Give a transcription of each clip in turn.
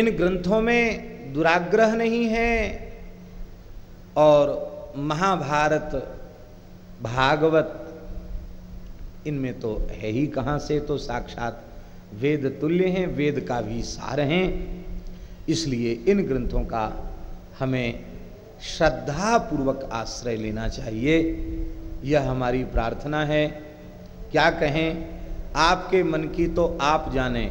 इन ग्रंथों में दुराग्रह नहीं है और महाभारत, भागवत, इनमें तो है ही कहाँ से तो साक्षात वेद तुल्य हैं, वेद का भी सार हैं। इसलिए इन ग्रंथों का हमें श्रद्धा पूर्वक आश्रय लेना चाहिए। यह हमारी प्रार्थना है। क्या कहें, आपके मन की तो आप जाने।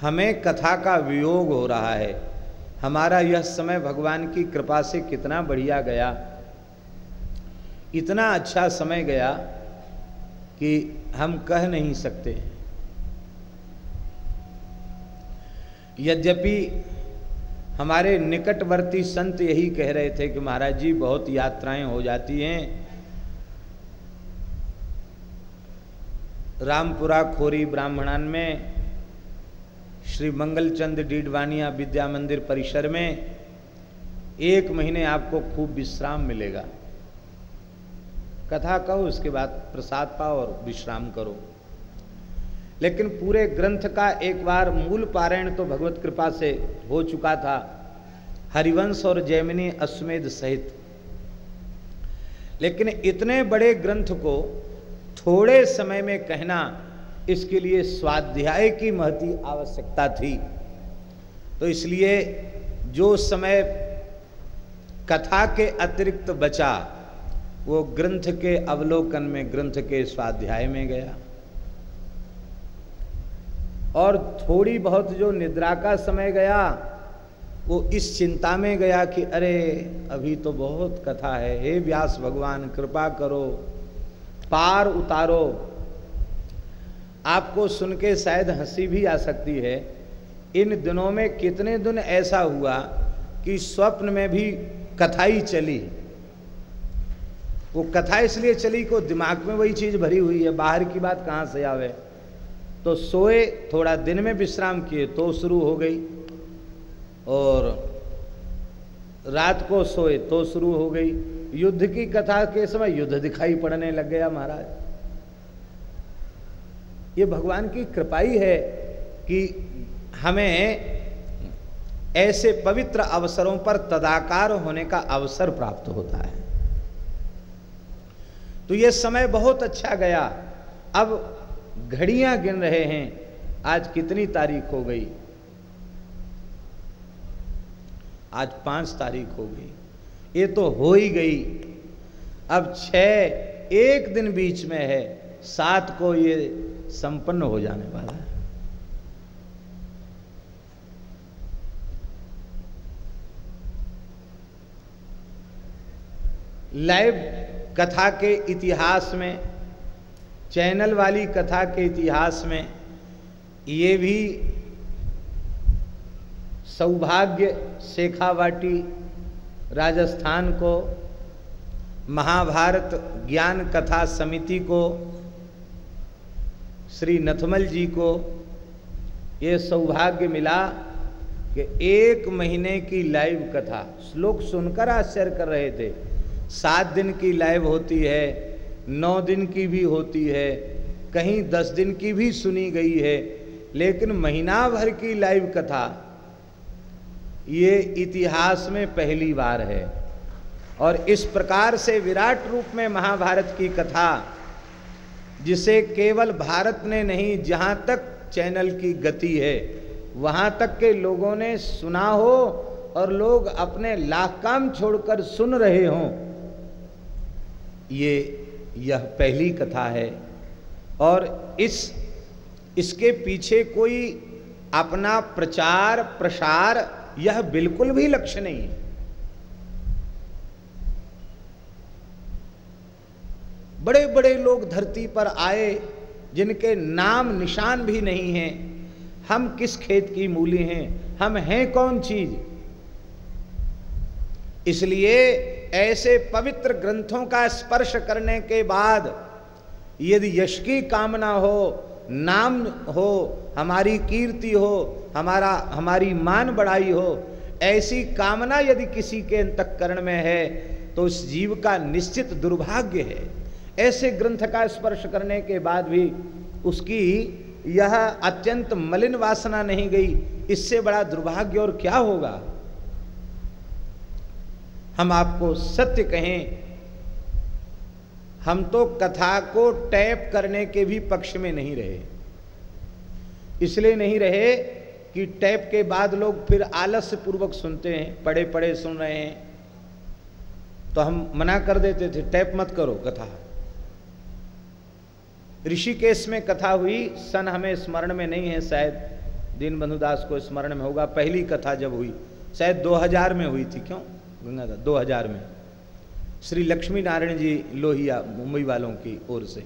हमें कथा का वियोग हो रहा है। हमारा यह समय भगवान की कृपा से कितना बढ़िया गया। इतना अच्छा समय गया कि हम कह नहीं सकते। यद्यपि हमारे निकटवर्ती संत यही कह रहे थे कि महाराज जी, बहुत यात्राएँ हो जाती हैं। रामपुरा खोरी ब्राह्मणान में श्री मंगलचंद डीडवानिया विद्या मंदिर परिसर में एक महीने आपको खूब विश्राम मिलेगा। कथा कहो, उसके बाद प्रसाद पाओ और विश्राम करो। लेकिन पूरे ग्रंथ का एक बार मूल पारायण तो भगवत कृपा से हो चुका था, हरिवंश और जैमिनी अश्वमेध सहित। लेकिन इतने बड़े ग्रंथ को थोड़े समय में कहना इसके लिए स्वाध्याय की महती आवश्यकता थी। तो इसलिए जो समय कथा के अतिरिक्त बचा, वो ग्रंथ के अवलोकन में, ग्रंथ के स्वाध्याय में गया। और थोड़ी बहुत जो निद्रा का समय गया, वो इस चिंता में गया कि अरे, अभी तो बहुत कथा है। हे व्यास भगवान, कृपा करो, पार उतारो। आपको सुन के शायद हँसी भी आ सकती है। इन दिनों में कितने दिन ऐसा हुआ कि स्वप्न में भी कथा ही चली? वो कथा इसलिए चली को दिमाग में वही चीज़ भरी हुई है, बाहर की बात कहाँ से आवे? तो सोए, थोड़ा दिन में विश्राम किए तो शुरू हो गई। और रात को सोए तो शुरू हो गई। युद्ध की कथा के समय युद्ध दिखाई पड़ने लग गया महाराज। ये भगवान की कृपाई है कि हमें ऐसे पवित्र अवसरों पर तदाकार होने का अवसर प्राप्त होता है। तो ये समय बहुत अच्छा गया। अब घड़ियाँ गिन रहे हैं। आज कितनी तारीख हो गई? आज पाँच तारीख हो गई। ये तो हो ही गई। अब छ एक दिन बीच में है। सात को ये संपन्न हो जाने वाला है। लाइव कथा के इतिहास में, चैनल वाली कथा के इतिहास में, ये भी सौभाग्य शेखावाटी राजस्थान को, महाभारत ज्ञान कथा समिति को श्री नथमल जी को ये सौभाग्य मिला कि एक महीने की लाइव कथा, श्लोक सुनकर आश्चर्य कर रहे थे। सात दिन की लाइव होती है, नौ दिन की भी होती है, कहीं दस दिन की भी सुनी गई है, लेकिन महीना भर की लाइव कथा, ये इतिहास में पहली बार है। और इस प्रकार से विराट रूप में महाभारत की कथा जिसे केवल भारत ने नहीं, जहाँ तक चैनल की गति है, वहाँ तक के लोगों ने सुना हो और लोग अपने लाख काम छोड़कर सुन रहे हों। ये यह पहली कथा है। और इस, इसके पीछे कोई अपना प्रचार, प्रसार, यह बिल्कुल भी लक्ष्य नहीं है। बड़े बड़े लोग धरती पर आए, जिनके नाम निशान भी नहीं हैं। हम किस खेत की मूली हैं? हम हैं कौन चीज़? इसलिए ऐसे पवित्र ग्रंथों का स्पर्श करने के बाद, यदि यश की कामना हो, नाम हो, हमारी कीर्ति हो, हमारा, हमारी मान बढ़ाई हो, ऐसी कामना यदि किसी के अंतकरण में है तो उस जीव का निश्चित दुर्भाग्य है। ऐसे ग्रंथ का स्पर्श करने के बाद भी उसकी यह अत्यंत मलिन वासना नहीं गई। इससे बड़ा दुर्भाग्य और क्या होगा? हम आपको सत्य कहें, हम तो कथा को टैप करने के भी पक्ष में नहीं रहे। इसलिए नहीं रहे कि टैप के बाद लोग फिर आलस्य पूर्वक सुनते हैं पड़े पड़े सुन रहे हैं। तो हम मना कर देते थे, टैप मत करो कथा। ऋषिकेश में कथा हुई, सन हमें स्मरण में नहीं है शायद दीन बंधुदास को स्मरण में होगा, पहली कथा जब हुई, शायद 2000 में हुई थी, क्यों? गंगाधर 2000 में। श्री लक्ष्मी नारायण जी लोहिया, मुंबई वालों की ओर से,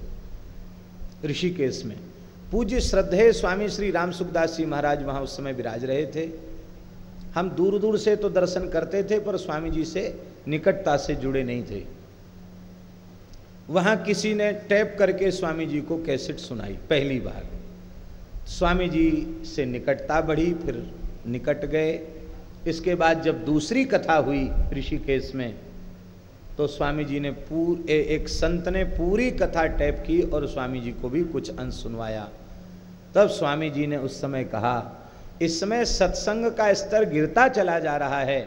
ऋषिकेश में। पूज्य श्रद्धेय स्वामी श्री राम सुखदास जी महाराज वहाँ उस समय विराज रहे थे। हम दूर दूर से तो दर्शन करते थे, पर स्वामी जी से निकटता से जुड़े नहीं थे। वहाँ किसी ने टैप करके स्वामी जी को कैसेट सुनाई पहली बार। स्वामी जी से निकटता बढ़ी, फिर निकट गए। इसके बाद जब दूसरी कथा हुई ऋषिकेश में तो स्वामी जी ने पूर एक संत ने पूरी कथा टैप की और स्वामी जी को भी कुछ अंश सुनवाया। तब स्वामी जी ने उस समय कहा, इस समय सत्संग का स्तर गिरता चला जा रहा है,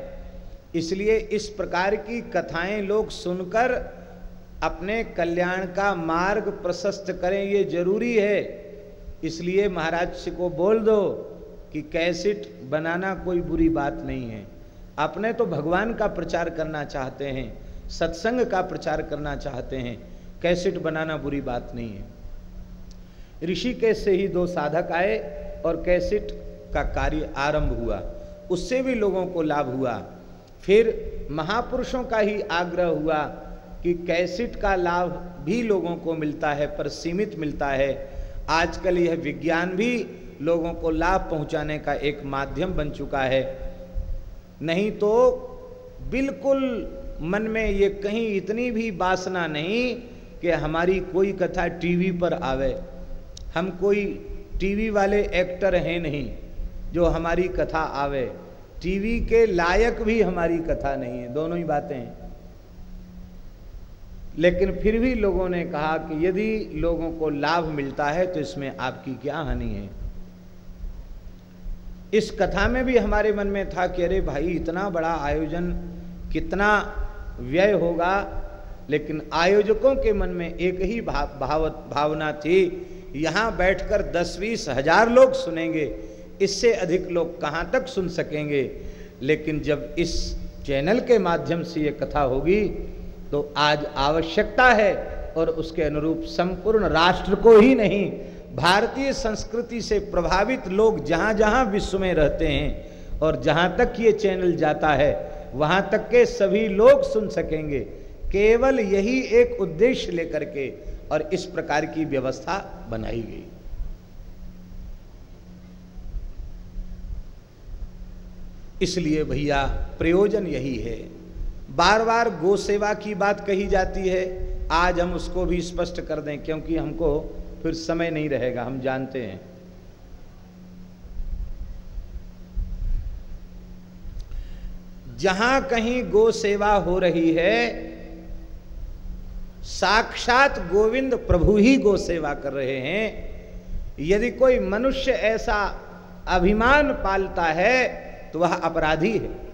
इसलिए इस प्रकार की कथाएँ लोग सुनकर अपने कल्याण का मार्ग प्रशस्त करें, ये ज़रूरी है। इसलिए महाराज जी को बोल दो कि कैसेट बनाना कोई बुरी बात नहीं है। अपने तो भगवान का प्रचार करना चाहते हैं, सत्संग का प्रचार करना चाहते हैं कैसेट बनाना बुरी बात नहीं है। ऋषिकेश से ही दो साधक आए और कैसेट का कार्य आरंभ हुआ। उससे भी लोगों को लाभ हुआ। फिर महापुरुषों का ही आग्रह हुआ कि कैसेट का लाभ भी लोगों को मिलता है, पर सीमित मिलता है। आजकल यह विज्ञान भी लोगों को लाभ पहुँचाने का एक माध्यम बन चुका है। नहीं तो बिल्कुल मन में ये कहीं इतनी भी वासना नहीं कि हमारी कोई कथा टीवी पर आवे। हम कोई टीवी वाले एक्टर हैं नहीं जो हमारी कथा आवे। टीवी के लायक भी हमारी कथा नहीं है। दोनों ही बातें हैं। लेकिन फिर भी लोगों ने कहा कि यदि लोगों को लाभ मिलता है तो इसमें आपकी क्या हानि है? इस कथा में भी हमारे मन में था कि अरे भाई, इतना बड़ा आयोजन कितना व्यय होगा। लेकिन आयोजकों के मन में एक ही भाव भाव भावना थी, यहाँ बैठकर दस बीस हज़ार लोग सुनेंगे, इससे अधिक लोग कहाँ तक सुन सकेंगे? लेकिन जब इस चैनल के माध्यम से ये कथा होगी तो आज आवश्यकता है और उसके अनुरूप संपूर्ण राष्ट्र को ही नहीं, भारतीय संस्कृति से प्रभावित लोग जहाँ जहाँ विश्व में रहते हैं और जहाँ तक ये चैनल जाता है, वहाँ तक के सभी लोग सुन सकेंगे। केवल यही एक उद्देश्य लेकर के और इस प्रकार की व्यवस्था बनाई गई। इसलिए भैया, प्रयोजन यही है बार बार गो सेवा की बात कही जाती है। आज हम उसको भी स्पष्ट कर दें, क्योंकि हमको फिर समय नहीं रहेगा, हम जानते हैं। जहाँ कहीं गो सेवा हो रही है, साक्षात गोविंद प्रभु ही गो सेवा कर रहे हैं। यदि कोई मनुष्य ऐसा अभिमान पालता है तो वह अपराधी है।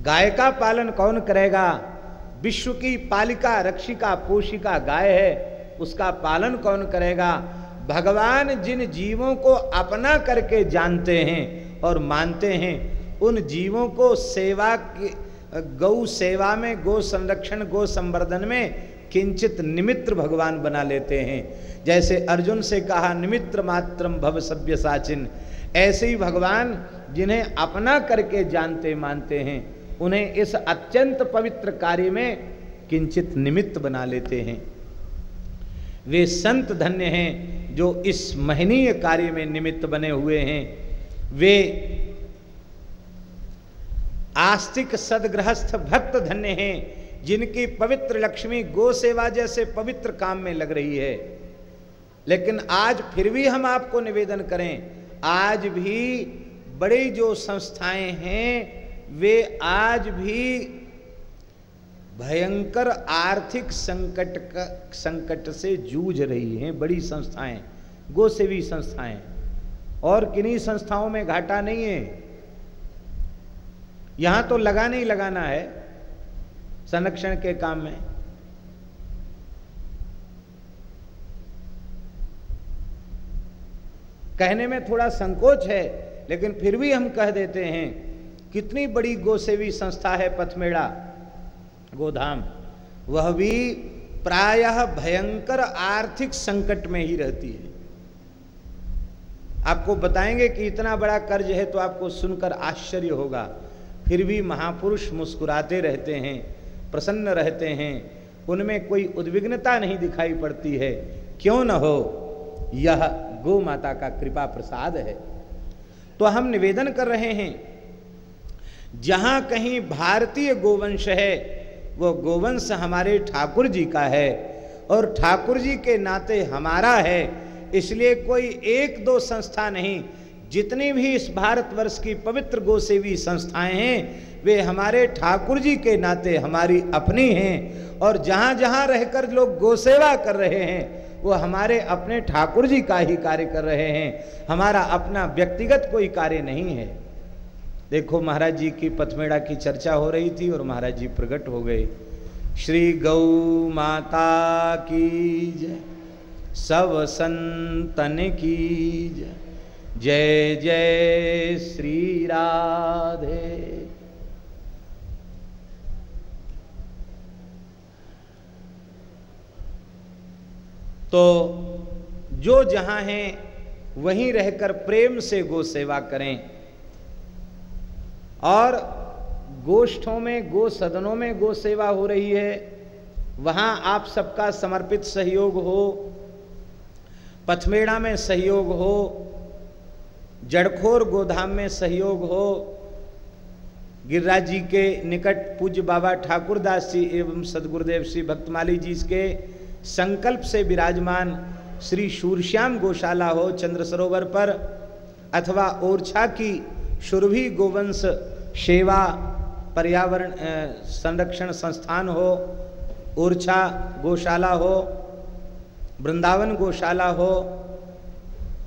गाय का पालन कौन करेगा? विश्व की पालिका रक्षिका पोषिका गाय है, उसका पालन कौन करेगा? भगवान जिन जीवों को अपना करके जानते हैं और मानते हैं, उन जीवों को सेवा की, गौ सेवा में, गो संरक्षण, गो संवर्धन में किंचित निमित्र भगवान बना लेते हैं। जैसे अर्जुन से कहा निमित्र मात्रम भव सभ्य साचिन। ऐसे ही भगवान जिन्हें अपना करके जानते मानते हैं उन्हें इस अत्यंत पवित्र कार्य में किंचित निमित्त बना लेते हैं। वे संत धन्य हैं जो इस महनीय कार्य में निमित्त बने हुए हैं। वे आस्तिक सदगृहस्थ भक्त धन्य हैं, जिनकी पवित्र लक्ष्मी गो सेवा जैसे पवित्र काम में लग रही है। लेकिन आज फिर भी हम आपको निवेदन करें, आज भी बड़ी जो संस्थाएँ हैं वे आज भी भयंकर आर्थिक संकट का, संकट से जूझ रही हैं, बड़ी संस्थाएँ, गोसेवी संस्थाएँ। और किन्हीं संस्थाओं में घाटा नहीं है। यहाँ तो लगाना ही लगाना है, संरक्षण के काम में। कहने में थोड़ा संकोच है, लेकिन फिर भी हम कह देते हैं कितनी बड़ी गोसेवी संस्था है पथमेड़ा? गोधाम। वह भी प्रायः भयंकर आर्थिक संकट में ही रहती है। आपको बताएँगे कि इतना बड़ा कर्ज है तो आपको सुनकर आश्चर्य होगा। फिर भी महापुरुष मुस्कुराते रहते हैं, प्रसन्न रहते हैं। उनमें कोई उद्विग्नता नहीं दिखाई पड़ती है। क्यों न हो? यह गो माता का कृपा प्रसाद है। तो हम निवेदन कर रहे हैं जहाँ कहीं भारतीय गोवंश है, वो गोवंश हमारे ठाकुर जी का है और ठाकुर जी के नाते हमारा है। इसलिए कोई एक दो संस्था नहीं, जितनी भी इस भारतवर्ष की पवित्र गोसेवी संस्थाएँ हैं, वे हमारे ठाकुर जी के नाते हमारी अपनी हैं और जहाँ जहाँ रहकर लोग गोसेवा कर रहे हैं, वो हमारे अपने ठाकुर जी का ही कार्य कर रहे हैं। हमारा अपना व्यक्तिगत कोई कार्य नहीं है। देखो महाराज जी की पथमेड़ा की चर्चा हो रही थी और महाराज जी प्रकट हो गए। श्री गौ माता की जय, सब संतन की जय। जय जय श्री राधे। तो जो जहाँ हैं, वहीं रहकर प्रेम से गो सेवा करें। और गोष्ठों में गो सदनों में गो सेवा हो रही है, वहाँ आप सबका समर्पित सहयोग हो, पथमेड़ा में सहयोग हो, जड़खोर गोधाम में सहयोग हो, गिरिराज जी के निकट पूज्य बाबा ठाकुरदास जी एवं सदगुरुदेव श्री भक्तमाली जी के संकल्प से विराजमान श्री सूरश्याम गौशाला हो, चंद्र सरोवर पर, अथवा ओरछा की सुरभि गोवंश सेवा, पर्यावरण संरक्षण संस्थान हो ओरछा गौशाला हो, वृंदावन गौशाला हो,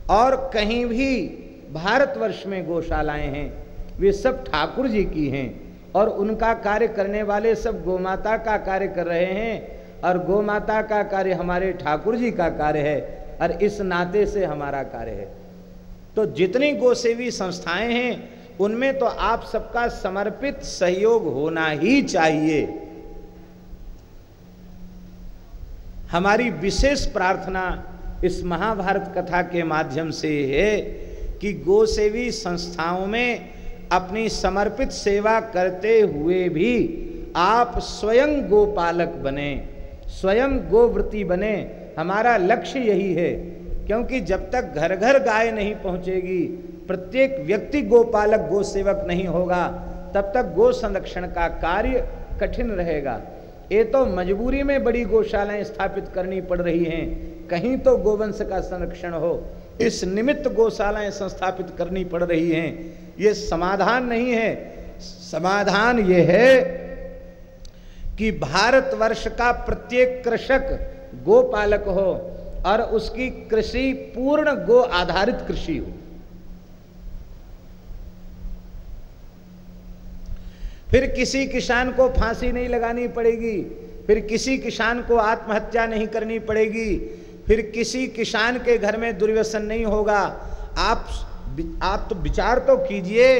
और कहीं भी भारतवर्ष में गौशालाएँ हैं, वे सब ठाकुर जी की हैं, और उनका कार्य करने वाले सब गोमाता का कार्य कर रहे हैं, और गोमाता का कार्य हमारे ठाकुर जी का कार्य है, और इस नाते से हमारा कार्य है। तो जितनी गोसेवी संस्थाएँ हैं उनमें तो आप सबका समर्पित सहयोग होना ही चाहिए। हमारी विशेष प्रार्थना इस महाभारत कथा के माध्यम से है कि गोसेवी संस्थाओं में अपनी समर्पित सेवा करते हुए भी आप स्वयं गोपालक बने, स्वयं गोवृत्ति बने। हमारा लक्ष्य यही है, क्योंकि जब तक घर घर गाय नहीं पहुंचेगी प्रत्येक व्यक्ति गोपालक गो सेवक नहीं होगा। तब तक गो संरक्षण का कार्य कठिन रहेगा। ये तो मजबूरी में बड़ी गौशालाएँ स्थापित करनी पड़ रही हैं। कहीं तो गोवंश का संरक्षण हो। इस निमित्त गौशालाएँ संस्थापित करनी पड़ रही हैं। ये समाधान नहीं है। समाधान ये है कि भारतवर्ष का प्रत्येक कृषक गोपालक हो और उसकी कृषि पूर्ण गो आधारित कृषि हो। फिर किसी किसान को फांसी नहीं लगानी पड़ेगी, फिर किसी किसान को आत्महत्या नहीं करनी पड़ेगी, फिर किसी किसान के घर में दुर्व्यसन नहीं होगा। आप आप तो विचार तो कीजिए,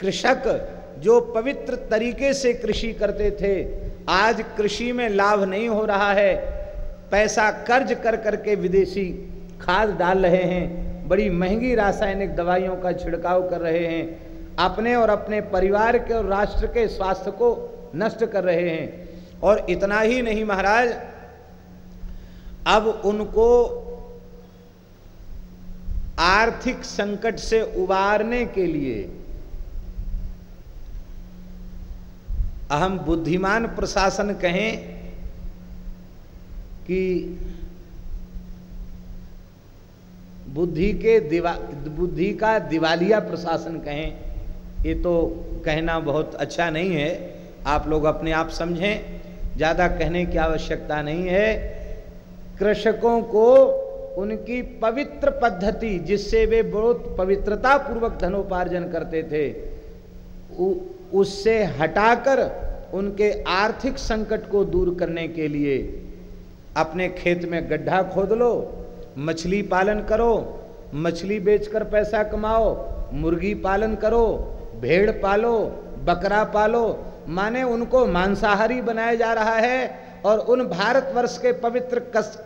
कृषक जो पवित्र तरीके से कृषि करते थे, आज कृषि में लाभ नहीं हो रहा है। पैसा कर्ज कर करके विदेशी खाद डाल रहे हैं, बड़ी महँगी रासायनिक दवाइयों का छिड़काव कर रहे हैं अपने और अपने परिवार के और राष्ट्र के स्वास्थ्य को नष्ट कर रहे हैं। और इतना ही नहीं महाराज, अब उनको आर्थिक संकट से उबारने के लिए अहम बुद्धिमान प्रशासन कहें कि बुद्धि के दिवा, बुद्धि का दिवालिया प्रशासन कहें। ये तो कहना बहुत अच्छा नहीं है। आप लोग अपने आप समझें। ज़्यादा कहने की आवश्यकता नहीं है। कृषकों को उनकी पवित्र पद्धति, जिससे वे बहुत पवित्रता पूर्वक धनोपार्जन करते थे उससे हटाकर उनके आर्थिक संकट को दूर करने के लिए अपने खेत में गड्ढा खोद लो, मछली पालन करो, मछली बेचकर पैसा कमाओ, मुर्गी पालन करो भेड़ पालो, बकरा पालो, माने उनको मांसाहारी बनाया जा रहा है और उन भारतवर्ष के पवित्र कस,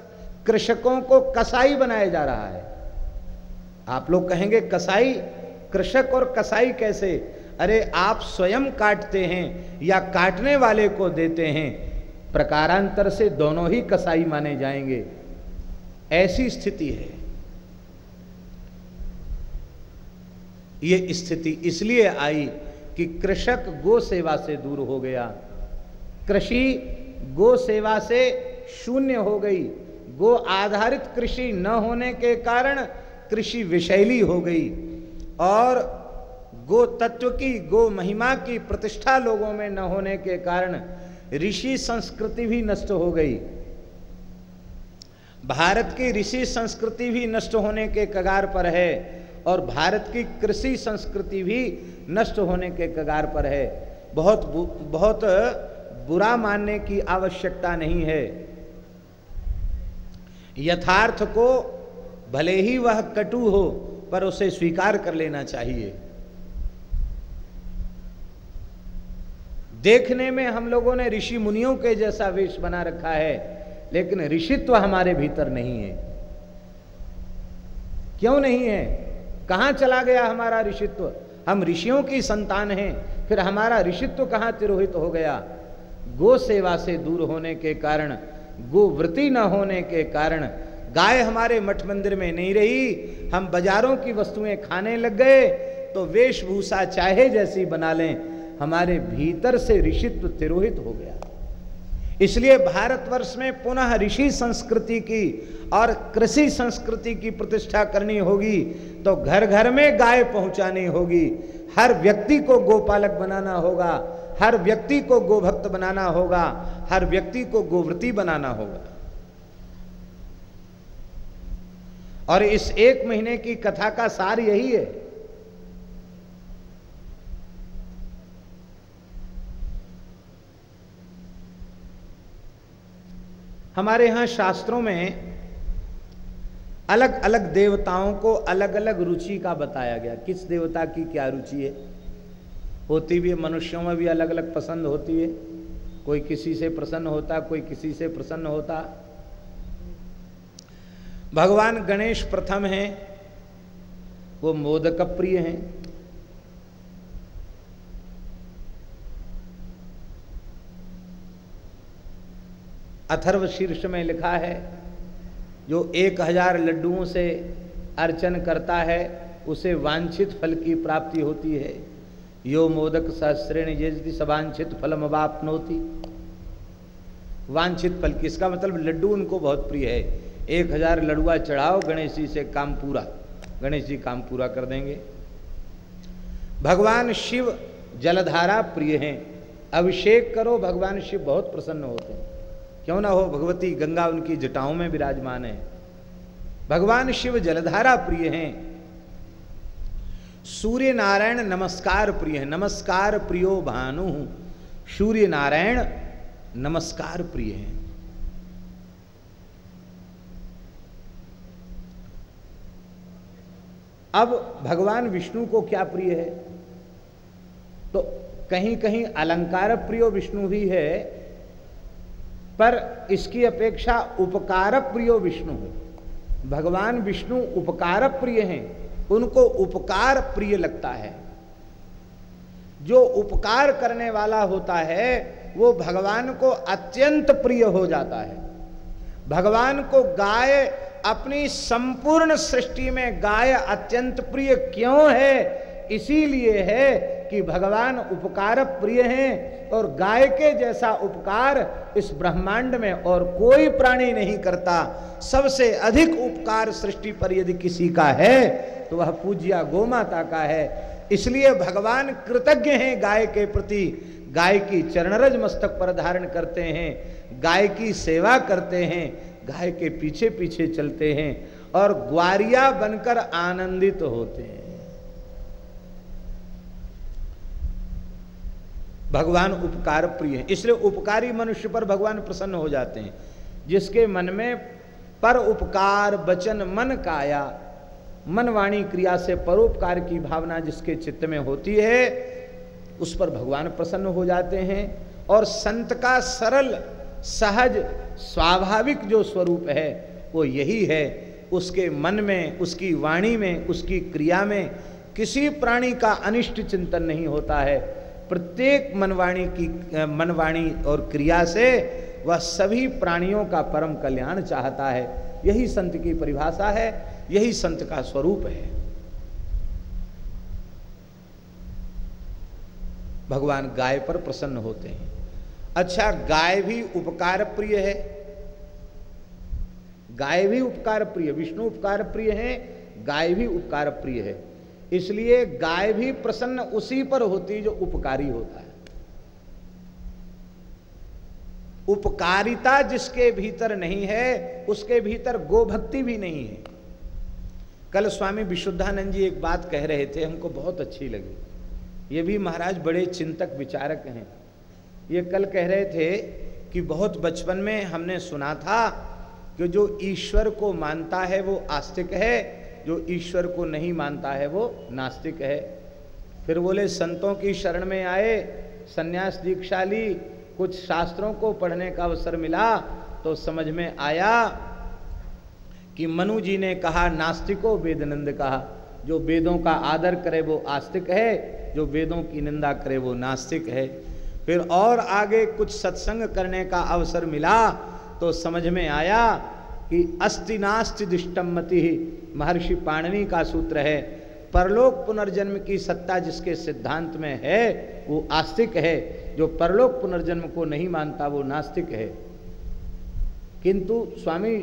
कृषकों को कसाई बनाया जा रहा है। आप लोग कहेंगे, कसाई? कृषक और कसाई कैसे? अरे, आप स्वयं काटते हैं या काटने वाले को देते हैं। प्रकारांतर से दोनों ही कसाई माने जाएँगे। ऐसी स्थिति है। ये स्थिति इसलिए आई कि कृषक गो सेवा से दूर हो गया। कृषि गो सेवा से शून्य हो गई। गो आधारित कृषि न होने के कारण कृषि विशैली हो गई और गो तत्व की, गो महिमा की प्रतिष्ठा लोगों में न होने के कारण ऋषि संस्कृति भी नष्ट हो गई। भारत की ऋषि संस्कृति भी नष्ट होने के कगार पर है। और भारत की कृषि संस्कृति भी नष्ट होने के कगार पर है। बहुत बहुत बुरा मानने की आवश्यकता नहीं है। यथार्थ को भले ही वह कटु हो, पर उसे स्वीकार कर लेना चाहिए। देखने में हम लोगों ने ऋषि मुनियों के जैसा वेश बना रखा है, लेकिन ऋषित्व हमारे भीतर नहीं है। क्यों नहीं है? कहाँ चला गया हमारा ऋषित्व? हम ऋषियों की संतान हैं। फिर हमारा ऋषित्व कहाँ तिरोहित हो गया? गो सेवा से दूर होने के कारण गोवृत्ति न होने के कारण, गाय हमारे मठ मंदिर में नहीं रही। हम बाजारों की वस्तुएँ खाने लग गए। तो वेशभूषा चाहे जैसी बना लें, हमारे भीतर से ऋषित्व तिरोहित हो गया। इसलिए भारतवर्ष में पुनः ऋषि संस्कृति की और कृषि संस्कृति की प्रतिष्ठा करनी होगी तो घर घर में गाय पहुंचानी होगी। हर व्यक्ति को गोपालक बनाना होगा, हर व्यक्ति को गोभक्त बनाना होगा, हर व्यक्ति को गोवृत्ति बनाना होगा। और इस एक महीने की कथा का सार यही है हमारे यहाँ शास्त्रों में अलग अलग देवताओं को अलग अलग रुचि का बताया गया। किस देवता की क्या रुचि है? होती भी मनुष्यों में भी अलग अलग पसंद होती है। कोई किसी से प्रसन्न होता, कोई किसी से प्रसन्न होता। भगवान गणेश प्रथम है, वो मोदक प्रिय हैं। अथर्व शीर्ष में लिखा है, जो एक हज़ार लड्डुओं से अर्चन करता है, उसे वांछित फल की प्राप्ति होती है। यो मोदक सहस्रेण यजति सवांछित फलम अवापनोति। वांछित फल की इसका मतलब? लड्डू उनको बहुत प्रिय है। एक हज़ार लड़ुआ चढ़ाओ, गणेश जी से काम पूरा, गणेश जी काम पूरा कर देंगे। भगवान शिव जलधारा प्रिय हैं। अभिषेक करो, भगवान शिव बहुत प्रसन्न होते हैं। क्यों ना हो भगवती गंगा उनकी जटाओं में विराजमान है? भगवान शिव जलधारा प्रिय हैं। सूर्य नारायण नमस्कार प्रिय है। नमस्कार प्रियो भानु। सूर्य नारायण नमस्कार प्रिय है। अब भगवान विष्णु को क्या प्रिय है? तो कहीं कहीं अलंकार प्रियो विष्णु भी है पर इसकी अपेक्षा उपकार प्रियो विष्णु है। भगवान विष्णु उपकार प्रिय हैं, उनको उपकार प्रिय लगता है। जो उपकार करने वाला होता है, वो भगवान को अत्यंत प्रिय हो जाता है। भगवान को गाय अपनी संपूर्ण सृष्टि में गाय अत्यंत प्रिय क्यों है? इसीलिए है कि भगवान उपकार प्रिय हैं और गाय के जैसा उपकार इस ब्रह्मांड में और कोई प्राणी नहीं करता। सबसे अधिक उपकार सृष्टि पर यदि किसी का है तो वह पूज्या गोमाता का है। इसलिए भगवान कृतज्ञ हैं गाय के प्रति। गाय की चरणरज मस्तक पर धारण करते हैं, गाय की सेवा करते हैं, गाय के पीछे पीछे चलते हैं और ग्वारिया बनकर आनंदित होते हैं। भगवान उपकार प्रिय है। इसलिए उपकारी मनुष्य पर भगवान प्रसन्न हो जाते हैं। जिसके मन में पर उपकार, वचन, मन काया, मन वाणी क्रिया से परोपकार की भावना जिसके चित्त में होती है, उस पर भगवान प्रसन्न हो जाते हैं। और संत का सरल, सहज, स्वाभाविक जो स्वरूप है, वो यही है। उसके मन में, उसकी वाणी में, उसकी क्रिया में किसी प्राणी का अनिष्ट चिंतन नहीं होता है। प्रत्येक मनवाणी की मनवाणी और क्रिया से वह सभी प्राणियों का परम कल्याण चाहता है। यही संत की परिभाषा है, यही संत का स्वरूप है। भगवान गाय पर प्रसन्न होते हैं। अच्छा गाय भी उपकार प्रिय है। गाय भी उपकार प्रिय, विष्णु उपकार प्रिय है, गाय भी उपकार प्रिय है। इसलिए गाय भी प्रसन्न उसी पर होती जो उपकारी होता है। उपकारिता जिसके भीतर नहीं है, उसके भीतर गोभक्ति भी नहीं है। कल स्वामी विशुद्धानंद जी एक बात कह रहे थे, हमको बहुत अच्छी लगी। ये भी महाराज बड़े चिंतक विचारक हैं। ये कल कह रहे थे कि बहुत बचपन में हमने सुना था कि जो ईश्वर को मानता है वो आस्तिक है जो ईश्वर को नहीं मानता है, वो नास्तिक है। फिर बोले, संतों की शरण में आए, संन्यास दीक्षा ली कुछ शास्त्रों को पढ़ने का अवसर मिला तो समझ में आया कि मनु जी ने कहा, नास्तिको वेदनंद कहा, जो वेदों का आदर करे वो आस्तिक है, जो वेदों की निंदा करे वो नास्तिक है। फिर और आगे कुछ सत्संग करने का अवसर मिला तो समझ में आया कि अस्ति नास्ति दुष्टमति ही महर्षि पाणनी का सूत्र है, परलोक पुनर्जन्म की सत्ता जिसके सिद्धांत में है, वो आस्तिक है। जो परलोक पुनर्जन्म को नहीं मानता, वो नास्तिक है। किंतु स्वामी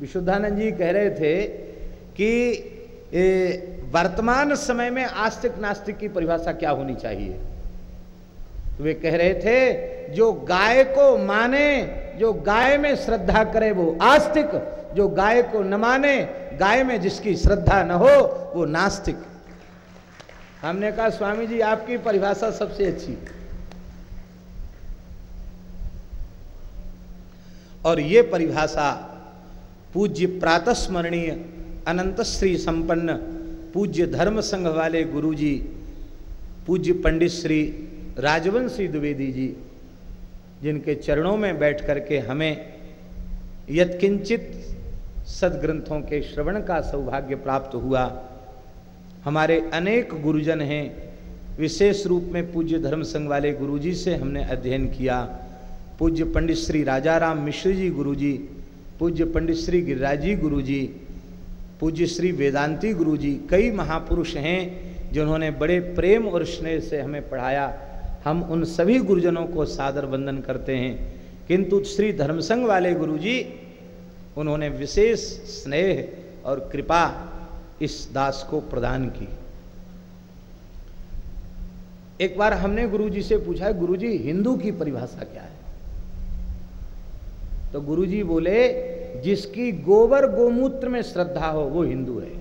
विशुद्धानंद जी कह रहे थे कि वर्तमान समय में आस्तिक नास्तिक की परिभाषा क्या होनी चाहिए? तो वे कह रहे थे, जो गाय को माने, जो गाय में श्रद्धा करे वो आस्तिक, जो गाय को न माने, गाय में जिसकी श्रद्धा न हो, वो नास्तिक। हमने कहा, स्वामी जी, आपकी परिभाषा सबसे अच्छी और ये परिभाषा पूज्य प्रातस्मरणीय अनंत श्री संपन्न पूज्य धर्म संघ वाले गुरुजी, पूज्य पंडित श्री राजवंशी द्विवेदी जी, जिनके चरणों में बैठ करके हमें यत्किंचित सदग्रंथों के श्रवण का सौभाग्य प्राप्त हुआ। हमारे अनेक गुरुजन हैं, विशेष रूप में पूज्य धर्म संघ वाले गुरुजी से हमने अध्ययन किया। पूज्य पंडित श्री राजाराम मिश्र जी गुरुजी, पूज्य पंडित श्री गिरिराज जी गुरु पूज्य श्री वेदांती गुरु जी कई महापुरुष हैं जिन्होंने बड़े प्रेम और स्नेह से हमें पढ़ाया। हम उन सभी गुरुजनों को सादर वंदन करते हैं। किंतु श्री धर्मसंघ वाले गुरु जी उन्होंने विशेष स्नेह और कृपा इस दास को प्रदान की। एक बार हमने गुरुजी से पूछा, गुरुजी, हिंदू की परिभाषा क्या है? तो गुरुजी बोले, जिसकी गोबर गोमूत्र में श्रद्धा हो, वो हिंदू है।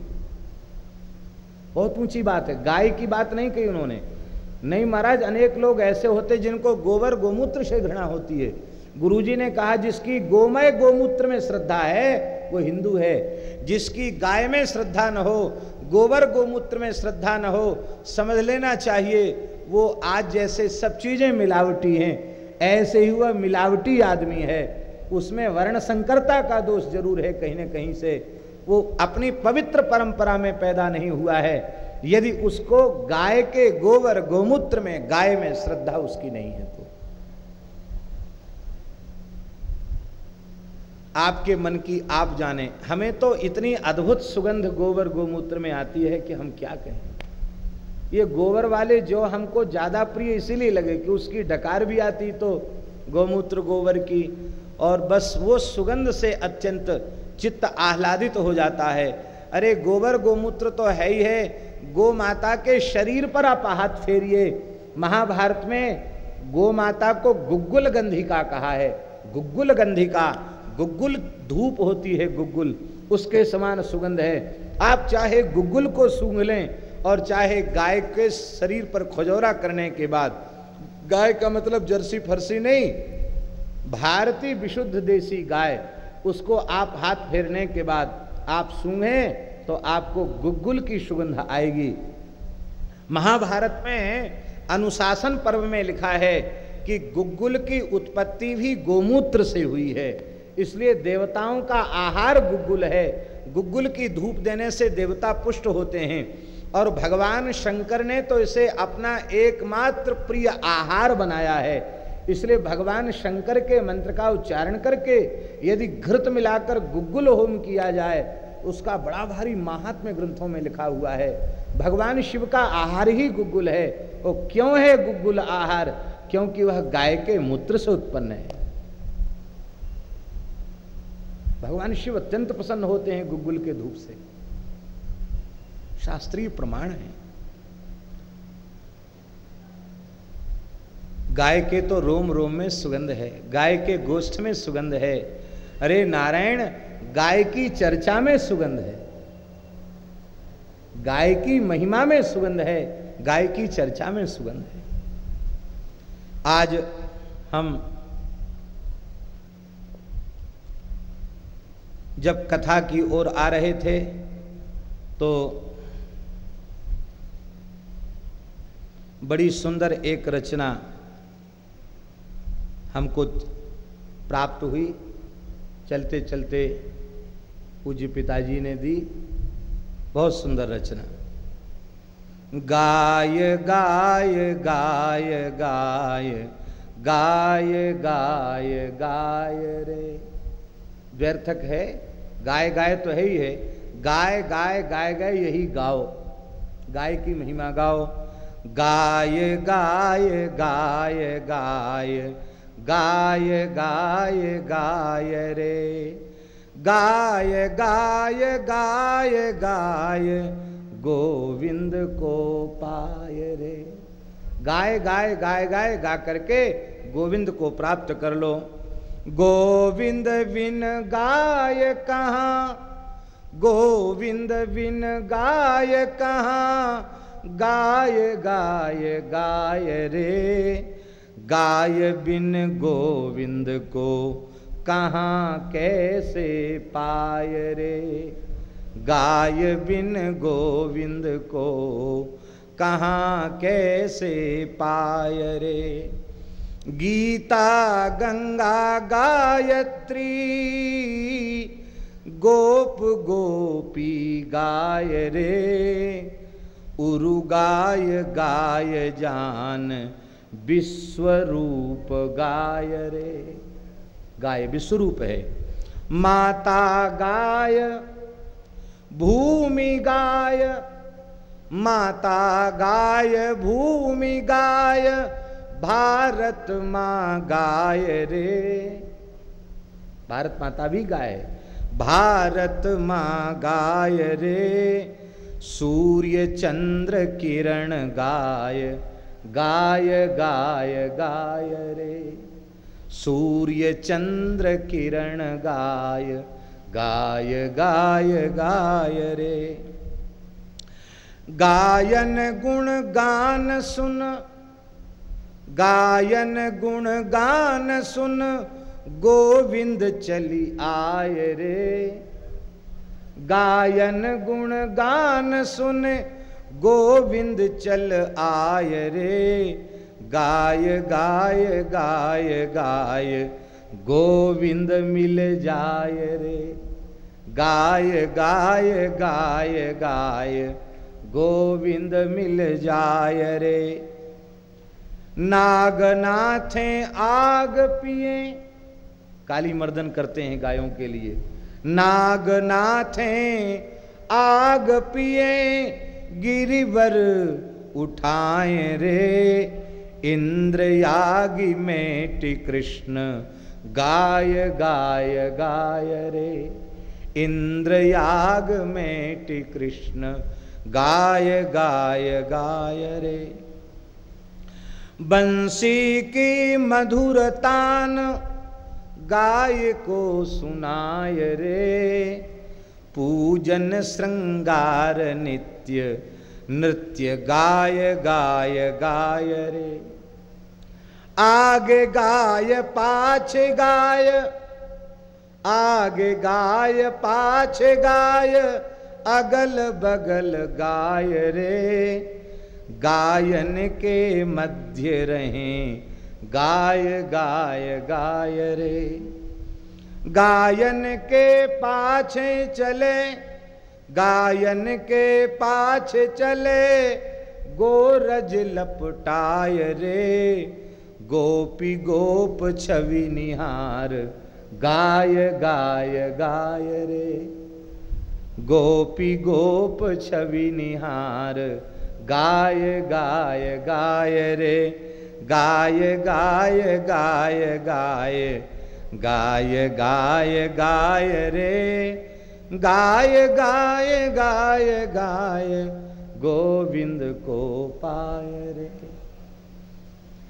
बहुत ऊँची बात है। गाय की बात नहीं कही उन्होंने। नहीं महाराज, अनेक लोग ऐसे होते जिनको गोबर गोमूत्र से घृणा होती है। गुरुजी ने कहा, जिसकी गोमय गोमूत्र में श्रद्धा है, वो हिंदू है। जिसकी गाय में श्रद्धा न हो, गोबर गोमूत्र में श्रद्धा न हो, समझ लेना चाहिए, वो आज जैसे सब चीज़ें मिलावटी हैं। ऐसे ही वह मिलावटी आदमी है। उसमें वर्ण संकरता का दोष ज़रूर है, कहीं ना कहीं से। वो अपनी पवित्र परंपरा में पैदा नहीं हुआ है। यदि उसको गाय के गोबर गोमूत्र में, गाय में श्रद्धा उसकी नहीं है तो। आपके मन की आप जाने, हमें तो इतनी अद्भुत सुगंध गोबर गोमूत्र में आती है कि हम क्या कहें। ये गोबर वाले जो हमको ज़्यादा प्रिय इसीलिए लगे कि उसकी डकार भी आती तो गोमूत्र गोबर की, और बस वो सुगंध से अत्यंत चित्त आह्लादित तो हो जाता है। अरे, गोबर गोमूत्र तो है ही है गो माता के शरीर पर आप हाथ फेरिए। महाभारत में गो माता को गुग्गुल गंधिका कहा है। गुग्गुल गंधिका, गुग्गुल धूप होती है गुग्गुल, उसके समान सुगंध है। आप चाहे गुग्गुल को सूंघ लें और चाहे गाय के शरीर पर खजौरा करने के बाद। गाय का मतलब जर्सी फरसी नहीं, भारतीय विशुद्ध देसी गाय, उसको आप हाथ फेरने के बाद आप सूंघें तो आपको गुग्गुल की सुगंध आएगी। महाभारत में अनुशासन पर्व में लिखा है कि गुग्गुल की उत्पत्ति भी गोमूत्र से हुई है। इसलिए देवताओं का आहार गुग्गुल है। गुग्गुल की धूप देने से देवता पुष्ट होते हैं और भगवान शंकर ने तो इसे अपना एकमात्र प्रिय आहार बनाया है। इसलिए भगवान शंकर के मंत्र का उच्चारण करके यदि घृत मिलाकर गुग्गुल होम किया जाए उसका बड़ा भारी महात्म्य ग्रंथों में लिखा हुआ है। भगवान शिव का आहार ही गुग्गुल है। वो क्यों है गुग्गुल आहार? क्योंकि वह गाय के मूत्र से उत्पन्न है। भगवान शिव अत्यंत प्रसन्न होते हैं गुग्गुल के धूप से। शास्त्रीय प्रमाण है। गाय के तो रोम रोम में सुगंध है। गाय के गोष्ठ में सुगंध है। अरे नारायण गाय की चर्चा में सुगंध है। गाय की महिमा में सुगंध है, गाय की चर्चा में सुगंध है। आज हम जब कथा की ओर आ रहे थे तो बड़ी सुंदर एक रचना हमको प्राप्त हुई। चलते चलते पूज्य पिताजी ने दी बहुत सुंदर रचना गाय गाय गाय गाय गाय गाय गाय रे व्यर्थक है गाय गाय तो है ही है गाय गाय गाय गाय यही गाओ गाय की महिमा गाओ गाय गाय गाय गाय गाय गाय गाय रे गाय गाय गाय गाय, गोविंद को पाय रे। गाय गाय गाय गाय, गा करके गोविंद को प्राप्त कर लो। गोविंद बिन गाय कहाँ? गोविंद बिन गाय कहाँ? गाय गाय गाय रे। गाय बिन गोविंद को कहाँ कैसे पाय रे? गाय बिन गोविंद को कहाँ कैसे पाय रे? गीता गंगा गायत्री, गोप गोपी गाय रे। उरु गाय गाय जान विश्वरूप गाय रे। गाय विश्वरूप है। माता गाय, भूमि गाय, माता गाय, भूमि गाय, भारत माँ गाय रे। भारत माता भी गाय भारत माँ गाय रे। सूर्य चंद्र किरण गाय गाय गाय गाय रे। सूर्य चंद्र किरण गाय गाय गाय गाय रे। गायन गुण गान सुन, गायन गुण गान सुन, गोविंद चली आय रे। गायन गुण गान सुन, गोविंद चल आय रे। गाय गाय गाय गाय, गोविंद मिल जाय रे। गाय गाय गाय गाय, गोविंद मिल जाय रे। नागनाथे आग पिए। काली मर्दन करते हैं गायों के लिए। नागनाथे आग पिए, गिरिवर उठाए रे। इंद्र यागी मेटी कृष्ण, गाय गाय गाय रे। इंद्र याग मेटी कृष्ण, गाय गाय गाय रे। बंसी की मधुरतान गाय को सुनाय रे। पूजन श्रृंगार नित्य, नृत्य गाय गाय गाय रे। आगे गाय पाछ गाय, आगे गाय पाछ गाय, अगल बगल गाय रे। गायन के मध्य रहें, गाय गाय गाय रे। गायन के पाछे चले, गायन के पाछ चले, गोरज लपटाय रे। गोपी गोप छवि निहार गाय गाय गाय रे गोपी गोप छवि निहार गाय गाय गाय रे गाय गाय गाय गाय गाय गाय गाय रे गाय गाय गाय गाय गोविंद को पाय रे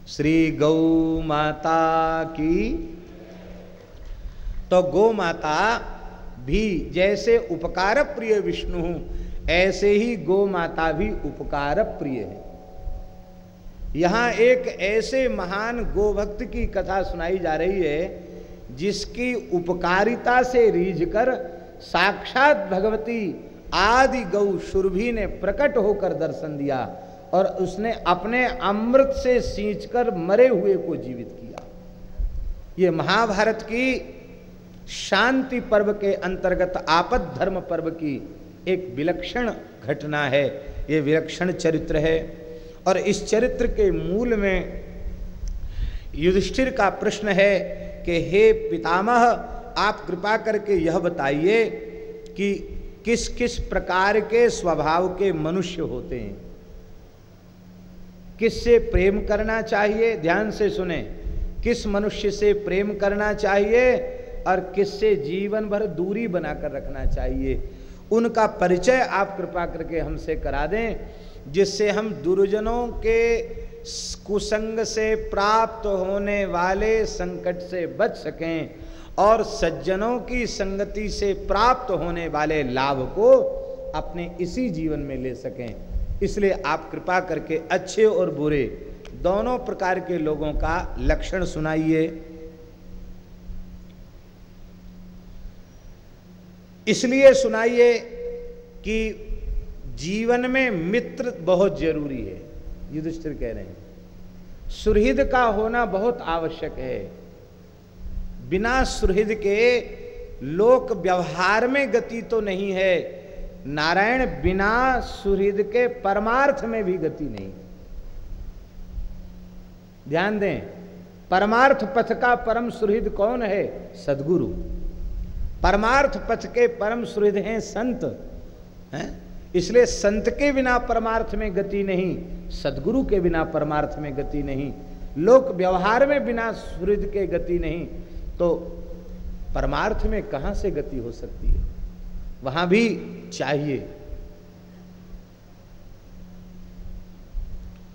श्री गौ माता की। तो गौ माता भी जैसे उपकार प्रिय विष्णु ऐसे ही गो माता भी उपकार प्रिय है। यहाँ एक ऐसे महान गोभक्त की कथा सुनाई जा रही है, जिसकी उपकारिता से रीझकर साक्षात भगवती आदि गौ सुरभि ने प्रकट होकर दर्शन दिया। और उसने अपने अमृत से सींचकर मरे हुए को जीवित किया। ये महाभारत की शांति पर्व के अंतर्गत आपद धर्म पर्व की एक विलक्षण घटना है। ये विलक्षण चरित्र है और इस चरित्र के मूल में युधिष्ठिर का प्रश्न है कि, हे पितामह, आप कृपा करके यह बताइए कि किस किस प्रकार के स्वभाव के मनुष्य होते हैं? किससे प्रेम करना चाहिए? ध्यान से सुने। किस मनुष्य से प्रेम करना चाहिए? और किससे जीवन भर दूरी बनाकर रखना चाहिए? उनका परिचय आप कृपा करके हमसे करा दें, जिससे हम दुर्जनों के कुसंग से प्राप्त होने वाले संकट से बच सकें और सज्जनों की संगति से प्राप्त होने वाले लाभ को अपने इसी जीवन में ले सकें। इसलिए आप कृपा करके अच्छे और बुरे दोनों प्रकार के लोगों का लक्षण सुनाइए। इसलिए सुनाइए कि जीवन में मित्र बहुत ज़रूरी है, युधिष्ठिर कह रहे हैं। सुहृद का होना बहुत आवश्यक है। बिना सुहृद के लोक व्यवहार में गति तो नहीं है नारायण बिना सुहृद के परमार्थ में भी गति नहीं। ध्यान दें, परमार्थ पथ का परम सुहृद कौन है? सदगुरु। परमार्थ पथ के परम सुहृद हैं संत। हैं? इसलिए संत के बिना परमार्थ में गति नहीं, सदगुरु के बिना परमार्थ में गति नहीं, लोक व्यवहार में बिना सुहृद के गति नहीं तो परमार्थ में कहाँ से गति हो सकती है? वहाँ भी चाहिए।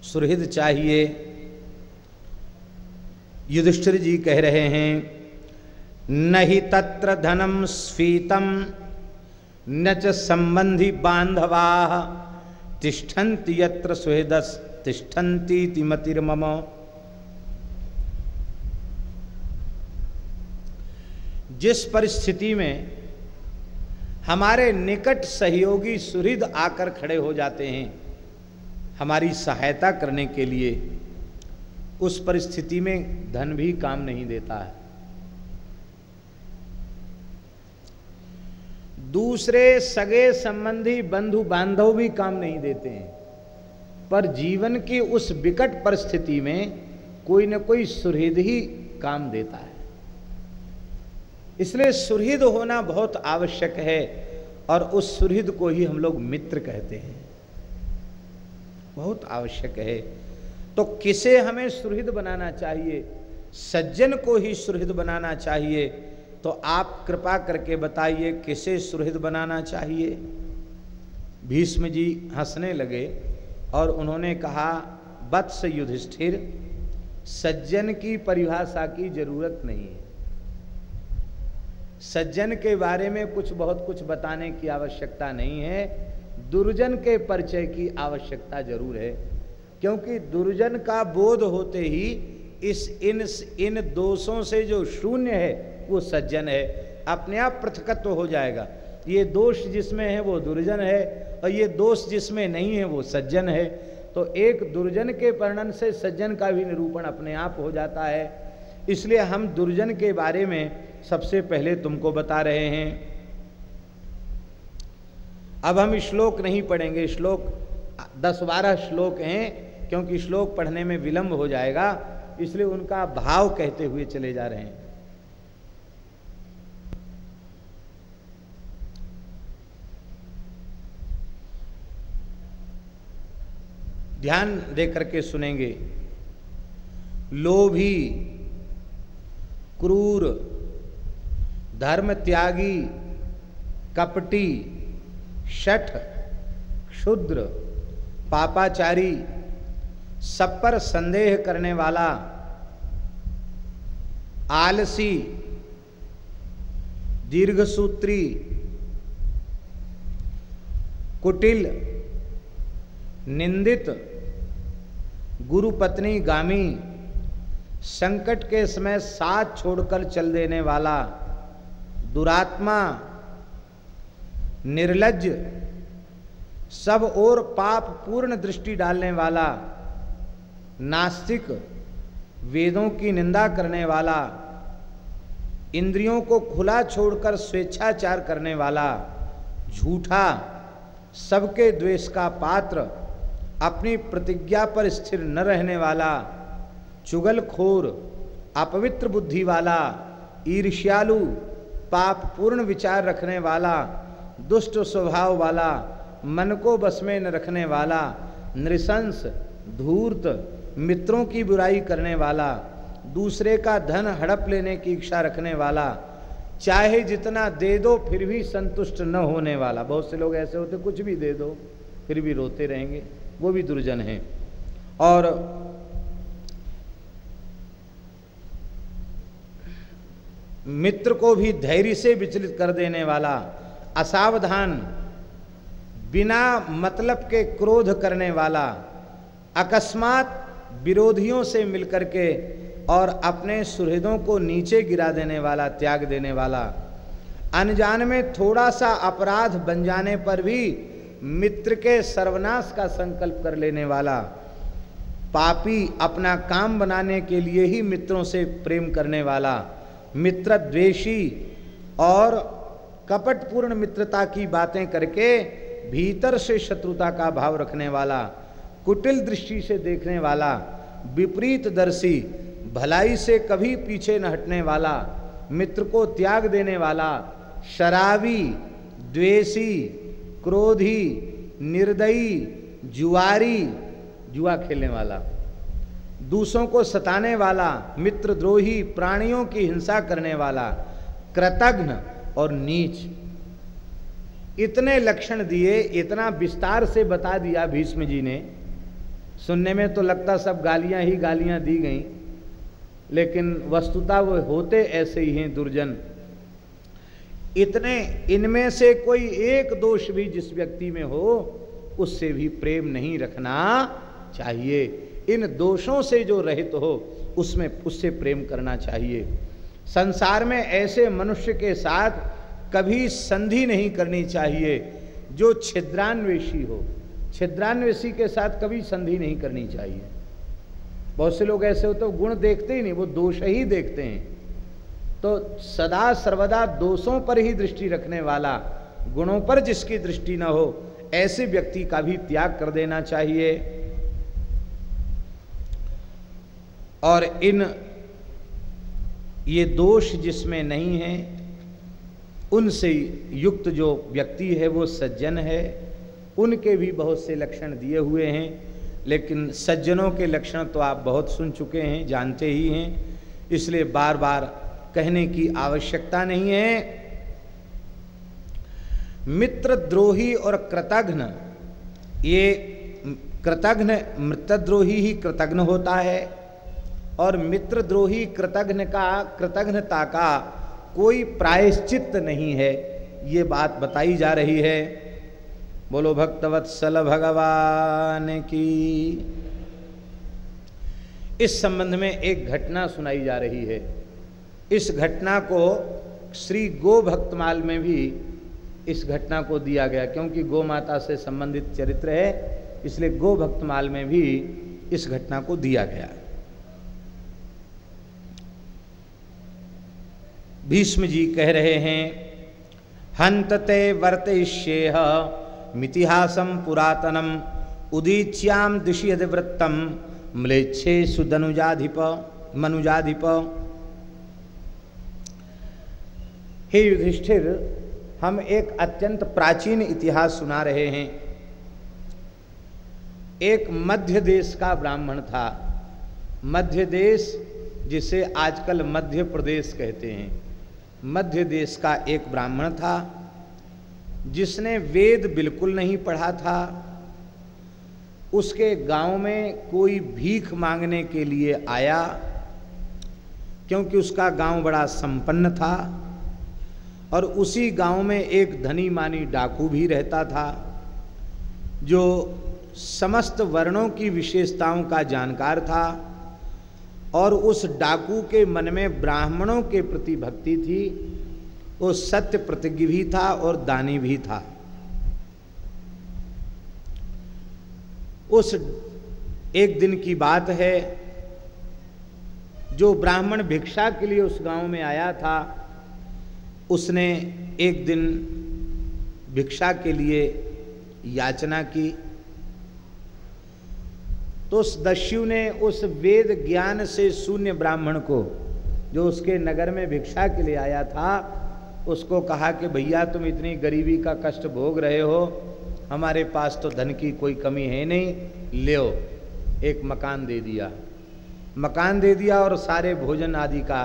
सुहृद चाहिए। युधिष्ठिर जी कह रहे हैं, नहीं तत्र धनम स्फीतम, न च संबंधी बांधवा, तिष्ठन्ति यत्र सुहृदस, तिष्ठन्ति तिमतिर्मम जिस परिस्थिति में हमारे निकट सहयोगी सुहृद आकर खड़े हो जाते हैं। हमारी सहायता करने के लिए उस परिस्थिति में धन भी काम नहीं देता है। दूसरे सगे संबंधी बंधु बांधव भी काम नहीं देते हैं। पर जीवन की उस विकट परिस्थिति में कोई न कोई सुहृद ही काम देता है। इसलिए सुहृद होना बहुत आवश्यक है और उस सुहृद को ही हम लोग मित्र कहते हैं। बहुत आवश्यक है। तो किसे हमें सुहृद बनाना चाहिए? सज्जन को ही सुहृद बनाना चाहिए। तो आप कृपा करके बताइए, किसे सुहृद बनाना चाहिए? भीष्म जी हंसने लगे और उन्होंने कहा वत्स युधिष्ठिर, सज्जन की परिभाषा की ज़रूरत नहीं है। सज्जन के बारे में कुछ बहुत कुछ बताने की आवश्यकता नहीं है। दुर्जन के परिचय की आवश्यकता ज़रूर है, क्योंकि दुर्जन का बोध होते ही इस इन इन दोषों से जो शून्य है, वो सज्जन है। अपने आप पृथकत्व हो जाएगा। ये दोष जिसमें है, वो दुर्जन है, और ये दोष जिसमें नहीं है, वो सज्जन है। तो एक दुर्जन के वर्णन से सज्जन का भी निरूपण अपने आप हो जाता है। इसलिए हम दुर्जन के बारे में सबसे पहले तुमको बता रहे हैं। अब हम श्लोक नहीं पढ़ेंगे। श्लोक, दस बारह श्लोक हैं, क्योंकि श्लोक पढ़ने में विलंब हो जाएगा, इसलिए उनका भाव कहते हुए चले जा रहे हैं। ध्यान दे करके सुनेंगे। लोभी, क्रूर धर्म त्यागी, कपटी, शठ, क्षुद्र, पापाचारी, सब पर संदेह करने वाला, आलसी, दीर्घसूत्री, कुटिल, निंदित गुरु पत्नी गामी, संकट के समय साथ छोड़कर चल देने वाला दुरात्मा, निर्लज, सब और पाप पूर्ण दृष्टि डालने वाला, नास्तिक, वेदों की निंदा करने वाला, इंद्रियों को खुला छोड़कर स्वेच्छाचार करने वाला, झूठा, सबके द्वेष का पात्र, अपनी प्रतिज्ञा पर स्थिर न रहने वाला, चुगलखोर, अपवित्र बुद्धि वाला, ईर्ष्यालु पाप पूर्ण विचार रखने वाला, दुष्ट स्वभाव वाला, मन को बस में न रखने वाला, नृशंस, धूर्त, मित्रों की बुराई करने वाला, दूसरे का धन हड़प लेने की इच्छा रखने वाला, चाहे जितना दे दो फिर भी संतुष्ट न होने वाला। बहुत से लोग ऐसे होते कुछ भी दे दो, फिर भी रोते रहेंगे, वो भी दुर्जन हैं। और मित्र को भी धैर्य से विचलित कर देने वाला असावधान, बिना मतलब के क्रोध करने वाला, अकस्मात विरोधियों से मिलकर के और अपने सुहृदों को नीचे गिरा देने वाला, त्याग देने वाला। अनजान में थोड़ा सा अपराध बन जाने पर भी मित्र के सर्वनाश का संकल्प कर लेने वाला, पापी अपना काम बनाने के लिए ही मित्रों से प्रेम करने वाला। मित्र द्वेषी और कपटपूर्ण मित्रता की बातें करके भीतर से शत्रुता का भाव रखने वाला, कुटिल दृष्टि से देखने वाला विपरीत दर्शी भलाई से कभी पीछे न हटने वाला, मित्र को त्याग देने वाला, शराबी, द्वेषी, क्रोधी, निर्दयी, जुआरी, जुआ खेलने वाला। दूसरों को सताने वाला, मित्रद्रोही, प्राणियों की हिंसा करने वाला, कृतघ्न और नीच। इतने लक्षण दिए, इतना विस्तार से बता दिया भीष्म जी ने। सुनने में तो लगता सब गालियाँ ही गालियाँ दी गई, लेकिन वस्तुता वो होते ऐसे ही हैं दुर्जन। इतने, इनमें से कोई एक दोष भी जिस व्यक्ति में हो, उससे भी प्रेम नहीं रखना चाहिए। इन दोषों से जो रहित हो, उसमें, उससे प्रेम करना चाहिए। संसार में ऐसे मनुष्य के साथ कभी संधि नहीं करनी चाहिए, जो छिद्रान्वेषी हो। छिद्रान्वेषी के साथ कभी संधि नहीं करनी चाहिए। बहुत से लोग ऐसे होते गुण देखते ही नहीं, वो दोष ही देखते हैं। तो सदा सर्वदा दोषों पर ही दृष्टि रखने वाला, गुणों पर जिसकी दृष्टि न हो, ऐसे व्यक्ति का भी त्याग कर देना चाहिए। और इन ये दोष जिसमें नहीं है, उनसे युक्त जो व्यक्ति है, वो सज्जन है। उनके भी बहुत से लक्षण दिए हुए हैं, लेकिन सज्जनों के लक्षण तो आप बहुत सुन चुके हैं, जानते ही हैं। इसलिए बार बार कहने की आवश्यकता नहीं है। मित्र द्रोही और कृतघ्न, ये कृतघ्न, मृतद्रोही ही कृतघ्न होता है। और मित्रद्रोही कृतघ्न का, कृतघ्नता का कोई प्रायश्चित नहीं है। ये बात बताई जा रही है। बोलो भक्तवत्सल भगवान की। इस संबंध में एक घटना सुनाई जा रही है। इस घटना को श्री गो भक्तमाल में भी इस घटना को दिया गया, क्योंकि गो माता से संबंधित चरित्र है, इसलिए गो भक्तमाल में भी इस घटना को दिया गया। भीष्म जी कह रहे हैं हंतते वर्तयिष्येह मितिहासम पुरातनम उदीच्याम दिशि अधिवृत्तम म्लेच्छे सुदनुजाधिप, मनुजाधिप। हे युधिष्ठिर, हम एक अत्यंत प्राचीन इतिहास सुना रहे हैं। एक मध्य देश का ब्राह्मण था। मध्य देश, जिसे आजकल मध्य प्रदेश कहते हैं। मध्य देश का एक ब्राह्मण था, जिसने वेद बिल्कुल नहीं पढ़ा था। उसके गाँव में कोई भीख मांगने के लिए आया, क्योंकि उसका गाँव बड़ा संपन्न था और उसी गाँव में एक धनी मानी डाकू भी रहता था, जो समस्त वर्णों की विशेषताओं का जानकार था। और उस डाकू के मन में ब्राह्मणों के प्रति भक्ति थी, वो सत्य प्रतिज्ञ भी था और दानी भी था। उस एक दिन की बात है, जो ब्राह्मण भिक्षा के लिए उस गाँव में आया था, उसने एक दिन भिक्षा के लिए याचना की। तो उस दस्यु ने उस वेद ज्ञान से शून्य ब्राह्मण को, जो उसके नगर में भिक्षा के लिए आया था, उसको कहा कि भैया तुम इतनी गरीबी का कष्ट भोग रहे हो, हमारे पास तो धन की कोई कमी है नहीं ले एक मकान दे दिया। मकान दे दिया और सारे भोजन आदि का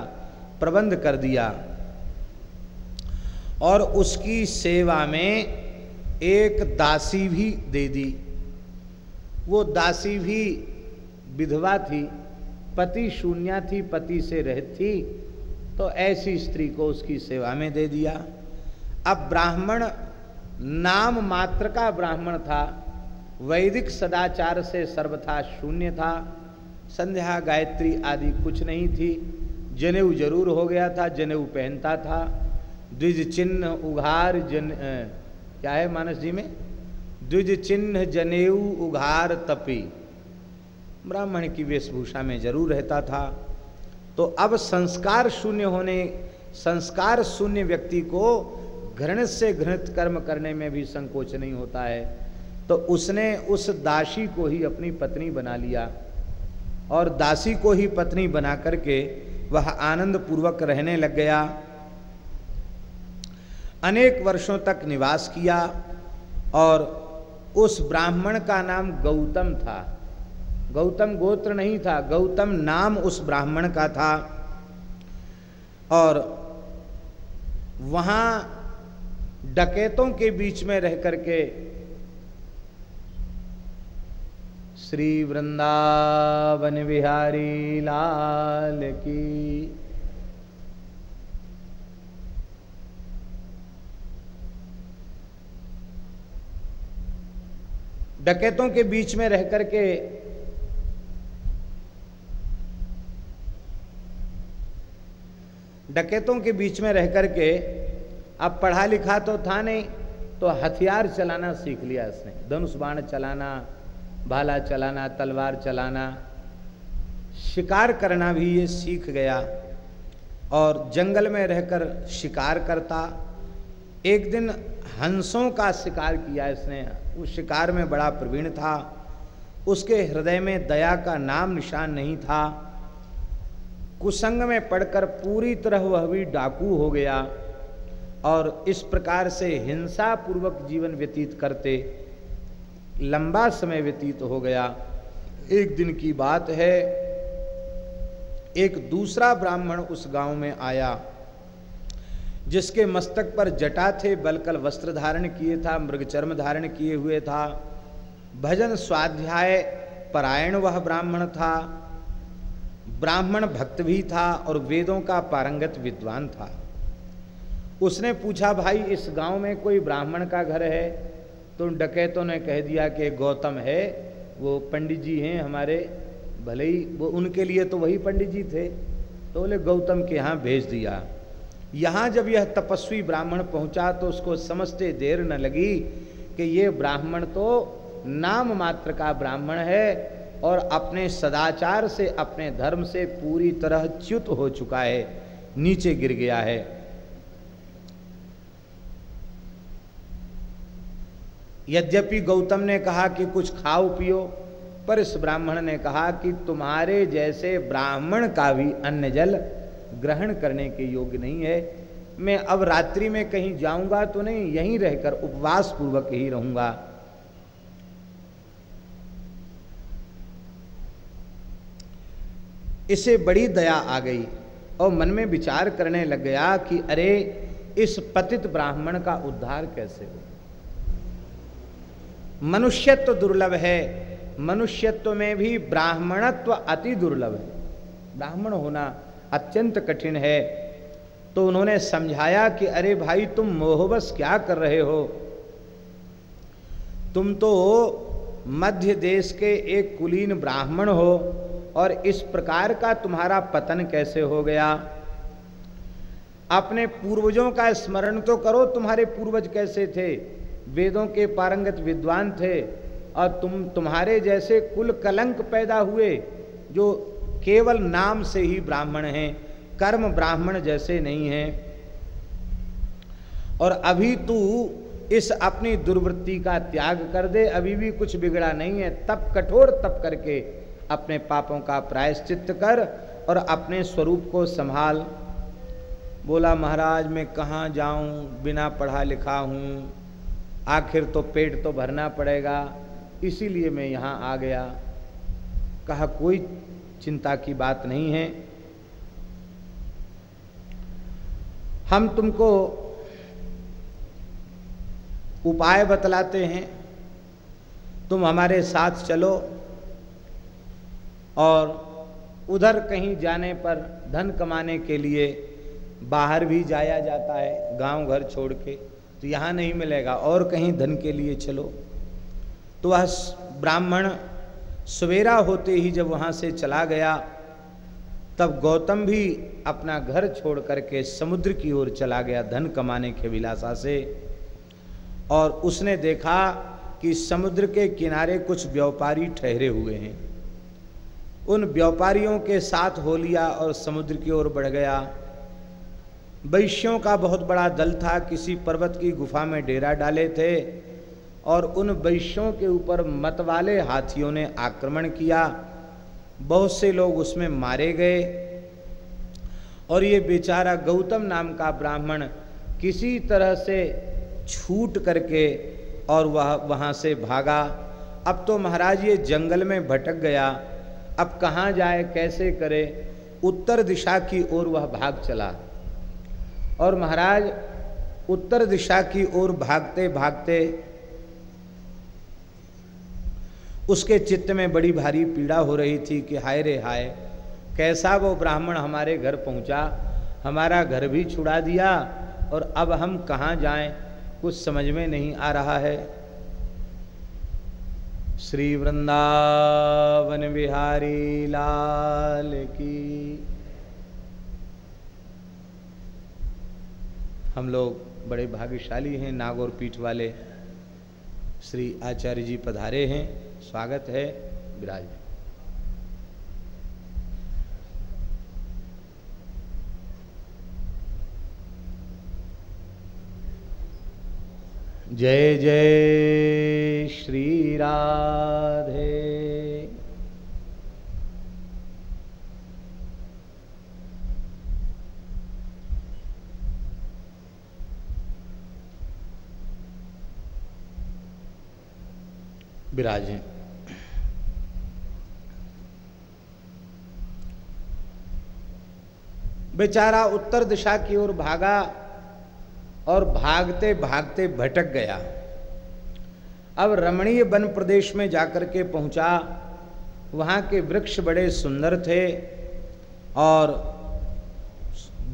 प्रबंध कर दिया। और उसकी सेवा में एक दासी भी दे दी। वो दासी भी विधवा थी, पति शून्य थी, पति से रहती थी तो ऐसी स्त्री को उसकी सेवा में दे दिया। अब ब्राह्मण नाम मात्र का ब्राह्मण था, वैदिक सदाचार से सर्वथा शून्य था, संध्या, गायत्री आदि कुछ नहीं थी, जनेऊ ज़रूर हो गया था, जनेऊ पहनता था, द्विज चिन्ह, उघार, जन क्या है मानस जी में? द्विज चिन्ह जनेऊ उघार तपी। ब्राह्मण की वेशभूषा में ज़रूर रहता था। तो अब संस्कार शून्य होने, संस्कार शून्य व्यक्ति को घृणित से घृणित कर्म करने में भी संकोच नहीं होता है। तो उसने उस दासी को ही अपनी पत्नी बना लिया। और दासी को ही पत्नी बना करके वह आनंद पूर्वक रहने लग गया। अनेक वर्षों तक निवास किया और उस ब्राह्मण का नाम गौतम था। गौतम गोत्र नहीं था, गौतम नाम उस ब्राह्मण का था। और वहाँ डकैतों के बीच में रह करके श्री वृंदावन बिहारी लाल की डकैतों के बीच में रह करके डकैतों के बीच में रह करके अब पढ़ा लिखा तो था नहीं तो हथियार चलाना सीख लिया इसने। धनुष बाण चलाना, भाला चलाना, तलवार चलाना, शिकार करना भी ये सीख गया और जंगल में रहकर शिकार करता। एक दिन हंसों का शिकार किया इसने। उस शिकार में बड़ा प्रवीण था। उसके हृदय में दया का नाम निशान नहीं था। कुसंग में पढ़कर पूरी तरह वह भी डाकू हो गया और इस प्रकार से हिंसा पूर्वक जीवन व्यतीत करते लंबा समय व्यतीत हो गया। एक दिन की बात है, एक दूसरा ब्राह्मण उस गाँव में आया। जिसके मस्तक पर जटा थे, बलकल वस्त्र धारण किए था मृग चर्म धारण किए हुए था। भजन स्वाध्याय परायण वह ब्राह्मण था। ब्राह्मण भक्त भी था और वेदों का पारंगत विद्वान था। उसने पूछा, भाई, इस गाँव में कोई ब्राह्मण का घर है? तो उन डकैतों ने कह दिया कि, गौतम है, वो पंडित जी हैं हमारे, भले ही वो उनके लिए तो वही पंडित जी थे। तो बोले, गौतम के यहाँ भेज दिया। यहाँ जब यह तपस्वी ब्राह्मण पहुँचा तो उसको समझते देर न लगी कि ये ब्राह्मण तो नाम मात्र का ब्राह्मण है और अपने सदाचार से, अपने धर्म से पूरी तरह च्युत हो चुका है, नीचे गिर गया है। यद्यपि गौतम ने कहा कि कुछ खाओ पियो, पर इस ब्राह्मण ने कहा कि तुम्हारे जैसे ब्राह्मण का भी अन्न जल ग्रहण करने के योग्य नहीं है। मैं अब रात्रि में कहीं जाऊँगा तो नहीं, यहीं रहकर उपवास पूर्वक ही रहूँगा। इसे बड़ी दया आ गई और मन में विचार करने लग गया कि अरे, इस पतित ब्राह्मण का उद्धार कैसे हो? मनुष्यत्व दुर्लभ है, मनुष्यत्व में भी ब्राह्मणत्व अति दुर्लभ है। ब्राह्मण होना अत्यंत कठिन है। तो उन्होंने समझाया कि, अरे भाई, तुम मोहबस क्या कर रहे हो? तुम तो मध्य देश के एक कुलीन ब्राह्मण हो और इस प्रकार का तुम्हारा पतन कैसे हो गया? अपने पूर्वजों का स्मरण तो करो, तुम्हारे पूर्वज कैसे थे? वेदों के पारंगत विद्वान थे और तुम तुम्हारे जैसे कुल कलंक पैदा हुए, जो केवल नाम से ही ब्राह्मण हैं, कर्म ब्राह्मण जैसे नहीं हैं। और अभी तू इस अपनी दुर्वृत्ति का त्याग कर दे, अभी भी कुछ बिगड़ा नहीं है, तप कठोर तप करके अपने पापों का प्रायश्चित कर और अपने स्वरूप को संभाल। बोला, महाराज, मैं कहाँ जाऊँ? बिना पढ़ा लिखा हूँ। आखिर तो पेट तो भरना पड़ेगा, इसीलिए मैं यहाँ आ गया। कहा, कोई चिंता की बात नहीं है। हम तुमको उपाय बतलाते हैं। तुम हमारे साथ चलो और उधर कहीं जाने पर धन कमाने के लिए बाहर भी जाया जाता है, गाँव घर छोड़ के। तो यहाँ नहीं मिलेगा, और कहीं धन के लिए चलो। तो वह ब्राह्मण सवेरा होते ही जब वहाँ से चला गया, तब गौतम भी अपना घर छोड़ करके समुद्र की ओर चला गया धन कमाने के विलासा से। और उसने देखा कि समुद्र के किनारे कुछ व्यापारी ठहरे हुए हैं। उन व्यापारियों के साथ हो लिया और समुद्र की ओर बढ़ गया। वैश्यों का बहुत बड़ा दल था, किसी पर्वत की गुफा में डेरा डाले थे और उन वैश्यों के ऊपर मत वाले हाथियों ने आक्रमण किया। बहुत से लोग उसमें मारे गए। और ये बेचारा गौतम नाम का ब्राह्मण किसी तरह से छूट करके और वह, वहाँ से भागा। अब तो महाराज ये जंगल में भटक गया। अब कहाँ जाए, कैसे करे? उत्तर दिशा की ओर वह भाग चला। और महाराज, उत्तर दिशा की ओर भागते भागते उसके चित्त में बड़ी भारी पीड़ा हो रही थी कि हाय रे हाय, कैसा वो ब्राह्मण हमारे घर पहुँचा, हमारा घर भी छुड़ा दिया, और अब हम कहाँ जाएँ, कुछ समझ में नहीं आ रहा है। श्री वृंदावन बिहारी लाल की। हम लोग बड़े भाग्यशाली हैं, नागौर पीठ वाले। श्री आचार्य जी पधारे हैं। स्वागत है विराज जय जय श्री राधे। विराजें बेचारा उत्तर दिशा की ओर भागा और भागते भागते भटक गया। अब रमणीय वन प्रदेश में जाकर के पहुँचा। वहाँ के वृक्ष बड़े सुंदर थे और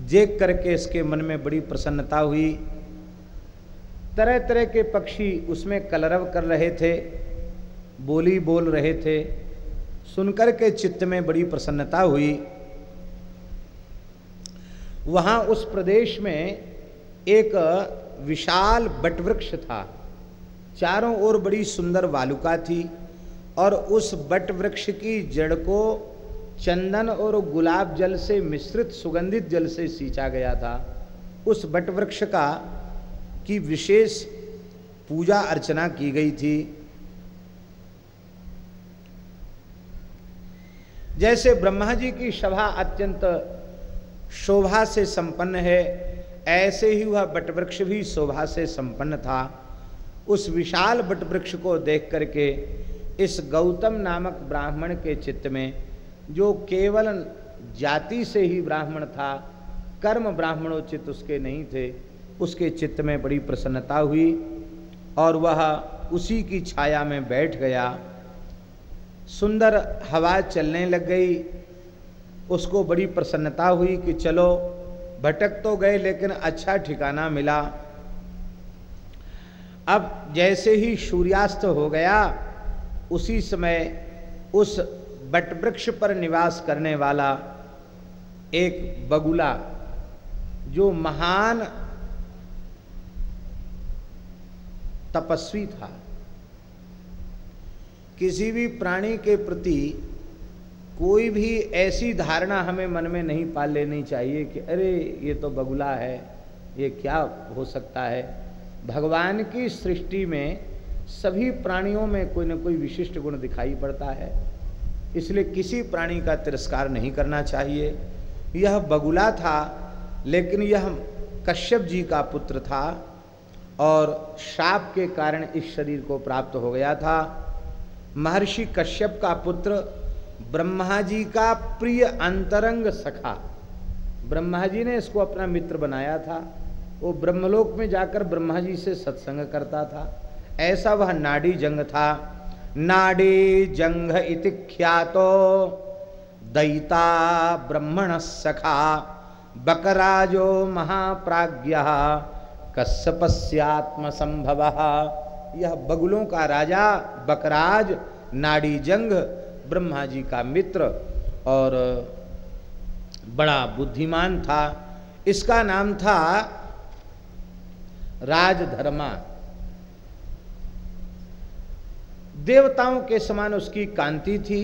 देख करके इसके मन में बड़ी प्रसन्नता हुई। तरह तरह के पक्षी उसमें कलरव कर रहे थे, बोली बोल रहे थे। सुनकर के चित्त में बड़ी प्रसन्नता हुई। वहाँ उस प्रदेश में एक विशाल बटवृक्ष था। चारों ओर बड़ी सुंदर वालुका थी और उस बट वृक्ष की जड़ को चंदन और गुलाब जल से मिश्रित, सुगंधित जल से सींचा गया था। उस बट वृक्ष का, की विशेष पूजा अर्चना की गई थी। जैसे ब्रह्मा जी की सभा अत्यंत शोभा से संपन्न है। ऐसे ही वह बटवृक्ष भी शोभा से संपन्न था। उस विशाल बटवृक्ष को देख करके इस गौतम नामक ब्राह्मण के चित्त में, जो केवल जाति से ही ब्राह्मण था, कर्म ब्राह्मणोचित उसके नहीं थे, उसके चित्त में बड़ी प्रसन्नता हुई और वह उसी की छाया में बैठ गया। सुंदर हवा चलने लग गई उसको बड़ी प्रसन्नता हुई कि चलो, भटक तो गए लेकिन अच्छा ठिकाना मिला। अब जैसे ही सूर्यास्त हो गया, उसी समय उस बटवृक्ष पर निवास करने वाला एक बगुला, जो महान तपस्वी था। किसी भी प्राणी के प्रति कोई भी ऐसी धारणा हमें मन में नहीं पाल लेनी चाहिए कि अरे, ये तो बगुला है, ये क्या हो सकता है? भगवान की सृष्टि में सभी प्राणियों में कोई ना कोई विशिष्ट गुण दिखाई पड़ता है। इसलिए किसी प्राणी का तिरस्कार नहीं करना चाहिए। यह बगुला था, लेकिन यह कश्यप जी का पुत्र था और शाप के कारण इस शरीर को प्राप्त हो गया था। महर्षि कश्यप का पुत्र ब्रह्मा जी का प्रिय अंतरंग सखा। ब्रह्मा जी ने इसको अपना मित्र बनाया था। वो ब्रह्मलोक में जाकर ब्रह्मा जी से सत्संग करता था। ऐसा वह नाडी जंग था। नाडी जंग इति ख्यातो। दैता ब्रह्मण सखा। बकराजो महाप्राज्ञ। कश्यपस्यात्म संभव। यह बगुलों का राजा, बकराज, नाड़ी जंग ब्रह्मा जी का मित्र और बड़ा बुद्धिमान था। इसका नाम था राजधर्मा। देवताओं के समान उसकी कांति थी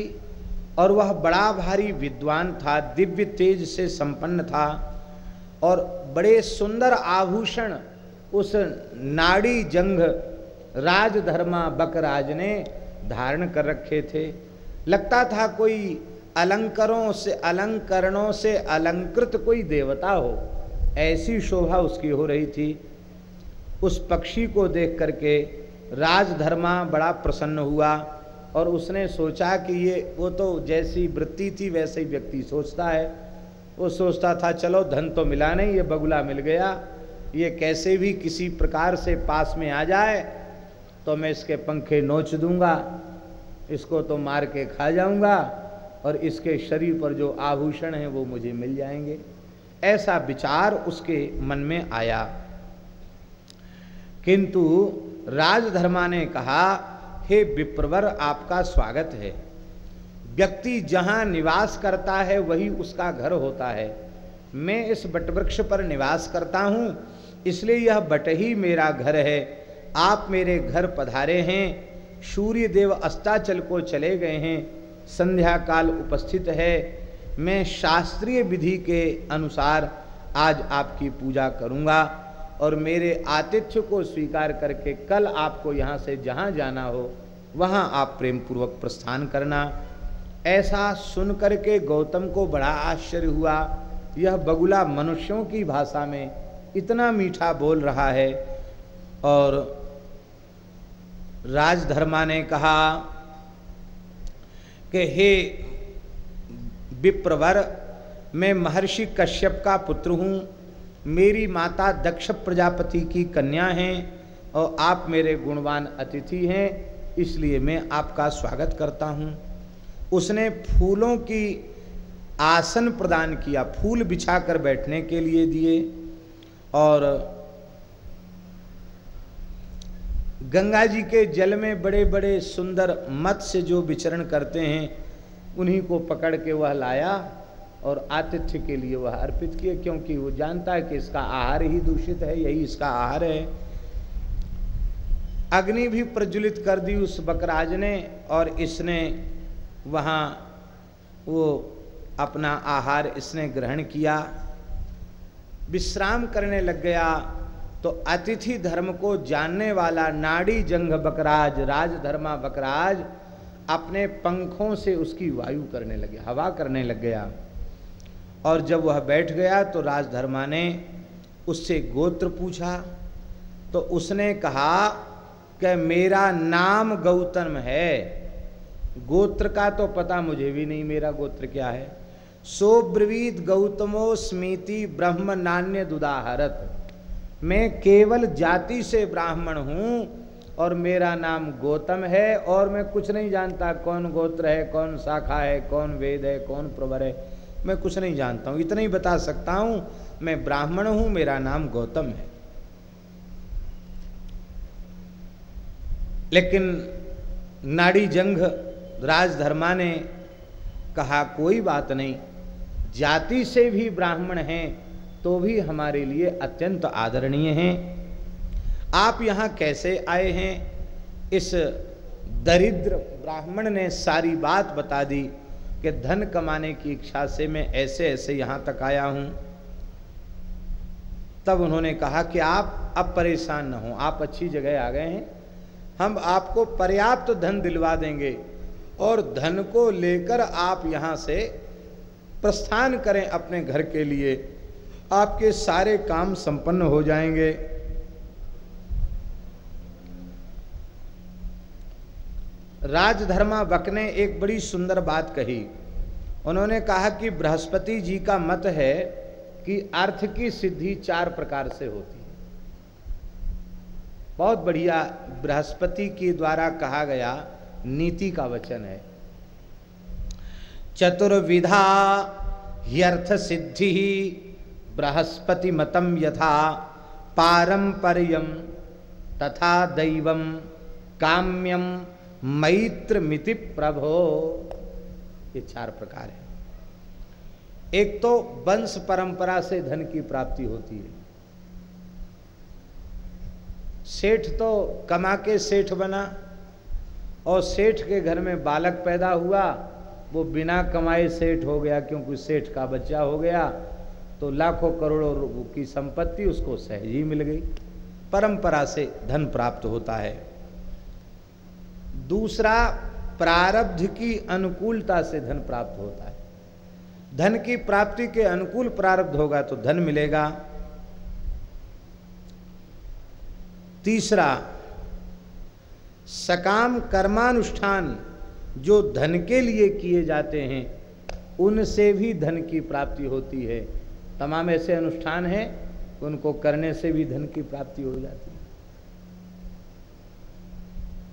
और वह बड़ा भारी विद्वान था, दिव्य तेज से संपन्न था और बड़े सुंदर आभूषण उस नाड़ी जंग राजधर्मा बकराज ने धारण कर रखे थे। लगता था कोई अलंकरों से, अलंकरणों से अलंकृत कोई देवता हो। ऐसी शोभा उसकी हो रही थी। उस पक्षी को देख करके राजधर्मा बड़ा प्रसन्न हुआ और उसने सोचा कि ये, वो तो जैसी वृत्ति थी, वैसे ही व्यक्ति सोचता है। वो सोचता था, चलो, धन तो मिला नहीं, ये बगुला मिल गया। ये कैसे भी किसी प्रकार से पास में आ जाए तो मैं इसके पंखे नोच दूँगा। इसको तो मार के खा जाऊँगा और इसके शरीर पर जो आभूषण हैं वो मुझे मिल जाएँगे। ऐसा विचार उसके मन में आया। किंतु राजधर्मा ने कहा, हे विप्रवर, आपका स्वागत है। व्यक्ति जहाँ निवास करता है, वही उसका घर होता है। मैं इस बटवृक्ष पर निवास करता हूँ, इसलिए यह बट ही मेरा घर है। आप मेरे घर पधारे हैं सूर्य देव अस्ताचल को चले गए हैं। संध्या काल उपस्थित है। मैं शास्त्रीय विधि के अनुसार आज आपकी पूजा करूँगा और मेरे आतिथ्य को स्वीकार करके कल आपको यहाँ से जहाँ जाना हो, वहाँ आप प्रेम पूर्वक प्रस्थान करना। ऐसा सुन करके गौतम को बड़ा आश्चर्य हुआ। यह बगुला मनुष्यों की भाषा में इतना मीठा बोल रहा है और राजधर्मा ने कहा कि हे विप्रवर, मैं महर्षि कश्यप का पुत्र हूँ। मेरी माता दक्ष प्रजापति की कन्या हैं और आप मेरे गुणवान अतिथि हैं, इसलिए मैं आपका स्वागत करता हूँ। उसने फूलों की आसन प्रदान किया, फूल बिछाकर बैठने के लिए दिए और गंगा जी के जल में बड़े बड़े सुंदर मत्स्य जो विचरण करते हैं, उन्हीं को पकड़ के वह लाया और आतिथ्य के लिए वह अर्पित किए, क्योंकि वो जानता है कि इसका आहार ही दूषित है, यही इसका आहार है। अग्नि भी प्रज्वलित कर दी उस बकराज ने और इसने वहाँ वो अपना आहार इसने ग्रहण किया। विश्राम करने लग गया तो अतिथि धर्म को जानने वाला नाड़ी जंग बकराज, राजधर्मा बकराज अपने पंखों से उसकी वायु करने लगे, हवा करने लग गया। और जब वह बैठ गया तो राजधर्मा ने उससे गोत्र पूछा। तो उसने कहा कि मेरा नाम गौतम है। गोत्र का तो पता मुझे भी नहीं, मेरा गोत्र क्या है? सोब्रवीत गौतमो स्मृति ब्रह्म नान्य दुदाहरत। मैं केवल जाति से ब्राह्मण हूँ और मेरा नाम गौतम है और मैं कुछ नहीं जानता कौन गोत्र है, कौन शाखा है, कौन वेद है, कौन प्रवर है। मैं कुछ नहीं जानता हूँ, इतना ही बता सकता हूँ, मैं ब्राह्मण हूँ, मेरा नाम गौतम है। लेकिन नाड़ी जंग राजधर्मा ने कहा, कोई बात नहीं, जाति से भी ब्राह्मण हैं तो भी हमारे लिए अत्यंत आदरणीय हैं। आप यहाँ कैसे आए हैं? इस दरिद्र ब्राह्मण ने सारी बात बता दी कि धन कमाने की इच्छा से मैं ऐसे ऐसे यहाँ तक आया हूँ। तब उन्होंने कहा कि आप अब परेशान न हो, आप अच्छी जगह आ गए हैं। हम आपको पर्याप्त धन दिलवा देंगे और धन को लेकर आप यहाँ से प्रस्थान करें अपने घर के लिए। आपके सारे काम संपन्न हो जाएँगे। राजधर्मा बक ने एक बड़ी सुंदर बात कही। उन्होंने कहा कि बृहस्पति जी का मत है कि अर्थ की सिद्धि चार प्रकार से होती है। बहुत बढ़िया बृहस्पति के द्वारा कहा गया नीति का वचन है। चतुर्विधा ह्यर्थ सिद्धि बृहस्पति मतम यथा पारंपर्यम तथा दैवम काम्यम मैत्र मिति प्रभो ये चार प्रकार है। एक तो वंश परंपरा से धन की प्राप्ति होती है। सेठ तो कमा के सेठ बना और सेठ के घर में बालक पैदा हुआ, वो बिना कमाए सेठ हो गया क्योंकि सेठ का बच्चा हो गया। तो लाखों करोड़ों की संपत्ति उसको सहज ही मिल गई। परंपरा से धन प्राप्त होता है। दूसरा, प्रारब्ध की अनुकूलता से धन प्राप्त होता है। धन की प्राप्ति के अनुकूल प्रारब्ध होगा तो धन मिलेगा। तीसरा, सकाम कर्मानुष्ठान जो धन के लिए किए जाते हैं, उनसे भी धन की प्राप्ति होती है। तमाम ऐसे अनुष्ठान हैं उनको करने से भी धन की प्राप्ति हो जाती है।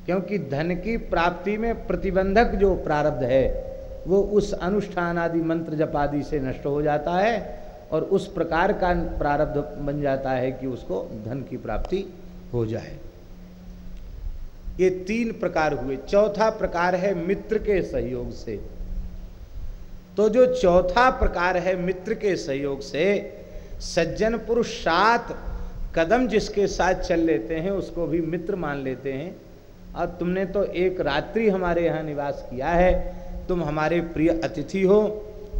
क्योंकि धन की प्राप्ति में प्रतिबंधक जो प्रारब्ध है, वो उस अनुष्ठान आदि मंत्र जप आदि से नष्ट हो जाता है और उस प्रकार का प्रारब्ध बन जाता है कि उसको धन की प्राप्ति हो जाए। ये तीन प्रकार हुए। चौथा प्रकार है मित्र के सहयोग से। तो जो चौथा प्रकार है मित्र के सहयोग से, सज्जन पुरुष सात कदम जिसके साथ चल लेते हैं, उसको भी मित्र मान लेते हैं। और तुमने तो एक रात्रि हमारे यहाँ निवास किया है, तुम हमारे प्रिय अतिथि हो,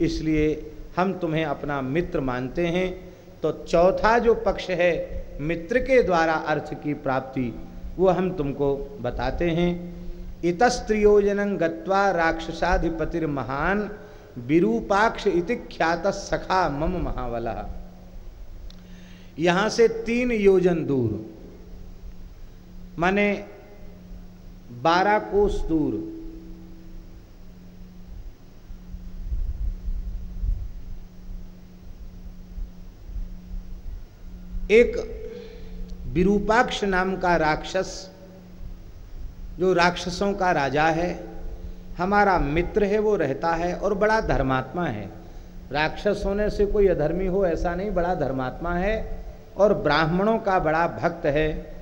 इसलिए हम तुम्हें अपना मित्र मानते हैं। तो चौथा जो पक्ष है, मित्र के द्वारा अर्थ की प्राप्ति, वो हम तुमको बताते हैं। इतस्त्रियोजन गत्वा राक्षसाधिपतिर महान विरूपाक्ष इति ख्यात सखा मम महावला यहाँ से तीन योजन दूर। माने बारह कोस दूर। एक विरूपाक्ष नाम का राक्षस, जो राक्षसों का राजा है हमारा मित्र है, वो रहता है और बड़ा धर्मात्मा है। राक्षस होने से कोई अधर्मी हो, ऐसा नहीं, बड़ा धर्मात्मा है और ब्राह्मणों का बड़ा भक्त है।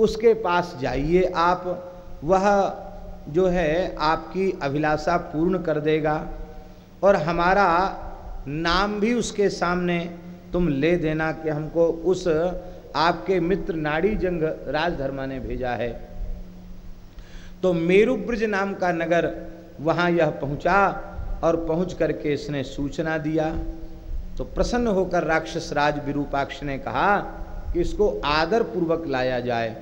उसके पास जाइए आप, वह जो है आपकी अभिलाषा पूर्ण कर देगा और हमारा नाम भी उसके सामने तुम ले देना कि हमको उस आपके मित्र नाड़ी जंग राजधर्मा ने भेजा है। तो मेरुब्रज नाम का नगर वहाँ यह पहुँचा और पहुँच करके इसने सूचना दिया। तो प्रसन्न होकर राक्षस राज विरूपाक्ष ने कहा कि इसको आदर पूर्वक लाया जाए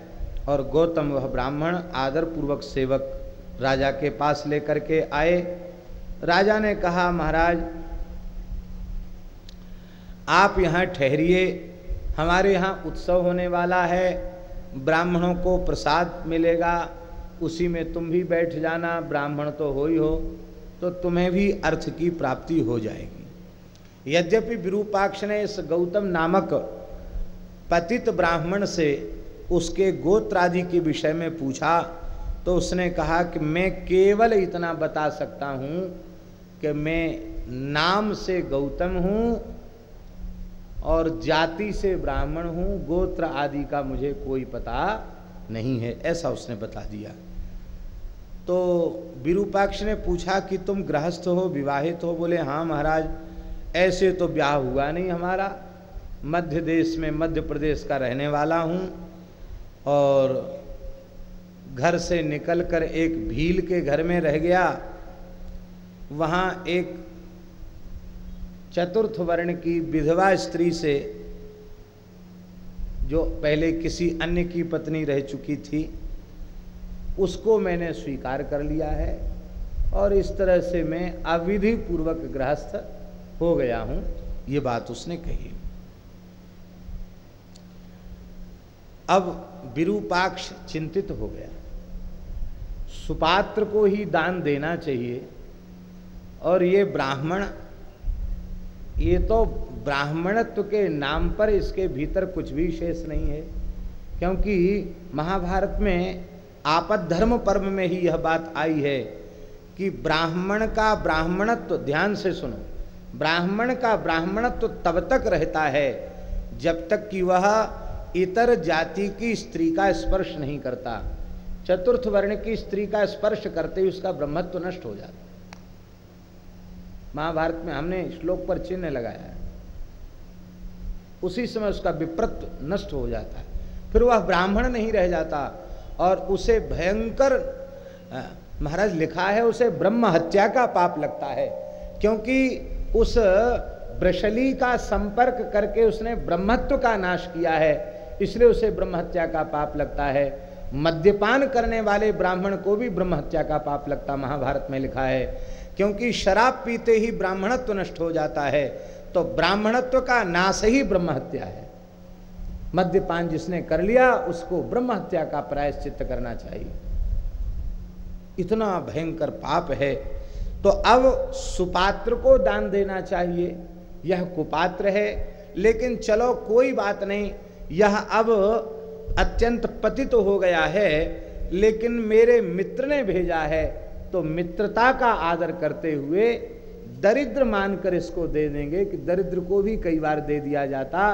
और गौतम वह ब्राह्मण आदर पूर्वक सेवक राजा के पास लेकर के आए। राजा ने कहा, महाराज, आप यहाँ ठहरिए। हमारे यहाँ उत्सव होने वाला है। ब्राह्मणों को प्रसाद मिलेगा। उसी में तुम भी बैठ जाना, ब्राह्मण तो हो ही हो तो तुम्हें भी अर्थ की प्राप्ति हो जाएगी। यद्यपि विरूपाक्ष ने इस गौतम नामक पतित ब्राह्मण से उसके गोत्र आदि के विषय में पूछा तो उसने कहा कि मैं केवल इतना बता सकता हूँ कि मैं नाम से गौतम हूँ और जाति से ब्राह्मण हूँ, गोत्र आदि का मुझे कोई पता नहीं है, ऐसा उसने बता दिया। तो विरूपाक्ष ने पूछा कि तुम गृहस्थ हो, विवाहित हो? बोले हाँ महाराज, ऐसे तो ब्याह हुआ नहीं हमारा। मध्य देश में मध्य प्रदेश का रहने वाला हूँ और घर से निकलकर एक भील के घर में रह गया। वहाँ एक चतुर्थ वर्ण की विधवा स्त्री से जो पहले किसी अन्य की पत्नी रह चुकी थी, उसको मैंने स्वीकार कर लिया है और इस तरह से मैं अविधि पूर्वक गृहस्थ हो गया हूँ। ये बात उसने कही। अब विरूपाक्ष चिंतित हो गया। सुपात्र को ही दान देना चाहिए और ये ब्राह्मण, ये तो ब्राह्मणत्व के नाम पर इसके भीतर कुछ भी शेष नहीं है, क्योंकि महाभारत में आपद धर्म पर्व में ही यह बात आई है कि ब्राह्मण का ब्राह्मणत्व, ध्यान से सुनो, ब्राह्मण का ब्राह्मणत्व तब तक रहता है जब तक कि वह इतर जाति की स्त्री का स्पर्श नहीं करता। चतुर्थ वर्ण की स्त्री का स्पर्श करते ही उसका ब्रह्मत्व नष्ट हो जाता। महाभारत में हमने श्लोक पर चिन्ह लगाया है। उसी समय उसका विप्रत नष्ट हो जाता है। फिर वह ब्राह्मण नहीं रह जाता और उसे भयंकर महाराज लिखा है, उसे ब्रह्म हत्या का पाप लगता है, क्योंकि उस ब्रशली का संपर्क करके उसने ब्रह्मत्व का नाश किया है, इसलिए उसे ब्रह्म हत्या का पाप लगता है। मद्यपान करने वाले ब्राह्मण को भी ब्रह्म हत्या का पाप लगता महाभारत में लिखा है। क्योंकि शराब पीते ही ब्राह्मणत्व नष्ट हो जाता है तो ब्राह्मणत्व का नाश ही ब्रह्म हत्या है। मद्यपान जिसने कर लिया, उसको ब्रह्म हत्या का प्रायश्चित करना चाहिए। इतना भयंकर पाप है तो अब सुपात्र को दान देना चाहिए। यह कुपात्र है, लेकिन चलो कोई बात नहीं, यह अब अत्यंत पतित तो हो गया है, लेकिन मेरे मित्र ने भेजा है तो मित्रता का आदर करते हुए दरिद्र मानकर इसको दे देंगे कि दरिद्र को भी कई बार दे दिया जाता।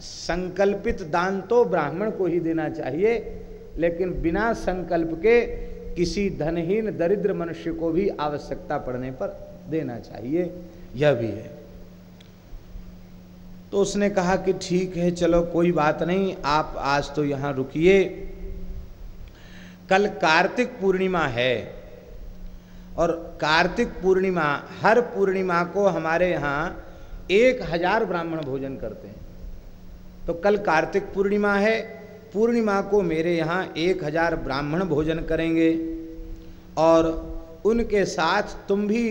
संकल्पित दान तो ब्राह्मण को ही देना चाहिए, लेकिन बिना संकल्प के किसी धनहीन दरिद्र मनुष्य को भी आवश्यकता पड़ने पर देना चाहिए। यह भी है। तो उसने कहा कि ठीक है, चलो कोई बात नहीं, आप आज तो यहाँ रुकिए। कल कार्तिक पूर्णिमा है और कार्तिक पूर्णिमा, हर पूर्णिमा को हमारे यहाँ एक हज़ार ब्राह्मण भोजन करते हैं। तो कल कार्तिक पूर्णिमा है, पूर्णिमा को मेरे यहाँ एक हज़ार ब्राह्मण भोजन करेंगे और उनके साथ तुम भी,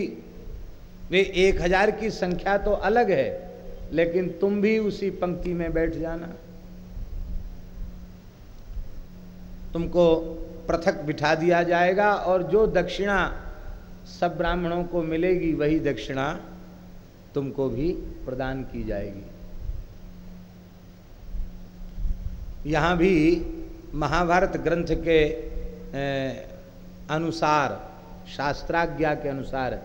वे एक हज़ार की संख्या तो अलग है लेकिन तुम भी उसी पंक्ति में बैठ जाना। तुमको पृथक बिठा दिया जाएगा और जो दक्षिणा सब ब्राह्मणों को मिलेगी, वही दक्षिणा तुमको भी प्रदान की जाएगी। यहाँ भी महाभारत ग्रंथ के अनुसार, शास्त्राज्ञा के अनुसार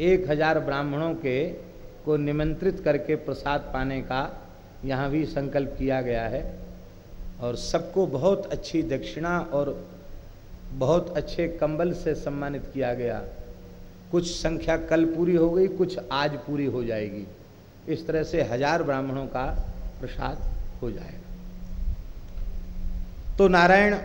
एक हज़ार ब्राह्मणों के को निमंत्रित करके प्रसाद पाने का यहाँ भी संकल्प किया गया है। और सबको बहुत अच्छी दक्षिणा और बहुत अच्छे कंबल से सम्मानित किया गया। कुछ संख्या कल पूरी हो गई, कुछ आज पूरी हो जाएगी। इस तरह से हज़ार ब्राह्मणों का प्रसाद हो जाएगा। तो नारायण,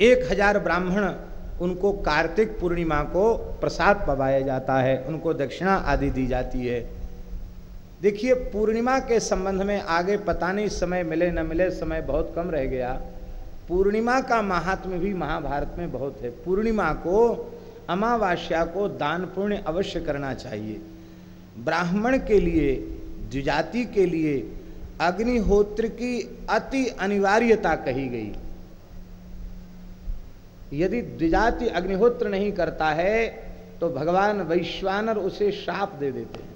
एक हज़ार ब्राह्मण, उनको कार्तिक पूर्णिमा को प्रसाद पवाया जाता है, उनको दक्षिणा आदि दी जाती है। देखिए, पूर्णिमा के संबंध में आगे पता नहीं, समय मिले न मिले, समय बहुत कम रह गया। पूर्णिमा का महात्म भी महाभारत में बहुत है। पूर्णिमा को, अमावास्या को दान पुण्य अवश्य करना चाहिए। ब्राह्मण के लिए, द्विजाति के लिए अग्निहोत्र की अति अनिवार्यता कही गई। यदि द्विजाति अग्निहोत्र नहीं करता है तो भगवान वैश्वानर उसे श्राप दे देते हैं।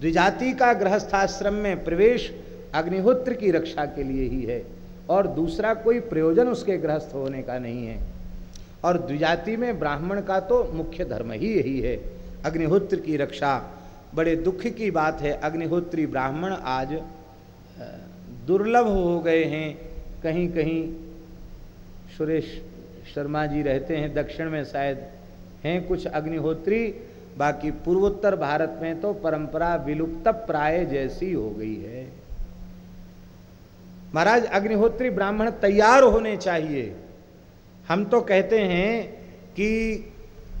द्विजाति का गृहस्थाश्रम में प्रवेश अग्निहोत्र की रक्षा के लिए ही है, और दूसरा कोई प्रयोजन उसके गृहस्थ होने का नहीं है। और द्विजाति में ब्राह्मण का तो मुख्य धर्म ही यही है, अग्निहोत्र की रक्षा। बड़े दुख की बात है, अग्निहोत्री ब्राह्मण आज दुर्लभ हो गए हैं। कहीं कहीं सुरेश शर्मा जी रहते हैं, दक्षिण में शायद हैं कुछ अग्निहोत्री बाकी पूर्वोत्तर भारत में तो परंपरा विलुप्त प्राय जैसी हो गई है। महाराज, अग्निहोत्री ब्राह्मण तैयार होने चाहिए। हम तो कहते हैं कि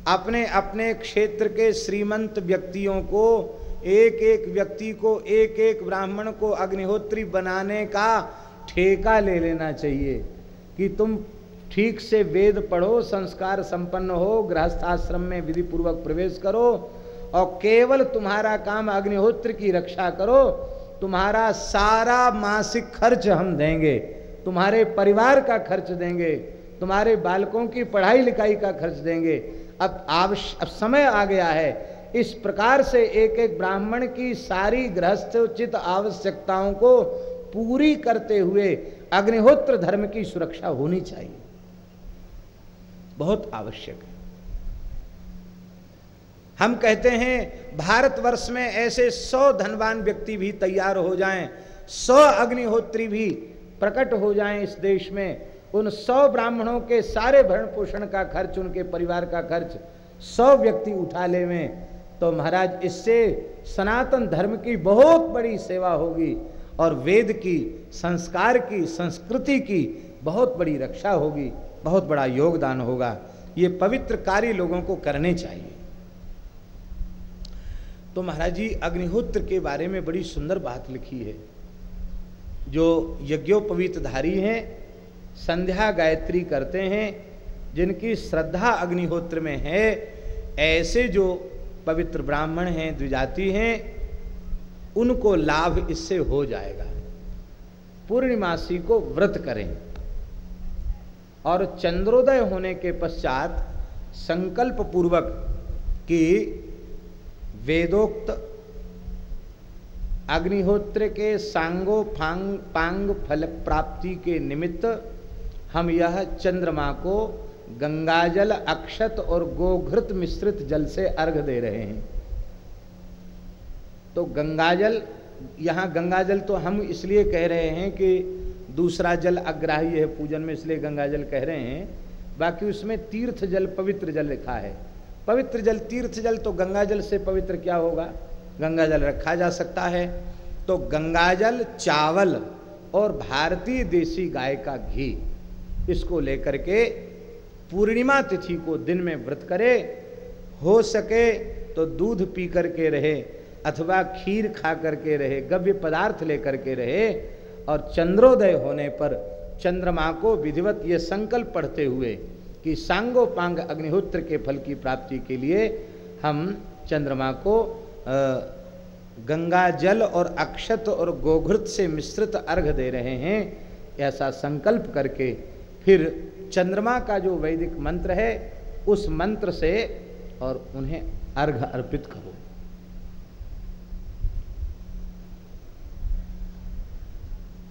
अपने अपने क्षेत्र के श्रीमंत व्यक्तियों को एक एक व्यक्ति को एक एक ब्राह्मण को अग्निहोत्री बनाने का ठेका ले लेना चाहिए कि तुम ठीक से वेद पढ़ो, संस्कार संपन्न हो, गृहस्थाश्रम में विधि पूर्वक प्रवेश करो और केवल तुम्हारा काम अग्निहोत्र की रक्षा करो। तुम्हारा सारा मासिक खर्च हम देंगे, तुम्हारे परिवार का खर्च देंगे, तुम्हारे बालकों की पढ़ाई लिखाई का खर्च देंगे। अब आवश्य अब समय आ गया है। इस प्रकार से एक एक ब्राह्मण की सारी गृहस्थोचित आवश्यकताओं को पूरी करते हुए अग्निहोत्र धर्म की सुरक्षा होनी चाहिए। बहुत आवश्यक है। हम कहते हैं भारतवर्ष में ऐसे सौ धनवान व्यक्ति भी तैयार हो जाएँ, सौ अग्निहोत्री भी प्रकट हो जाएँ इस देश में। उन सौ ब्राह्मणों के सारे भरण पोषण का खर्च उनके परिवार का खर्च सौ व्यक्ति उठा ले में तो महाराज इससे सनातन धर्म की बहुत बड़ी सेवा होगी और वेद की संस्कार की संस्कृति की बहुत बड़ी रक्षा होगी। बहुत बड़ा योगदान होगा। ये पवित्र कार्य लोगों को करने चाहिए। तो महाराज जी, अग्निहोत्र के बारे में बड़ी सुंदर बात लिखी है। जो यज्ञोपवीतधारी हैं, संध्या गायत्री करते हैं, जिनकी श्रद्धा अग्निहोत्र में है, ऐसे जो पवित्र ब्राह्मण हैं, द्विजाति हैं, उनको लाभ इससे हो जाएगा। पूर्णिमासी को व्रत करें। और चंद्रोदय होने के पश्चात संकल्प पूर्वक कि वेदोक्त अग्निहोत्र के सांगो फांग, पांग फल प्राप्ति के निमित्त हम यह चंद्रमा को गंगाजल अक्षत और गोघृत मिश्रित जल से अर्घ दे रहे हैं। तो गंगाजल, यहाँ गंगाजल तो हम इसलिए कह रहे हैं कि दूसरा जल अग्राह्य है पूजन में, इसलिए गंगा जल कह रहे हैं। बाकी उसमें तीर्थ जल, पवित्र जल लिखा है। पवित्र जल, तीर्थ जल तो गंगा जल से पवित्र क्या होगा? गंगा जल रखा जा सकता है। तो गंगा जल, चावल और भारतीय देसी गाय का घी, इसको लेकर के पूर्णिमा तिथि को दिन में व्रत करे, हो सके तो दूध पी करके रहे, अथवा खीर खा करके रहे, गव्य पदार्थ लेकर के रहे और चंद्रोदय होने पर चंद्रमा को विधिवत ये संकल्प पढ़ते हुए कि सांगोपांग अग्निहोत्र के फल की प्राप्ति के लिए हम चंद्रमा को गंगा जल और अक्षत और गोघृत से मिश्रित अर्घ दे रहे हैं, ऐसा संकल्प करके फिर चंद्रमा का जो वैदिक मंत्र है, उस मंत्र से और उन्हें अर्घ अर्पित करो।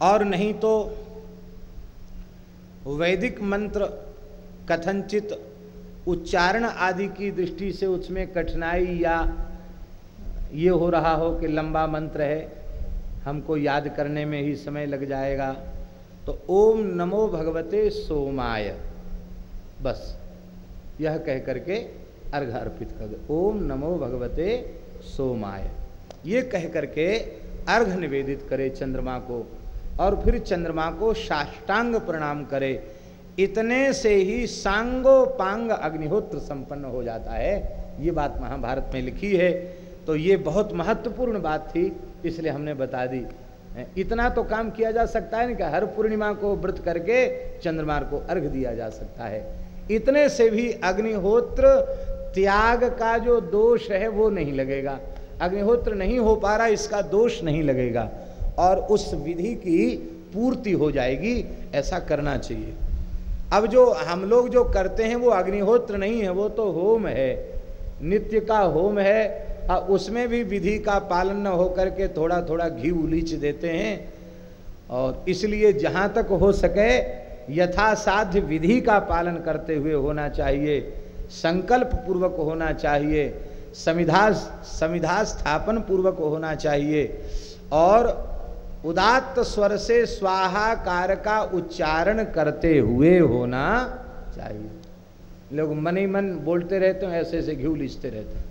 और नहीं तो वैदिक मंत्र, कथनचित, उच्चारण आदि की दृष्टि से उसमें कठिनाई या ये हो रहा हो कि लंबा मंत्र है, हमको याद करने में ही समय लग जाएगा। तो ओम नमो भगवते सोमाय। बस, यह कह करके अर्घ अर्पित कर ओम नमो भगवते सोमाय। ये कह करके अर्घ निवेदित करे चंद्रमा को। और फिर चंद्रमा को साष्टांग प्रणाम करे। इतने से ही सांगो पांग अग्निहोत्र संपन्न हो जाता है। ये बात महाभारत में लिखी है। तो ये बहुत महत्वपूर्ण बात थी, इसलिए हमने बता दी। इतना तो काम किया जा सकता है ना कि हर पूर्णिमा को व्रत करके चंद्रमा को अर्घ दिया जा सकता है। इतने से भी अग्निहोत्र त्याग का जो दोष है वो नहीं लगेगा। अग्निहोत्र नहीं हो पा रहा, इसका दोष नहीं लगेगा। और उस विधि की पूर्ति हो जाएगी, ऐसा करना चाहिए। अब जो हम लोग जो करते हैं, वो अग्निहोत्र नहीं है, वो तो होम है, नित्य का होम है, और उसमें भी विधि का पालन न होकर के थोड़ा थोड़ा घी उलीच देते हैं, और इसलिए जहाँ तक हो सके, यथासाध्य विधि का पालन करते हुए होना चाहिए संकल्प पूर्वक होना चाहिए संविधा संविधा स्थापन पूर्वक होना चाहिए, और उदात्त स्वर से स्वाहाकार का उच्चारण करते हुए होना चाहिए। लोग मन ही मन बोलते रहते हैं, ऐसे ऐसे घी लिचते रहते हैं।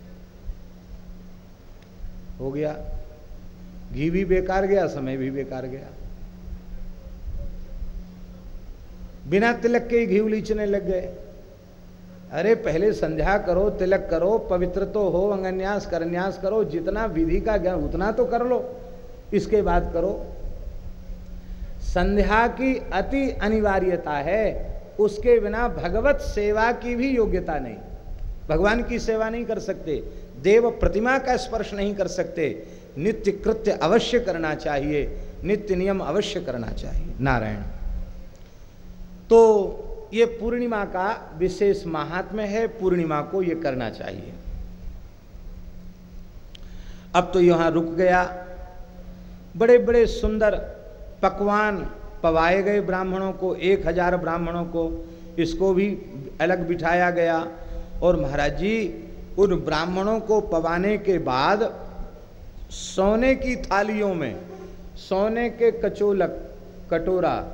हो गया। घी भी बेकार गया, समय भी बेकार गया। बिना तिलक के ही घी लीचने लग गए। अरे, पहले संध्या करो, तिलक करो, पवित्र तो हो, अंगन्यास, करन्यास करो, जितना विधि का ज्ञान उतना तो कर लो। इसके बाद करो। संध्या की अति अनिवार्यता है, उसके बिना भगवत सेवा की भी योग्यता नहीं। भगवान की सेवा नहीं कर सकते, देव प्रतिमा का स्पर्श नहीं कर सकते। नित्य कृत्य अवश्य करना चाहिए, नित्य नियम अवश्य करना चाहिए। नारायण। तो ये पूर्णिमा का विशेष महात्म्य है, पूर्णिमा को ये करना चाहिए। अब तो यहाँ रुक गया। बड़े बड़े सुंदर पकवान पवाए गए ब्राह्मणों को, एक हज़ार ब्राह्मणों को, इसको भी अलग बिठाया गया। और महाराज जी, उन ब्राह्मणों को पवाने के बाद सोने की थालियों में, सोने के कचोलक, कटोरा,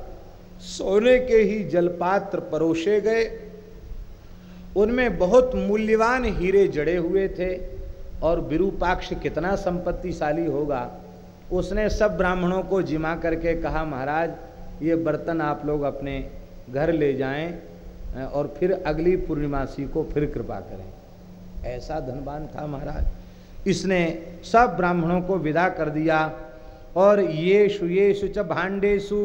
सोने के ही जलपात्र परोसे गए। उनमें बहुत मूल्यवान हीरे जड़े हुए थे। और विरूपाक्ष कितना संपत्तिशाली होगा। उसने सब ब्राह्मणों को जिमा करके कहा, महाराज, ये बर्तन आप लोग अपने घर ले जाएँ और फिर अगली पूर्णिमासी को फिर कृपा करें। ऐसा धनवान था महाराज। इसने सब ब्राह्मणों को विदा कर दिया, और ये शुयेशु च भांडेशु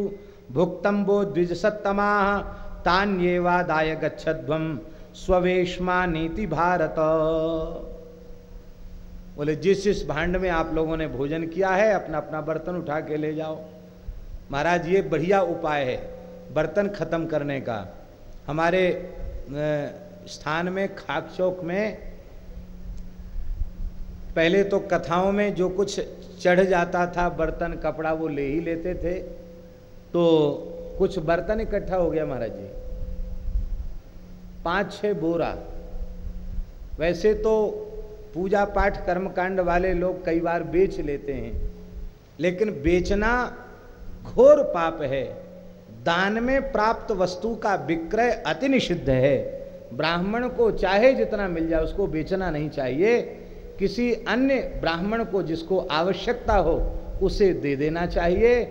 भुक्तम्बो द्विजसत्तमा तान्येवादाय गच्छध्वम स्वेशमा नीति भारत। बोले, जिस जिस भांड में आप लोगों ने भोजन किया है, अपना अपना बर्तन उठा के ले जाओ। महाराज, ये बढ़िया उपाय है, बर्तन खत्म करने का। हमारे स्थान में, खाक चौक में, पहले तो कथाओं में जो कुछ चढ़ जाता था, बर्तन, कपड़ा, वो ले ही लेते थे। तो कुछ बर्तन इकट्ठा हो गया महाराज जी। पाँच छह बोरा। वैसे तो पूजा पाठ कर्मकांड वाले लोग कई बार बेच लेते हैं। लेकिन बेचना घोर पाप है। दान में प्राप्त वस्तु का विक्रय अति निषिद्ध है। ब्राह्मण को चाहे जितना मिल जाए, उसको बेचना नहीं चाहिए। किसी अन्य ब्राह्मण को जिसको आवश्यकता हो, उसे दे देना चाहिए।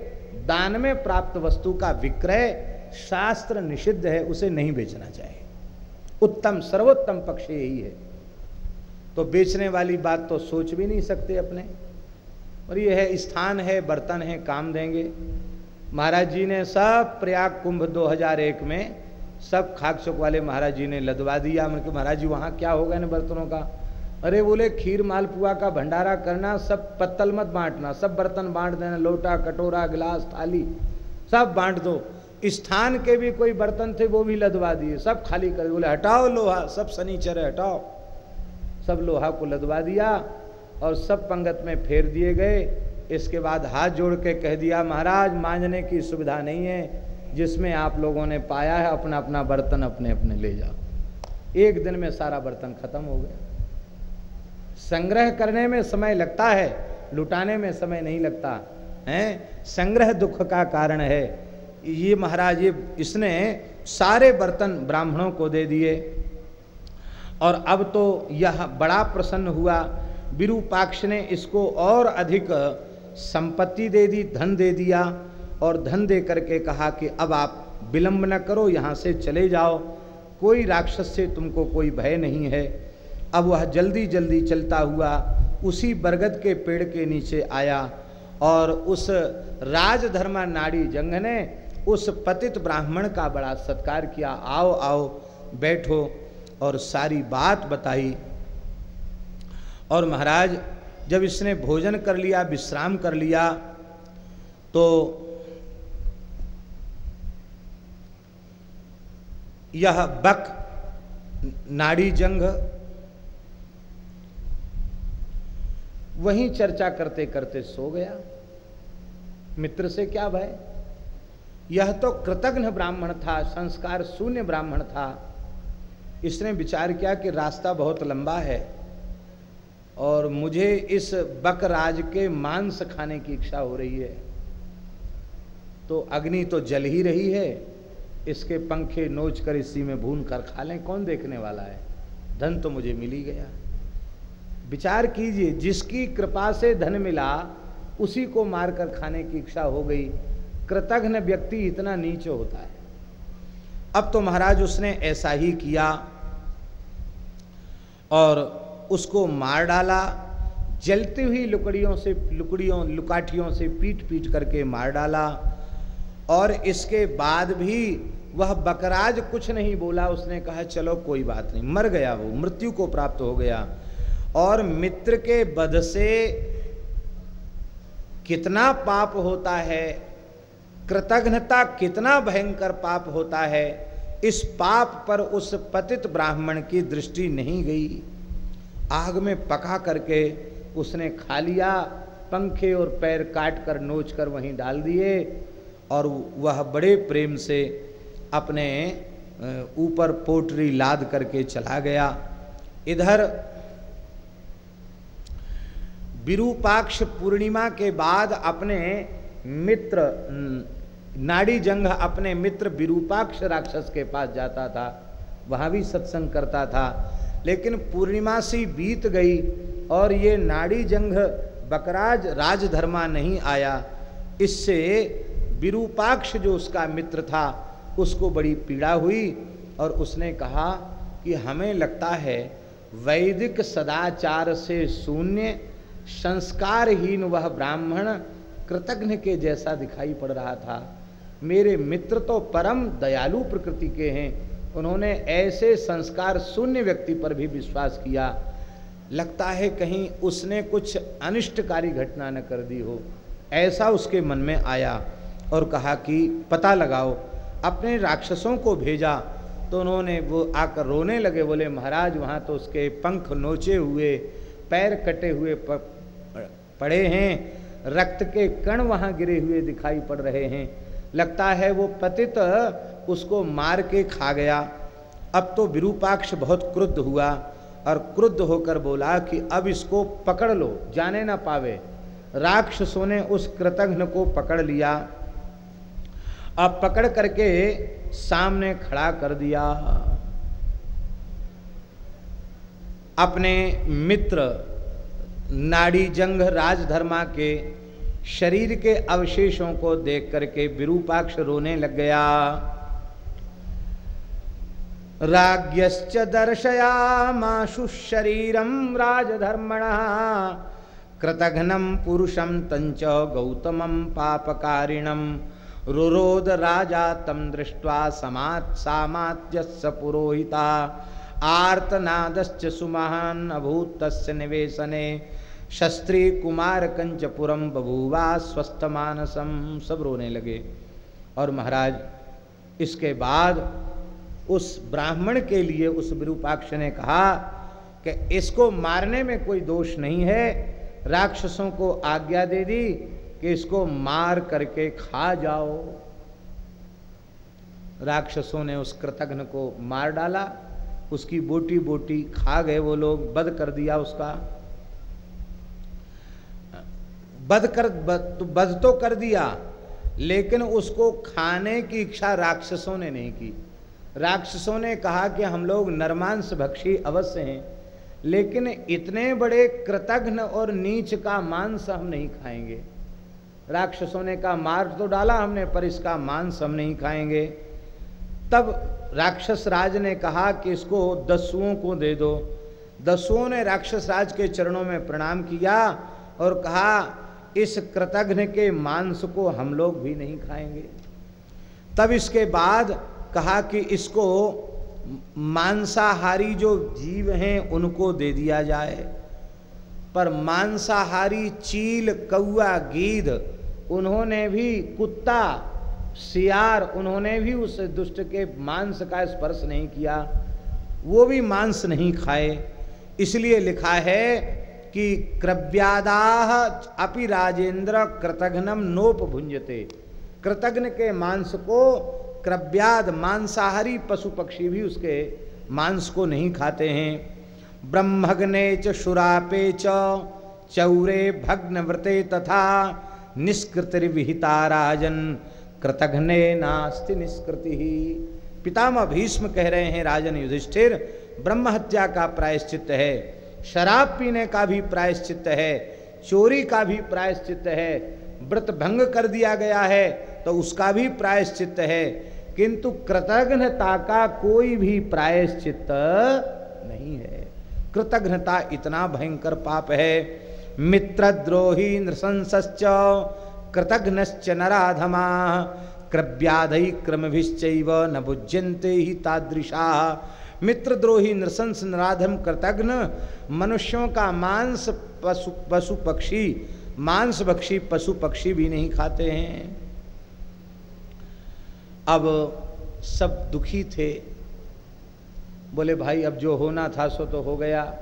दान में प्राप्त वस्तु का विक्रय शास्त्र निषिद्ध है, उसे नहीं बेचना चाहिए। उत्तम, सर्वोत्तम पक्ष यही है। तो बेचने वाली बात तो सोच भी नहीं सकते अपने। और ये है, स्थान है, बर्तन है, काम देंगे। महाराज जी ने सब प्रयाग कुंभ 2001 में सब खाक चौक वाले महाराज जी ने लदवा दिया। मतलब महाराज जी, वहाँ क्या होगा इन बर्तनों का? अरे बोले, खीर मालपुआ का भंडारा करना, सब पत्तल मत बांटना, सब बर्तन बांट देना, लोटा, कटोरा, गिलास, थाली, सब बांट दो। स्थान के भी कोई बर्तन थे, वो भी लदवा दिए, सब खाली कर बोले, हटाओ लोहा, सब शनिचर हटाओ। सब लोहा को लदवा दिया और सब पंगत में फेर दिए गए। इसके बाद हाथ जोड़ के कह दिया, महाराज, मांझने की सुविधा नहीं है, जिसमें आप लोगों ने पाया है अपना अपना बर्तन अपने अपने ले जाओ। एक दिन में सारा बर्तन खत्म हो गया। संग्रह करने में समय लगता है, लुटाने में समय नहीं लगता, है? संग्रह दुख का कारण है। ये महाराज, ये इसने सारे बर्तन ब्राह्मणों को दे दिए। और अब तो यह बड़ा प्रसन्न हुआ। विरूपाक्ष ने इसको और अधिक संपत्ति दे दी, धन दे दिया और धन दे करके कहा कि अब आप विलंब न करो, यहाँ से चले जाओ। कोई राक्षस से तुमको कोई भय नहीं है। अब वह जल्दी जल्दी चलता हुआ उसी बरगद के पेड़ के नीचे आया और उस राजधर्मा नाड़ी जंग ने उस पतित ब्राह्मण का बड़ा सत्कार किया। आओ आओ, बैठो। और सारी बात बताई। और महाराज, जब इसने भोजन कर लिया, विश्राम कर लिया तो यह बक नाड़ी जंग, वहीं चर्चा करते करते सो गया। मित्र से क्या भय? यह तो कृतघ्न ब्राह्मण था, संस्कार शून्य ब्राह्मण था। इसने विचार किया कि रास्ता बहुत लंबा है और मुझे इस बकराज के मांस खाने की इच्छा हो रही है। तो अग्नि तो जल ही रही है। इसके पंखे नोच कर इसी में भून कर खा लें। कौन देखने वाला है? धन तो मुझे मिल ही गया। विचार कीजिए, जिसकी कृपा से धन मिला, उसी को मारकर खाने की इच्छा हो गई। कृतघ्न व्यक्ति इतना नीचे होता है। अब तो महाराज उसने ऐसा ही किया और उसको मार डाला, जलती हुई लुकड़ियों से, लुकड़ियों, लुकाठियों से पीट पीट करके मार डाला और इसके बाद भी वह बकराज कुछ नहीं बोला। उसने कहा, चलो, कोई बात नहीं, मर गया वो, मृत्यु को प्राप्त हो गया। और मित्र के बध से कितना पाप होता है कृतघ्नता कितना भयंकर पाप होता है, इस पाप पर उस पतित ब्राह्मण की दृष्टि नहीं गई। आग में पका करके उसने खा लिया, पंखे और पैर काट कर नोच कर वहीं डाल दिए, और वह बड़े प्रेम से अपने ऊपर पोटरी लाद करके चला गया। इधर विरूपाक्ष पूर्णिमा के बाद अपने मित्र नाड़ी जंग अपने मित्र विरूपाक्ष राक्षस के पास जाता था, वहाँ भी सत्संग करता था। लेकिन पूर्णिमा सी बीत गई और ये नाड़ी जंग बकराज राजधर्मा नहीं आया। इससे विरूपाक्ष जो उसका मित्र था, उसको बड़ी पीड़ा हुई और उसने कहा कि हमें लगता है वैदिक सदाचार से शून्य, संस्कारहीन वह ब्राह्मण कृतघ्न के जैसा दिखाई पड़ रहा था। मेरे मित्र तो परम दयालु प्रकृति के हैं। उन्होंने ऐसे संस्कार शून्य व्यक्ति पर भी विश्वास किया। लगता है कहीं उसने कुछ अनिष्टकारी घटना न कर दी हो। ऐसा उसके मन में आया और कहा कि, पता लगाओ, अपने राक्षसों को भेजा। तो उन्होंने वो आकर रोने लगे, बोले, महाराज, वहाँ तो उसके पंख नोचे हुए, पैर कटे हुए पड़े हैं। रक्त के कण वहाँ गिरे हुए दिखाई पड़ रहे हैं। लगता है वो पतित उसको मार के खा गया। अब तो विरूपाक्ष बहुत क्रुद्ध हुआ और क्रुद्ध होकर बोला कि अब इसको पकड़ लो, जाने ना पावे। राक्षसों ने उस कृतघ्न को पकड़ लिया। अब पकड़ करके सामने खड़ा कर दिया। अपने मित्र नाड़ी जंग राजधर्मा के शरीर के अवशेषों को देख करके विरूपाक्ष रोने लग गया। राज्ञश्च माशु शरीरम राजधर्मण कृतघ्नम पुरुषम तंच गौतमम पापकारिणम रुरोद राजा तम दृष्ट्वा समात् सामात्यस्य पुरोहिता, आर्तनादश्च सुमहान अभूत निवेशने शस्त्री कुमार कंचपुरम बभूवा स्वस्थ मानसम सब रोने लगे। और महाराज, इसके बाद उस ब्राह्मण के लिए उस विरूपाक्ष ने कहा कि इसको मारने में कोई दोष नहीं है, राक्षसों को आज्ञा दे दी कि इसको मार करके खा जाओ। राक्षसों ने उस कृतघ्न को मार डाला, उसकी बोटी बोटी खा गए वो लोग, बद कर दिया उसका। बद कर बद तो, तो कर दिया लेकिन उसको खाने की इच्छा राक्षसों ने नहीं की। राक्षसों ने कहा कि हम लोग नरमांस भक्षी अवश्य हैं लेकिन इतने बड़े कृतघ्न और नीच का मांस हम नहीं खाएँगे। राक्षसों ने कहा मार तो डाला हमने पर इसका मांस हम नहीं खाएँगे। तब राक्षस राज ने कहा कि इसको दसुओं को दे दो। दसुओं ने राक्षस राज के चरणों में प्रणाम किया और कहा इस कृतघ्न के मांस को हम लोग भी नहीं खाएँगे। तब इसके बाद कहा कि इसको मांसाहारी जो जीव हैं, उनको दे दिया जाए। पर मांसाहारी चील कौआ गीध, उन्होंने भी कुत्ता, सियार, उन्होंने भी उस दुष्ट के मांस का स्पर्श नहीं किया। वो भी मांस नहीं खाए। इसलिए लिखा है कि कृव्यादाह अपि राजेंद्र कृतघ्नम नोप भुंजते कृतघ्न के मांस को क्रव्याद मांसाहारी पशु पक्षी भी उसके मांस को नहीं खाते हैं। ब्रह्मग्ने च शुरापे च, चौरे भग्न व्रते तथा निष्कृतिर्विहिता राजन। कृतघ्ने नास्ति निष्कृति। ही पितामह भीष्म कह रहे हैं, राजन युधिष्ठिर ब्रह्म हत्या का प्रायश्चित है। शराब पीने का भी प्रायश्चित है, चोरी का भी प्रायश्चित है, व्रत भंग कर दिया गया है तो उसका भी प्रायश्चित है, किंतु कृतघ्नता का कोई भी प्रायश्चित नहीं है। कृतघ्नता इतना भयंकर पाप है, मित्रद्रोही नृशंस कृतघ्नश्च नराधमा क्रव्याधि क्रमभिश्चैव न भुज्यंते ही तादृशा। मित्रद्रोही नृशंस नराधम कृतघ्न, मनुष्यों का मांस पशु पशु पक्षी, मांस भक्षी पशु पक्षी भी नहीं खाते हैं। अब सब दुखी थे। बोले, भाई, अब जो होना था सो तो हो गया।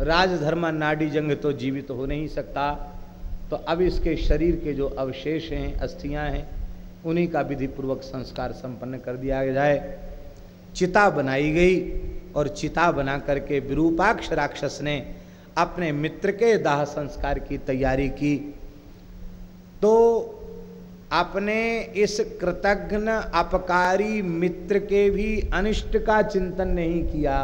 राजधर्म नाडी जंग तो जीवित तो हो नहीं सकता। तो अब इसके शरीर के जो अवशेष हैं, अस्थियाँ हैं, उन्हीं का विधि पूर्वक संस्कार संपन्न कर दिया जाए। चिता बनाई गई और चिता बना करके विरूपाक्ष राक्षस ने अपने मित्र के दाह संस्कार की तैयारी की। तो अपने इस कृतघ्न अपकारी मित्र के भी अनिष्ट का चिंतन नहीं किया।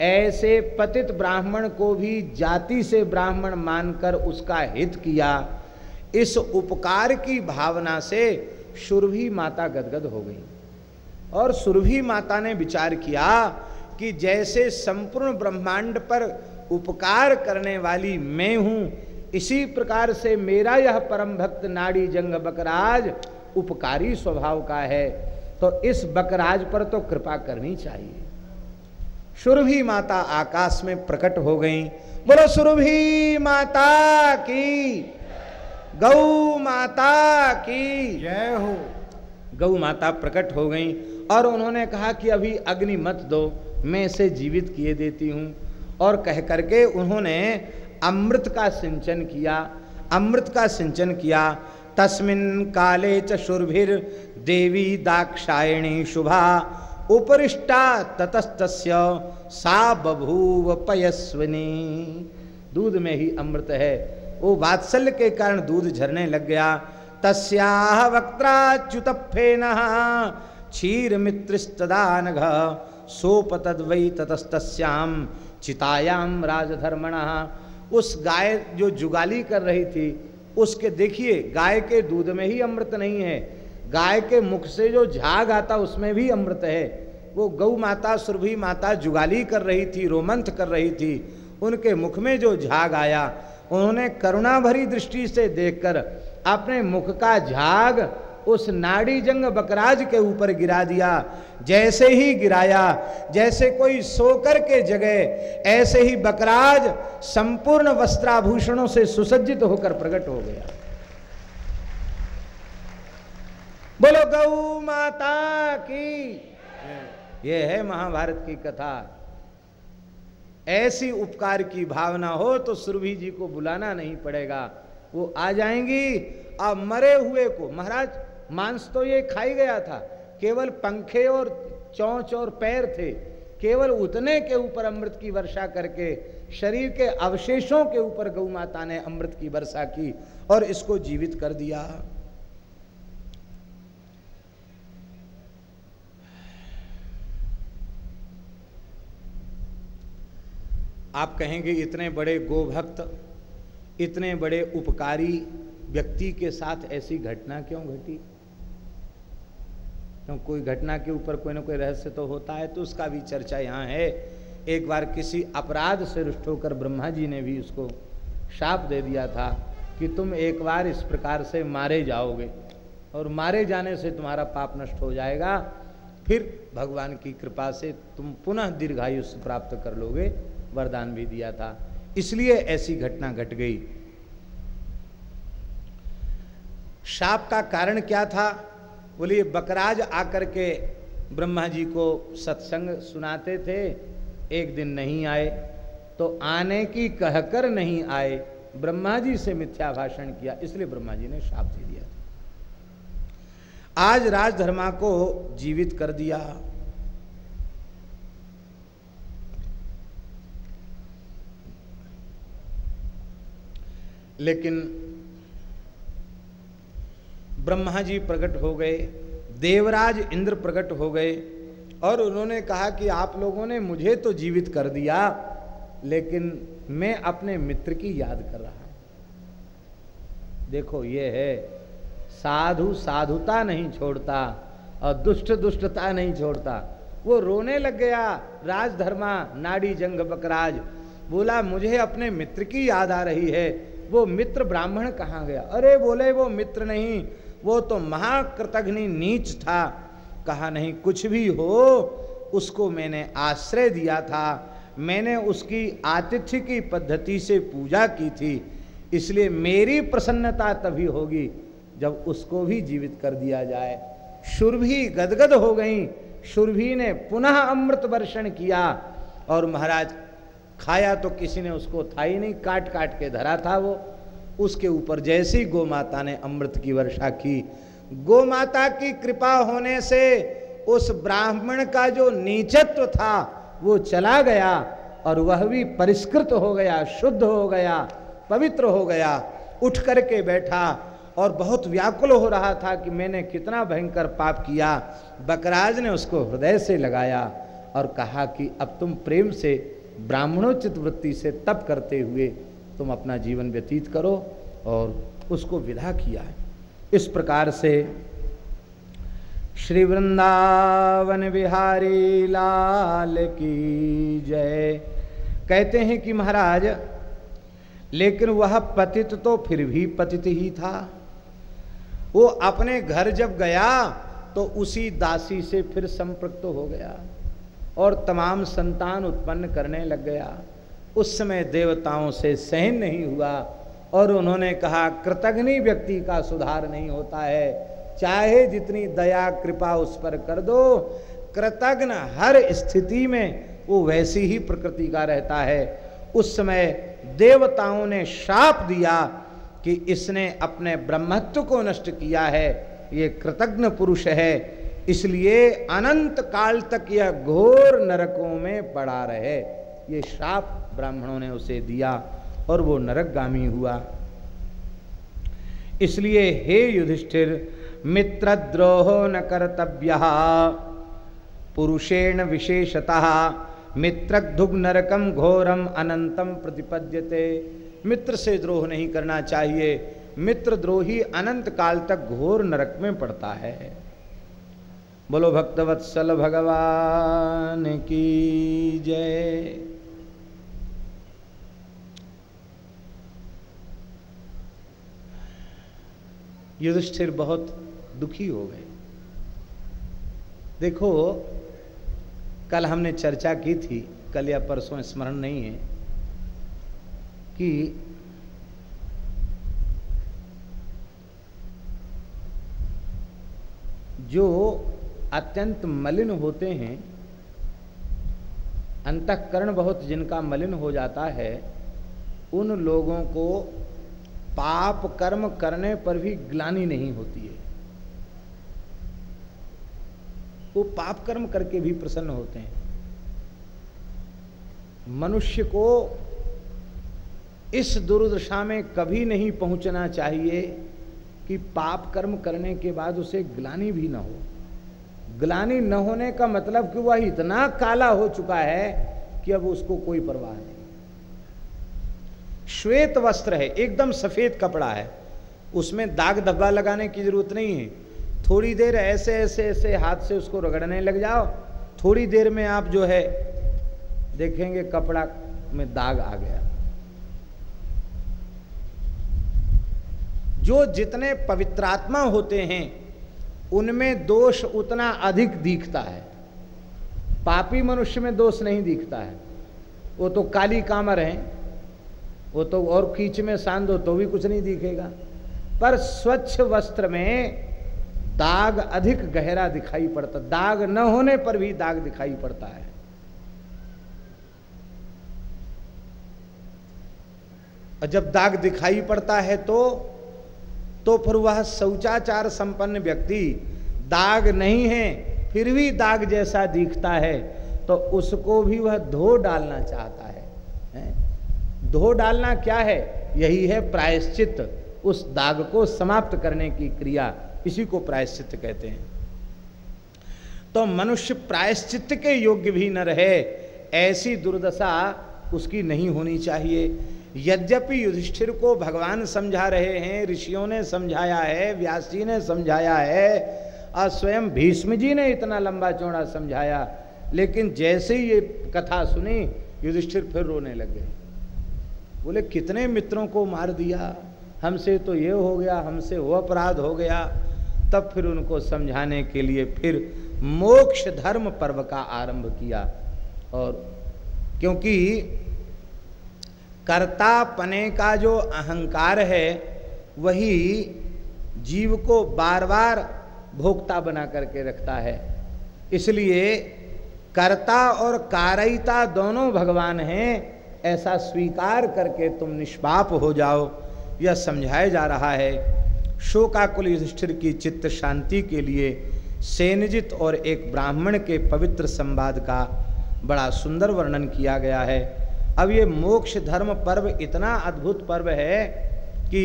ऐसे पतित ब्राह्मण को भी जाति से ब्राह्मण मानकर उसका हित किया। इस उपकार की भावना से सुरभि माता गदगद हो गई। और सुरभि माता ने विचार किया कि जैसे संपूर्ण ब्रह्मांड पर उपकार करने वाली मैं हूँ इसी प्रकार से मेरा यह परम भक्त नाड़ी जंग बकराज उपकारी स्वभाव का है। तो इस बकराज पर तो कृपा करनी चाहिए। सुरभि माता आकाश में प्रकट हो गई। बोलो सुरभि माता की गौ माता की। जय हो। गौ माता प्रकट हो गई। और उन्होंने कहा कि अभी अग्नि मत दो, मैं इसे जीवित किए देती हूँ। और कह करके उन्होंने अमृत का सिंचन किया। अमृत का सिंचन किया। तस्मिन काले च शुरभिर देवी दाक्षायणी शुभा। उपरिष्टा ततस्त सा बभूव पयस्विनी। दूध में ही अमृत है। वो वात्सल्य के कारण दूध झरने लग गया। तस्याह वक्त्राच्युत फेन क्षीर मित्रस्तदानघ सोपतद्वै ततस्तस्याम चितायाम राजधर्मण। उस गाय जो जुगाली कर रही थी, उसके देखिए, गाय के दूध में ही अमृत नहीं है। गाय के मुख से जो झाग आता, उसमें भी अमृत है। वो गौ माता, सुरभि माता जुगाली कर रही थी, रोमंथ कर रही थी। उनके मुख में जो झाग आया, उन्होंने करुणा भरी दृष्टि से देखकर अपने मुख का झाग उस नाड़ी जंग बकराज के ऊपर गिरा दिया। जैसे ही गिराया, जैसे कोई सोकर के जगह ऐसे ही बकराज संपूर्ण वस्त्राभूषणों से सुसज्जित होकर प्रकट हो गया। बोलो गौ माता की। ये है महाभारत की कथा। ऐसी उपकार की भावना हो तो सुरभि जी को बुलाना नहीं पड़ेगा। वो आ जाएँगी अब मरे हुए को। महाराज मांस तो ये खाई गया था। केवल पंखे और चौंच और पैर थे। केवल उतने के ऊपर अमृत की वर्षा करके, शरीर के अवशेषों के ऊपर गौ माता ने अमृत की वर्षा की और इसको जीवित कर दिया। आप कहेंगे, इतने बड़े गोभक्त, इतने बड़े उपकारी व्यक्ति के साथ ऐसी घटना क्यों घटी? क्यों? कोई घटना के ऊपर कोई ना कोई रहस्य तो होता है तो उसका भी चर्चा यहाँ है। एक बार किसी अपराध से रुष्ट होकर ब्रह्मा जी ने भी उसको शाप दे दिया था कि तुम एक बार इस प्रकार से मारे जाओगे और मारे जाने से तुम्हारा पाप नष्ट हो जाएगा। फिर भगवान की कृपा से तुम पुनः दीर्घायु प्राप्त कर लोगे, वरदान भी दिया था। इसलिए ऐसी घटना घट गई। शाप का कारण क्या था? बोलिए, बकराज आकर के ब्रह्मा जी को सत्संग सुनाते थे, एक दिन नहीं आए तो आने की कहकर नहीं आए, ब्रह्मा जी से मिथ्या भाषण किया, इसलिए ब्रह्मा जी ने शाप दे दिया आज राजधर्मा को जीवित कर दिया। लेकिन ब्रह्मा जी प्रकट हो गए, देवराज इंद्र प्रकट हो गए और उन्होंने कहा कि आप लोगों ने मुझे तो जीवित कर दिया, लेकिन मैं अपने मित्र की याद कर रहा हूँ। देखो, ये है, साधु साधुता नहीं छोड़ता और दुष्ट दुष्टता नहीं छोड़ता। वो रोने लग गया, राजधर्मा, नाड़ी जंग बकराज, बोला, मुझे अपने मित्र की याद आ रही है, वो मित्र ब्राह्मण कहाँ गया? अरे, बोले, वो मित्र नहीं वो तो महाकृतघ्नि नीच था। कहा, नहीं, कुछ भी हो, उसको मैंने आश्रय दिया था। मैंने उसकी आतिथ्य की पद्धति से पूजा की थी। इसलिए मेरी प्रसन्नता तभी होगी जब उसको भी जीवित कर दिया जाए। शुरभी गदगद हो गई। शुरभी ने पुनः अमृत वर्षण किया। और महाराज, खाया तो किसी ने उसको था ही नहीं काट काट के धरा था वो। उसके ऊपर जैसी गो माता ने अमृत की वर्षा की। गो माता की कृपा होने से उस ब्राह्मण का जो नीचत्व था, वो चला गया और वह भी परिष्कृत हो गया, शुद्ध हो गया, पवित्र हो गया। उठ करके बैठा और बहुत व्याकुल हो रहा था कि मैंने कितना भयंकर पाप किया। बकराज ने उसको हृदय से लगाया और कहा कि अब तुम प्रेम से, ब्राह्मणोचित वृत्ति से तप करते हुए तुम अपना जीवन व्यतीत करो और उसको विदा किया है। इस प्रकार से श्री वृंदावन बिहारी लाल की जय। कहते हैं कि महाराज, लेकिन वह पतित तो फिर भी पतित ही था। वो अपने घर जब गया तो उसी दासी से फिर संपृक्त हो गया और तमाम संतान उत्पन्न करने लग गया। उस समय देवताओं से सहन नहीं हुआ और उन्होंने कहा, कृतघ्नि व्यक्ति का सुधार नहीं होता है। चाहे जितनी दया, कृपा उस पर कर दो। कृतघ्न हर स्थिति में वो वैसी ही प्रकृति का रहता है। उस समय देवताओं ने शाप दिया कि इसने अपने ब्रह्मत्व को नष्ट किया है। ये कृतज्ञ पुरुष है। इसलिए अनंत काल तक यह घोर नरकों में पड़ा रहे। ये श्राप ब्राह्मणों ने उसे दिया और वो नरकगामी हुआ। इसलिए हे युधिष्ठिर, मित्रद्रोह न कर्तव्य। पुरुषेण विशेषतः मित्रधुग नरकम घोरम अनंतम प्रतिपद्यते। मित्र से द्रोह नहीं करना चाहिए। मित्र द्रोही अनंत काल तक घोर नरक में पड़ता है। बोलो भक्तवत्सल भगवान की जय। युधिष्ठिर बहुत दुखी हो गए। देखो, कल हमने चर्चा की थी, कल या परसों स्मरण नहीं है, कि जो अत्यंत मलिन होते हैं, अंतकरण बहुत जिनका मलिन हो जाता है, उन लोगों को पाप कर्म करने पर भी ग्लानी नहीं होती है। वो पाप कर्म करके भी प्रसन्न होते हैं। मनुष्य को इस दुर्दशा में कभी नहीं पहुँचना चाहिए कि पाप कर्म करने के बाद उसे ग्लानी भी ना हो। ग्लानी न होने का मतलब कि वह इतना काला हो चुका है कि अब उसको कोई परवाह नहीं। श्वेत वस्त्र है, एकदम सफ़ेद कपड़ा है। उसमें दाग धब्बा लगाने की ज़रूरत नहीं है। थोड़ी देर ऐसे ऐसे ऐसे हाथ से उसको रगड़ने लग जाओ। थोड़ी देर में आप जो है, देखेंगे कपड़ा में दाग आ गया। जो जितने पवित्रात्मा होते हैं, उनमें दोष उतना अधिक दिखता है। पापी मनुष्य में दोष नहीं दिखता है। वो तो काली कामर है। वो तो और खींच में हो तो भी कुछ नहीं दिखेगा पर स्वच्छ वस्त्र में दाग अधिक गहरा दिखाई पड़ता दाग न होने पर भी दाग दिखाई पड़ता है और जब दाग दिखाई पड़ता है तो तो फिर वह शौचाचार संपन्न व्यक्ति दाग नहीं है, फिर भी दाग जैसा दिखता है तो उसको भी वह धो डालना चाहता है? धो डालना क्या है? यही है प्रायश्चित। उस दाग को समाप्त करने की क्रिया इसी को प्रायश्चित कहते हैं। तो मनुष्य प्रायश्चित के योग्य भी न रहे, ऐसी दुर्दशा उसकी नहीं होनी चाहिए। यद्यपि युधिष्ठिर को भगवान समझा रहे हैं, ऋषियों ने समझाया है, व्यास जी ने समझाया है, और स्वयं भीष्म जी ने इतना लंबा चौड़ा समझाया, लेकिन जैसे ही ये कथा सुनी, युधिष्ठिर फिर रोने लग गए। बोले, कितने मित्रों को मार दिया? हमसे तो ये हो गया, हमसे वो अपराध हो गया। तब फिर उनको समझाने के लिए फिर मोक्ष धर्म पर्व का आरंभ किया। और क्योंकि कर्ता पने का जो अहंकार है, वही जीव को बार बार भोक्ता बना करके रखता है। इसलिए कर्ता और कारयिता दोनों भगवान हैं। ऐसा स्वीकार करके तुम निष्पाप हो जाओ। यह समझाया जा रहा है, शोकाकुल युधिष्ठिर की चित्त शांति के लिए सेनजित और एक ब्राह्मण के पवित्र संवाद का बड़ा सुंदर वर्णन किया गया है। अब ये मोक्ष धर्म पर्व इतना अद्भुत पर्व है कि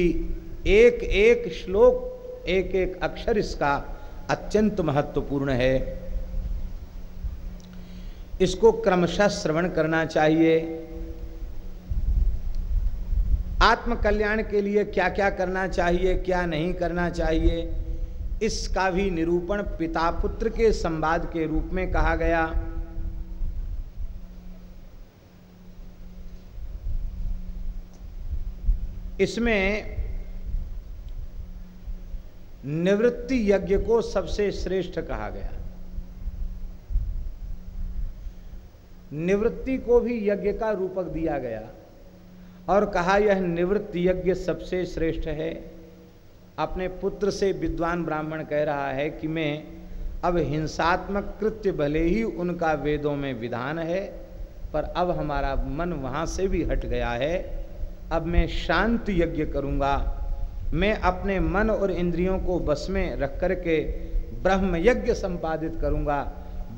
एक एक श्लोक, एक एक अक्षर इसका अत्यंत महत्वपूर्ण है। इसको क्रमशः श्रवण करना चाहिए। आत्म कल्याण के लिए क्या क्या करना चाहिए, क्या नहीं करना चाहिए, इसका भी निरूपण पिता पुत्र के संवाद के रूप में कहा गया। इसमें निवृत्ति यज्ञ को सबसे श्रेष्ठ कहा गया। निवृत्ति को भी यज्ञ का रूपक दिया गया। और कहा यह निवृत्त यज्ञ सबसे श्रेष्ठ है। अपने पुत्र से विद्वान ब्राह्मण कह रहा है कि मैं अब हिंसात्मक कृत्य भले ही उनका वेदों में विधान है, पर अब हमारा मन वहाँ से भी हट गया है। अब मैं शांत यज्ञ करूँगा। मैं अपने मन और इंद्रियों को बस में रख कर के ब्रह्म यज्ञ संपादित करूँगा।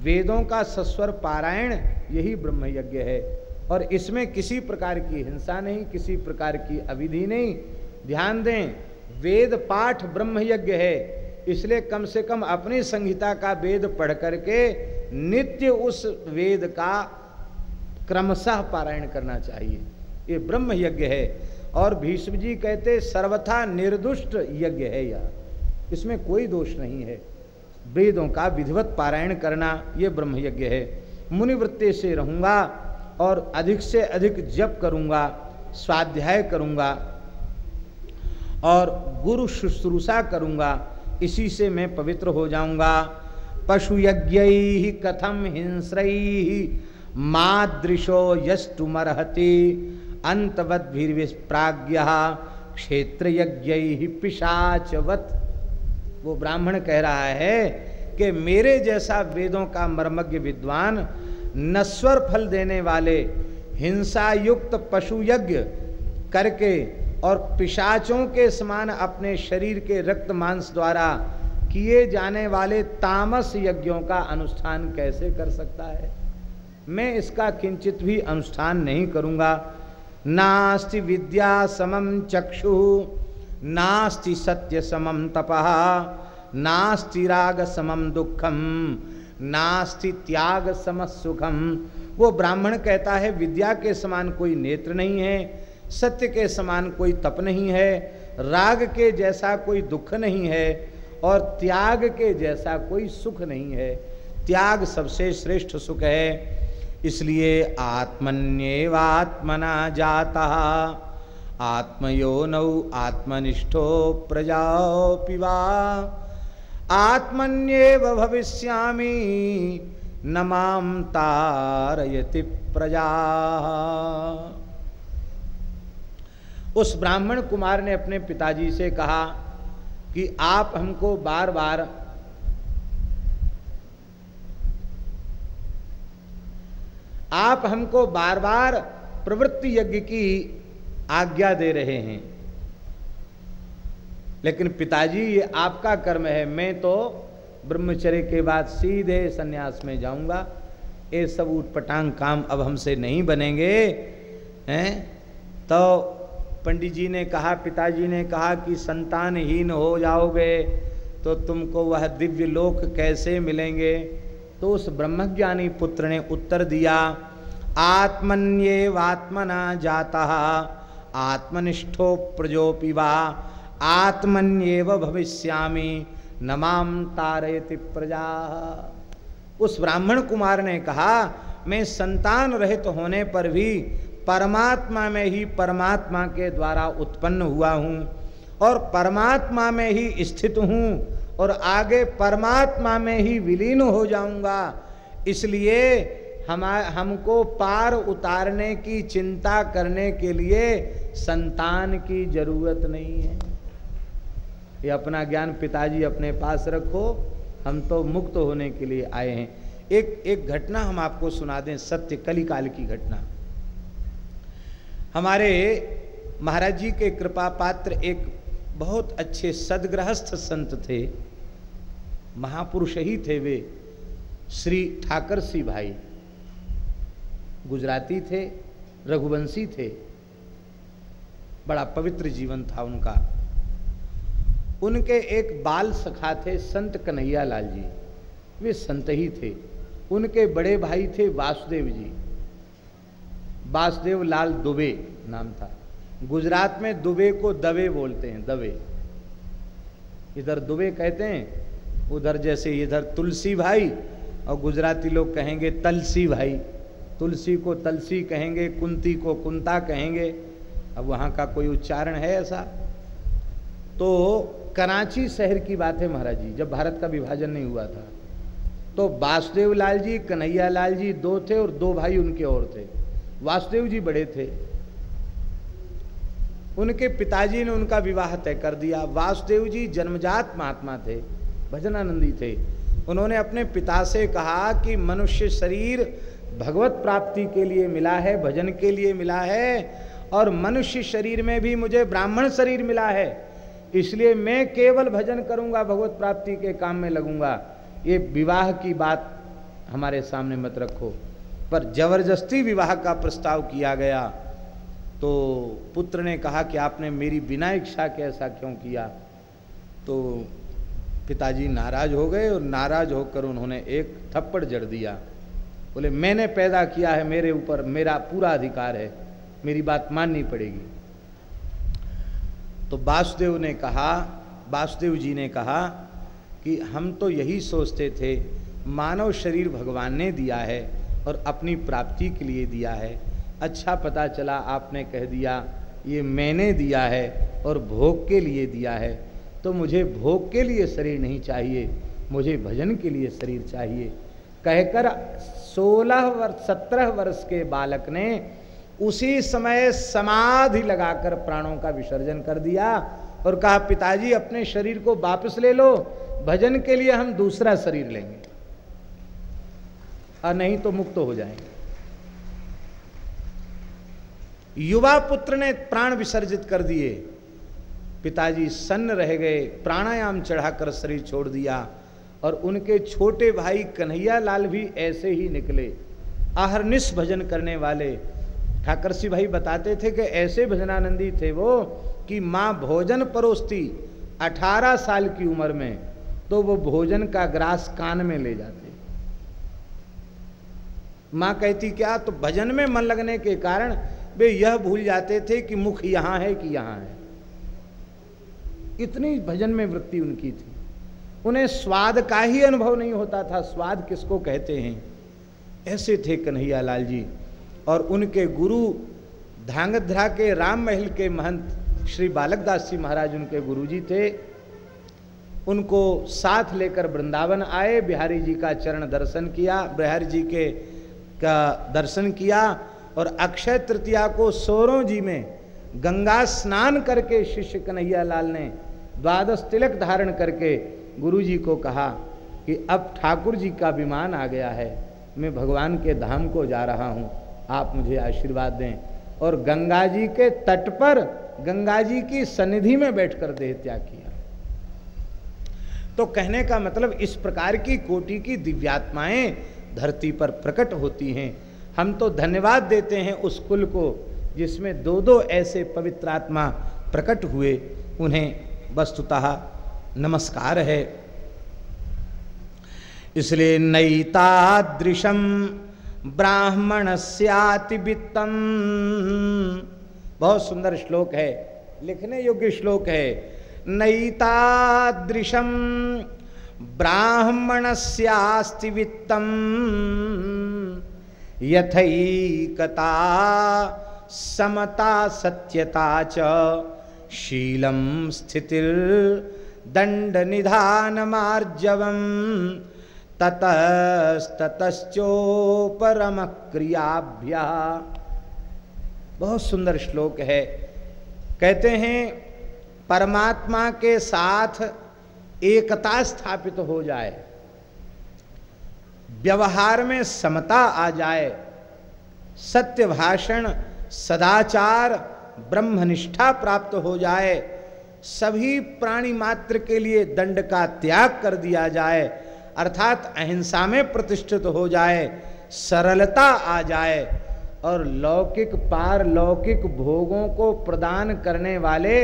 वेदों का सस्वर पारायण यही ब्रह्म यज्ञ है। और इसमें किसी प्रकार की हिंसा नहीं, किसी प्रकार की अविधि नहीं। ध्यान दें, वेद पाठ ब्रह्म यज्ञ है, इसलिए कम से कम अपनी संहिता का वेद पढ़ करके नित्य उस वेद का क्रमशः पारायण करना चाहिए। ये ब्रह्म यज्ञ है, और भीष्म जी कहते, सर्वथा निर्दुष्ट यज्ञ है यह। इसमें कोई दोष नहीं है। वेदों का विधिवत पारायण करना, ये ब्रह्म यज्ञ है। मुनिवृत्ति से रहूँगा और अधिक से अधिक जप करूँगा, स्वाध्याय करूँगा और गुरु शुश्रूषा करूँगा, इसी से मैं पवित्र हो जाऊँगा। पशु यज्ञ कथम हिंस्रई मादृशो यष्टुमर्हति अंतवद्भिर्विप्राज्ञ क्षेत्र यज्ञ पिशाचवत। वो ब्राह्मण कह रहा है कि मेरे जैसा वेदों का मर्मज्ञ विद्वान नस्वर फल देने वाले हिंसा युक्त पशु यज्ञ करके और पिशाचों के समान अपने शरीर के रक्त मांस द्वारा किए जाने वाले तामस यज्ञों का अनुष्ठान कैसे कर सकता है? मैं इसका किंचित भी अनुष्ठान नहीं करूँगा। नास्ति विद्या समम चक्षु, नास्ति सत्य समम तपह नास्ति राग समम दुखम। नास्ति त्याग सम सुखम वो ब्राह्मण कहता है, विद्या के समान कोई नेत्र नहीं है, सत्य के समान कोई तप नहीं है, राग के जैसा कोई दुख नहीं है, और त्याग के जैसा कोई सुख नहीं है। त्याग सबसे श्रेष्ठ सुख है, इसलिए आत्मन्यवात्मना जाता। आत्मयो नौ आत्मनिष्ठो प्रजाओ पिवा आत्मन्येव भविष्यामी नमाम तारयति प्रजा। उस ब्राह्मण कुमार ने अपने पिताजी से कहा कि आप हमको बार बार आप हमको बार बार प्रवृत्ति यज्ञ की आज्ञा दे रहे हैं। लेकिन पिताजी, ये आपका कर्म है। मैं तो ब्रह्मचर्य के बाद सीधे सन्यास में जाऊँगा। ये सब उठपटांग काम अब हमसे नहीं बनेंगे, हैं? तो पंडित जी ने कहा, पिताजी ने कहा कि संतानहीन हो जाओगे तो तुमको वह दिव्य लोक कैसे मिलेंगे? तो उस ब्रह्मज्ञानी पुत्र ने उत्तर दिया, आत्मन्येवात्मना जाता, आत्मनिष्ठो प्रजोपिवा आत्मन्येव भविष्यामी नमाम तारयति प्रजा। उस ब्राह्मण कुमार ने कहा, मैं संतान रहित होने पर भी परमात्मा में ही परमात्मा के द्वारा उत्पन्न हुआ हूँ और परमात्मा में ही स्थित हूँ और आगे परमात्मा में ही विलीन हो जाऊँगा। इसलिए हम, हमको पार उतारने की चिंता करने के लिए संतान की ज़रूरत नहीं है। ये अपना ज्ञान पिताजी अपने पास रखो, हम तो मुक्त होने के लिए आए हैं। एक एक घटना हम आपको सुना दें, सत्य, कलिकाल की घटना। हमारे महाराज जी के कृपा पात्र एक बहुत अच्छे सदग्रहस्थ संत थे, महापुरुष ही थे वे, श्री ठाकर सिंह भाई। गुजराती थे, रघुवंशी थे, बड़ा पवित्र जीवन था उनका। उनके एक बाल सखा थे, संत कन्हैया लाल जी। वे संत ही थे। उनके बड़े भाई थे वासुदेव जी। वासुदेव लाल दुबे नाम था। गुजरात में दुबे को दबे बोलते हैं, दबे। इधर दुबे कहते हैं, उधर जैसे इधर तुलसी भाई, और गुजराती लोग कहेंगे तलसी भाई। तुलसी को तलसी कहेंगे, कुंती को कुंता कहेंगे। अब वहाँ का कोई उच्चारण है ऐसा? तो कराची शहर की बात है महाराज जी जब भारत का विभाजन नहीं हुआ था। तो वासुदेव लाल जी, कन्हैया लाल जी दो थे और दो भाई उनके और थे। वासुदेव जी बड़े थे। उनके पिताजी ने उनका विवाह तय कर दिया। वासुदेव जी जन्मजात महात्मा थे, भजनानंदी थे। उन्होंने अपने पिता से कहा कि मनुष्य शरीर भगवत प्राप्ति के लिए मिला है, भजन के लिए मिला है, और मनुष्य शरीर में भी मुझे ब्राह्मण शरीर मिला है। इसलिए मैं केवल भजन करूँगा, भगवत प्राप्ति के काम में लगूँगा। ये विवाह की बात हमारे सामने मत रखो। पर ज़बरदस्ती विवाह का प्रस्ताव किया गया तो पुत्र ने कहा कि आपने मेरी बिना इच्छा के ऐसा क्यों किया? तो पिताजी नाराज़ हो गए और नाराज़ होकर उन्होंने एक थप्पड़ जड़ दिया। बोले, मैंने पैदा किया है, मेरे ऊपर मेरा पूरा अधिकार है, मेरी बात माननी पड़ेगी। तो वासुदेव ने कहा, वासुदेव जी ने कहा कि हम तो यही सोचते थे, मानव शरीर भगवान ने दिया है और अपनी प्राप्ति के लिए दिया है। अच्छा पता चला, आपने कह दिया, ये मैंने दिया है और भोग के लिए दिया है। तो मुझे भोग के लिए शरीर नहीं चाहिए, मुझे भजन के लिए शरीर चाहिए। कहकर सोलह वर्ष सत्रह वर्ष के बालक ने उसी समय समाधि लगाकर प्राणों का विसर्जन कर दिया और कहा, पिताजी, अपने शरीर को वापस ले लो, भजन के लिए हम दूसरा शरीर लेंगे। और नहीं तो मुक्त हो जाएँगे। युवा पुत्र ने प्राण विसर्जित कर दिए। पिताजी सन्न रह गए, प्राणायाम चढ़ाकर शरीर छोड़ दिया और उनके छोटे भाई कन्हैया लाल भी ऐसे ही निकले। आहरनिश भजन करने वाले ठाकर सिंह भाई बताते थे कि ऐसे भजनानंदी थे वो कि माँ भोजन परोसती अठारह साल की उम्र में तो वो भोजन का ग्रास कान में ले जाते। माँ कहती, क्या तो भजन में मन लगने के कारण वे यह भूल जाते थे कि मुख यहाँ है कि यहाँ है? इतनी भजन में वृत्ति उनकी थी। उन्हें स्वाद का ही अनुभव नहीं होता था। स्वाद किसको कहते हैं? ऐसे थे कन्हैया लाल जी। और उनके गुरु धांगध्रा के राम महल के महंत श्री बालकदास जी महाराज उनके गुरु जी थे। उनको साथ लेकर वृंदावन आए, बिहारी जी का चरण दर्शन किया, बिहारी जी के का दर्शन किया और अक्षय तृतीया को सोरों जी में गंगा स्नान करके शिष्य कन्हैया लाल ने द्वादश तिलक धारण करके गुरु जी को कहा कि अब ठाकुर जी का विमान आ गया है, मैं भगवान के धाम को जा रहा हूँ। आप मुझे आशीर्वाद दें। और गंगा जी के तट पर गंगा जी की सनिधि में बैठकर देह त्याग किया। तो कहने का मतलब इस प्रकार की कोटि की दिव्यात्माएँ धरती पर प्रकट होती हैं। हम तो धन्यवाद देते हैं उस कुल को जिसमें दो दो ऐसे पवित्र आत्मा प्रकट हुए। उन्हें वस्तुतः नमस्कार है। इसलिए नईतादृशम ब्राह्मण वित्तम। बहुत सुंदर श्लोक है, लिखने योग्य श्लोक है। नईतादृशम ब्राह्मण वित्तम। यथकता समता सत्यता च शीलम स्थितिर्दंड निधान मार्जवम ततस्ततश्चोपरम क्रियाभ्या बहुत सुंदर श्लोक है। कहते हैं, परमात्मा के साथ एकता स्थापित हो जाए, व्यवहार में समता आ जाए, सत्य भाषण, सदाचार, ब्रह्मनिष्ठा प्राप्त हो जाए, सभी प्राणी मात्र के लिए दंड का त्याग कर दिया जाए अर्थात अहिंसा में प्रतिष्ठित हो जाए, सरलता आ जाए और लौकिक पारलौकिक भोगों को प्रदान करने वाले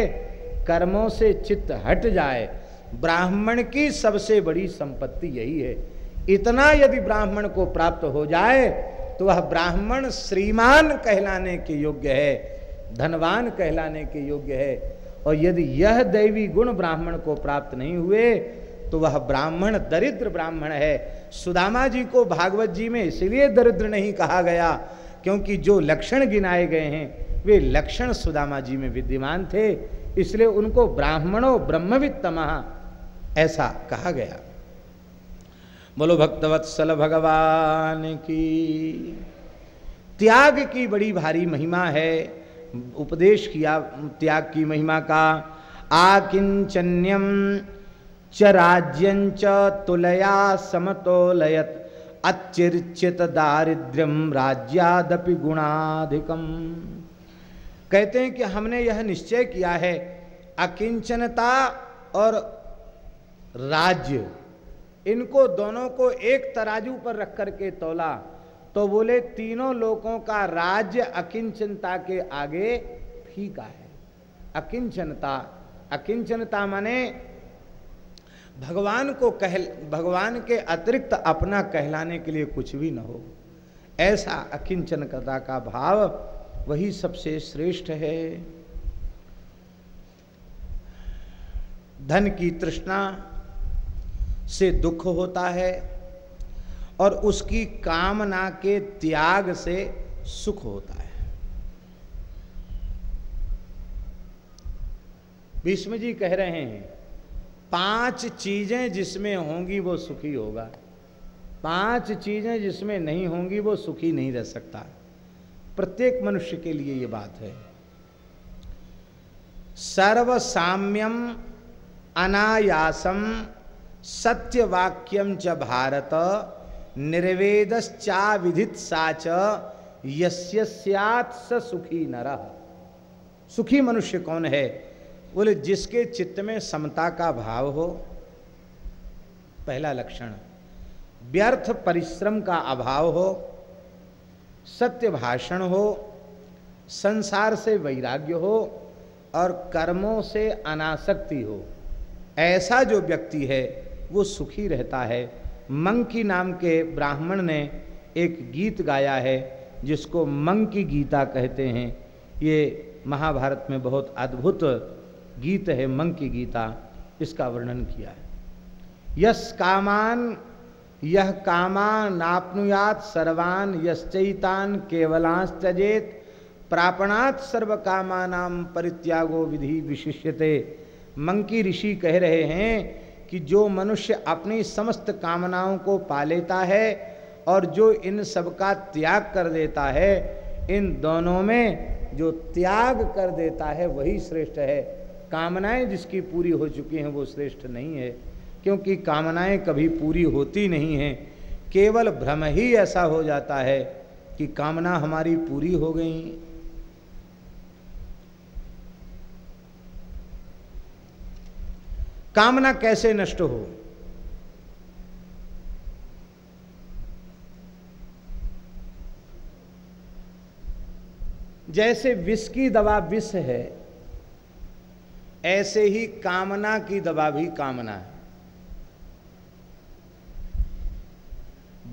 कर्मों से चित्त हट जाए, ब्राह्मण की सबसे बड़ी संपत्ति यही है। इतना यदि ब्राह्मण को प्राप्त हो जाए तो वह ब्राह्मण श्रीमान कहलाने के योग्य है, धनवान कहलाने के योग्य है। और यदि यह दैवी गुण ब्राह्मण को प्राप्त नहीं हुए तो वह ब्राह्मण दरिद्र ब्राह्मण है। सुदामा जी को भागवत जी में इसलिए दरिद्र नहीं कहा गया क्योंकि जो लक्षण गिनाए गए हैं, वे लक्षण सुदामा जी में विद्यमान थे, इसलिए उनको ब्राह्मणों ब्रह्मवित्तम ऐसा कहा गया। बोलो भक्तवत्सल भगवान की। त्याग की बड़ी भारी महिमा है। उपदेश किया, त्याग की महिमा का। आकिंचन्यम च राज्यंच तुलया समतोलयत। अचिर्चित दारिद्र्यम राज्यादपि गुणाधिकम। कहते हैं कि हमने यह निश्चय किया है, अकिंचनता और राज्य, इनको दोनों को एक तराजू पर रख करके तोला तो बोले तीनों लोगों का राज्य अकिंचनता के आगे फीका है। अकिंचनता अकिंचनता माने भगवान को कह भगवान के अतिरिक्त अपना कहलाने के लिए कुछ भी न हो। ऐसा अकिंचनता का भाव वही सबसे श्रेष्ठ है। धन की तृष्णा से दुख होता है और उसकी कामना के त्याग से सुख होता है। भीष्म जी कह रहे हैं पाँच चीज़ें जिसमें होंगी वो सुखी होगा। पाँच चीज़ें जिसमें नहीं होंगी वो सुखी नहीं रह सकता। प्रत्येक मनुष्य के लिए ये बात है। सर्वसाम्यम अनायासम सत्यवाक्यम च भारत निर्वेदश्चा विधित साच यस्य स सुखी नर। सुखी मनुष्य कौन है? बोले, जिसके चित्त में समता का भाव हो, पहला लक्षण, व्यर्थ परिश्रम का अभाव हो, सत्य भाषण हो, संसार से वैराग्य हो, और कर्मों से अनासक्ति हो, ऐसा जो व्यक्ति है, वो सुखी रहता है। मंकी नाम के ब्राह्मण ने एक गीत गाया है, जिसको मंकी गीता कहते हैं। ये महाभारत में बहुत अद्भुत गीत है मंकी गीता, इसका वर्णन किया है। यस कामान, यह कामा नापनुयात सर्वान यश्चैतान केवलांश त्यजेत प्रापणात सर्व कामा नाम परित्यागो विधि विशिष्यते। मंकी ऋषि कह रहे हैं कि जो मनुष्य अपनी समस्त कामनाओं को पा लेता है और जो इन सब का त्याग कर देता है, इन दोनों में जो त्याग कर देता है, वही श्रेष्ठ है। कामनाएँ जिसकी पूरी हो चुकी हैं वो श्रेष्ठ नहीं है, क्योंकि कामनाएँ कभी पूरी होती नहीं हैं। केवल भ्रम ही ऐसा हो जाता है कि कामना हमारी पूरी हो गई। कामना कैसे नष्ट हो? जैसे विष की दवा विष है ऐसे ही कामना की दवा भी कामना है।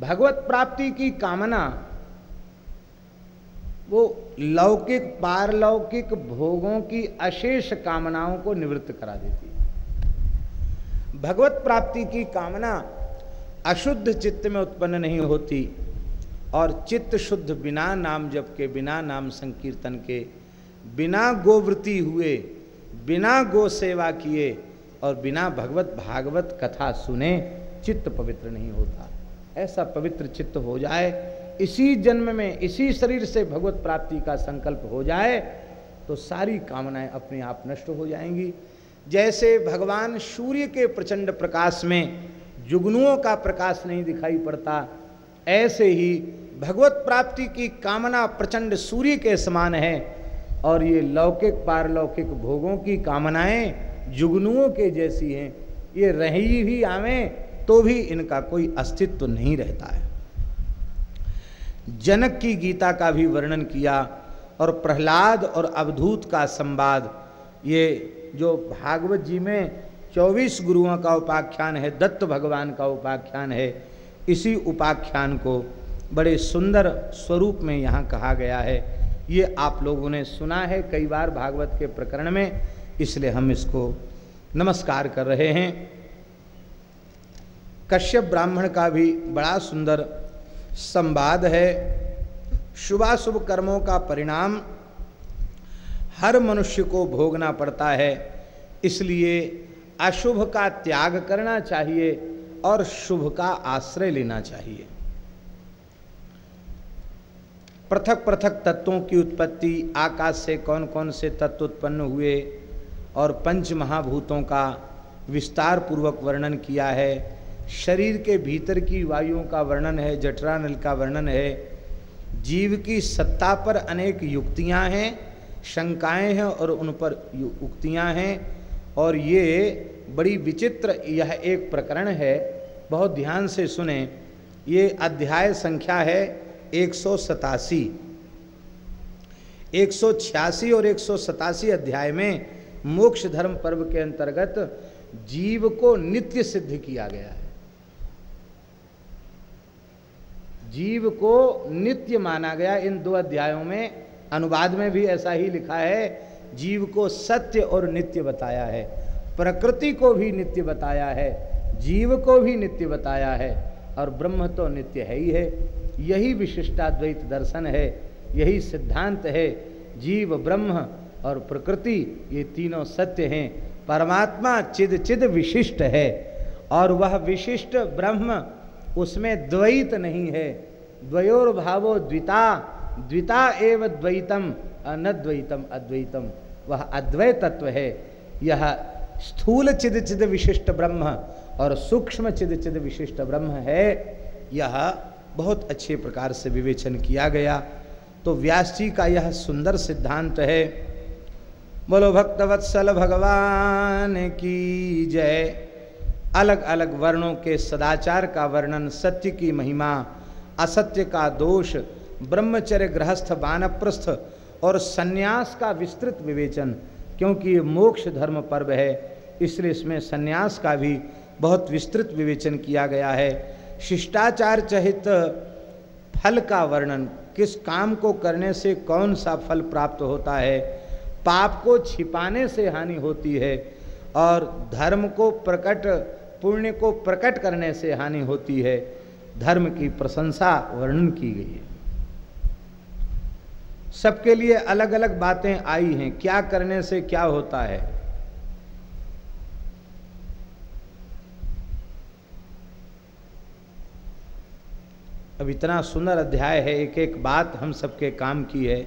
भगवत प्राप्ति की कामना, वो लौकिक, पारलौकिक भोगों की अशेष कामनाओं को निवृत्त करा देती है। भगवत प्राप्ति की कामना अशुद्ध चित्त में उत्पन्न नहीं होती और चित्त शुद्ध बिना नाम जप के, बिना नाम संकीर्तन के, बिना गोवृत्ति हुए बिना गो सेवा किए और बिना भगवत भागवत कथा सुने चित्त पवित्र नहीं होता। ऐसा पवित्र चित्त हो जाए, इसी जन्म में, इसी शरीर से भगवत प्राप्ति का संकल्प हो जाए तो सारी कामनाएँ अपने आप नष्ट हो जाएँगी। जैसे भगवान सूर्य के प्रचंड प्रकाश में जुगनुओं का प्रकाश नहीं दिखाई पड़ता, ऐसे ही भगवत प्राप्ति की कामना प्रचंड सूर्य के समान है। और ये लौकिक पारलौकिक भोगों की कामनाएँ जुगनुओं के जैसी हैं, ये रही भी आवें तो भी इनका कोई अस्तित्व नहीं रहता है। जनक की गीता का भी वर्णन किया और प्रहलाद और अवधूत का संवाद, ये जो भागवत जी में 24 गुरुओं का उपाख्यान है, दत्त भगवान का उपाख्यान है, इसी उपाख्यान को बड़े सुंदर स्वरूप में यहाँ कहा गया है। ये आप लोगों ने सुना है कई बार भागवत के प्रकरण में, इसलिए हम इसको नमस्कार कर रहे हैं। कश्यप ब्राह्मण का भी बड़ा सुंदर संवाद है। शुभाशुभ कर्मों का परिणाम हर मनुष्य को भोगना पड़ता है, इसलिए अशुभ का त्याग करना चाहिए और शुभ का आश्रय लेना चाहिए। पृथक पृथक तत्वों की उत्पत्ति आकाश से कौन कौन से तत्व उत्पन्न हुए और पंच महाभूतों का विस्तार पूर्वक वर्णन किया है। शरीर के भीतर की वायुओं का वर्णन है, जठरानल का वर्णन है। जीव की सत्ता पर अनेक युक्तियाँ हैं, शंकाएँ हैं और उन पर उक्तियाँ हैं। और ये बड़ी विचित्र यह एक प्रकरण है। बहुत ध्यान से सुने। ये अध्याय संख्या है एक सौ सतासी। एक सौ छियासी और एक सौ सतासी अध्याय में मोक्ष धर्म पर्व के अंतर्गत जीव को नित्य सिद्ध किया गया है। जीव को नित्य माना गया। इन दो अध्यायों में अनुवाद में भी ऐसा ही लिखा है, जीव को सत्य और नित्य बताया है, प्रकृति को भी नित्य बताया है, जीव को भी नित्य बताया है और ब्रह्म तो नित्य है ही है। यही विशिष्टाद्वैत दर्शन है, यही सिद्धांत है, जीव, ब्रह्म और प्रकृति, ये तीनों सत्य हैं। परमात्मा चिद चिद विशिष्ट है और वह विशिष्ट ब्रह्म उसमें द्वैत नहीं है। द्वयोर भावो द्विता द्विता एव द्वैतम, अनद्वैतम अद्वैतम। वह अद्वैत तत्व है। यह स्थूल चिद चिद विशिष्ट ब्रह्म और सूक्ष्म चिद चिद विशिष्ट ब्रह्म है। यह बहुत अच्छे प्रकार से विवेचन किया गया। तो व्यास जी का यह सुंदर सिद्धांत है, बोलो भक्तवत्सल भगवान की जय। अलग अलग वर्णों के सदाचार का वर्णन, सत्य की महिमा, असत्य का दोष ब्रह्मचर्य गृहस्थ बानप्रस्थ और सन्यास का विस्तृत विवेचन, क्योंकि ये मोक्ष धर्म पर्व है, इसलिए इसमें सन्यास का भी बहुत विस्तृत विवेचन किया गया है। शिष्टाचार चहित फल का वर्णन, किस काम को करने से कौन सा फल प्राप्त होता है, पाप को छिपाने से हानि होती है, और धर्म को प्रकट, पुण्य को प्रकट करने से हानि होती है, धर्म की प्रशंसा वर्णन की गई है। सबके लिए अलग अलग बातें आई हैं, क्या करने से क्या होता है? अब इतना सुंदर अध्याय है एक एक बात हम सबके काम की है।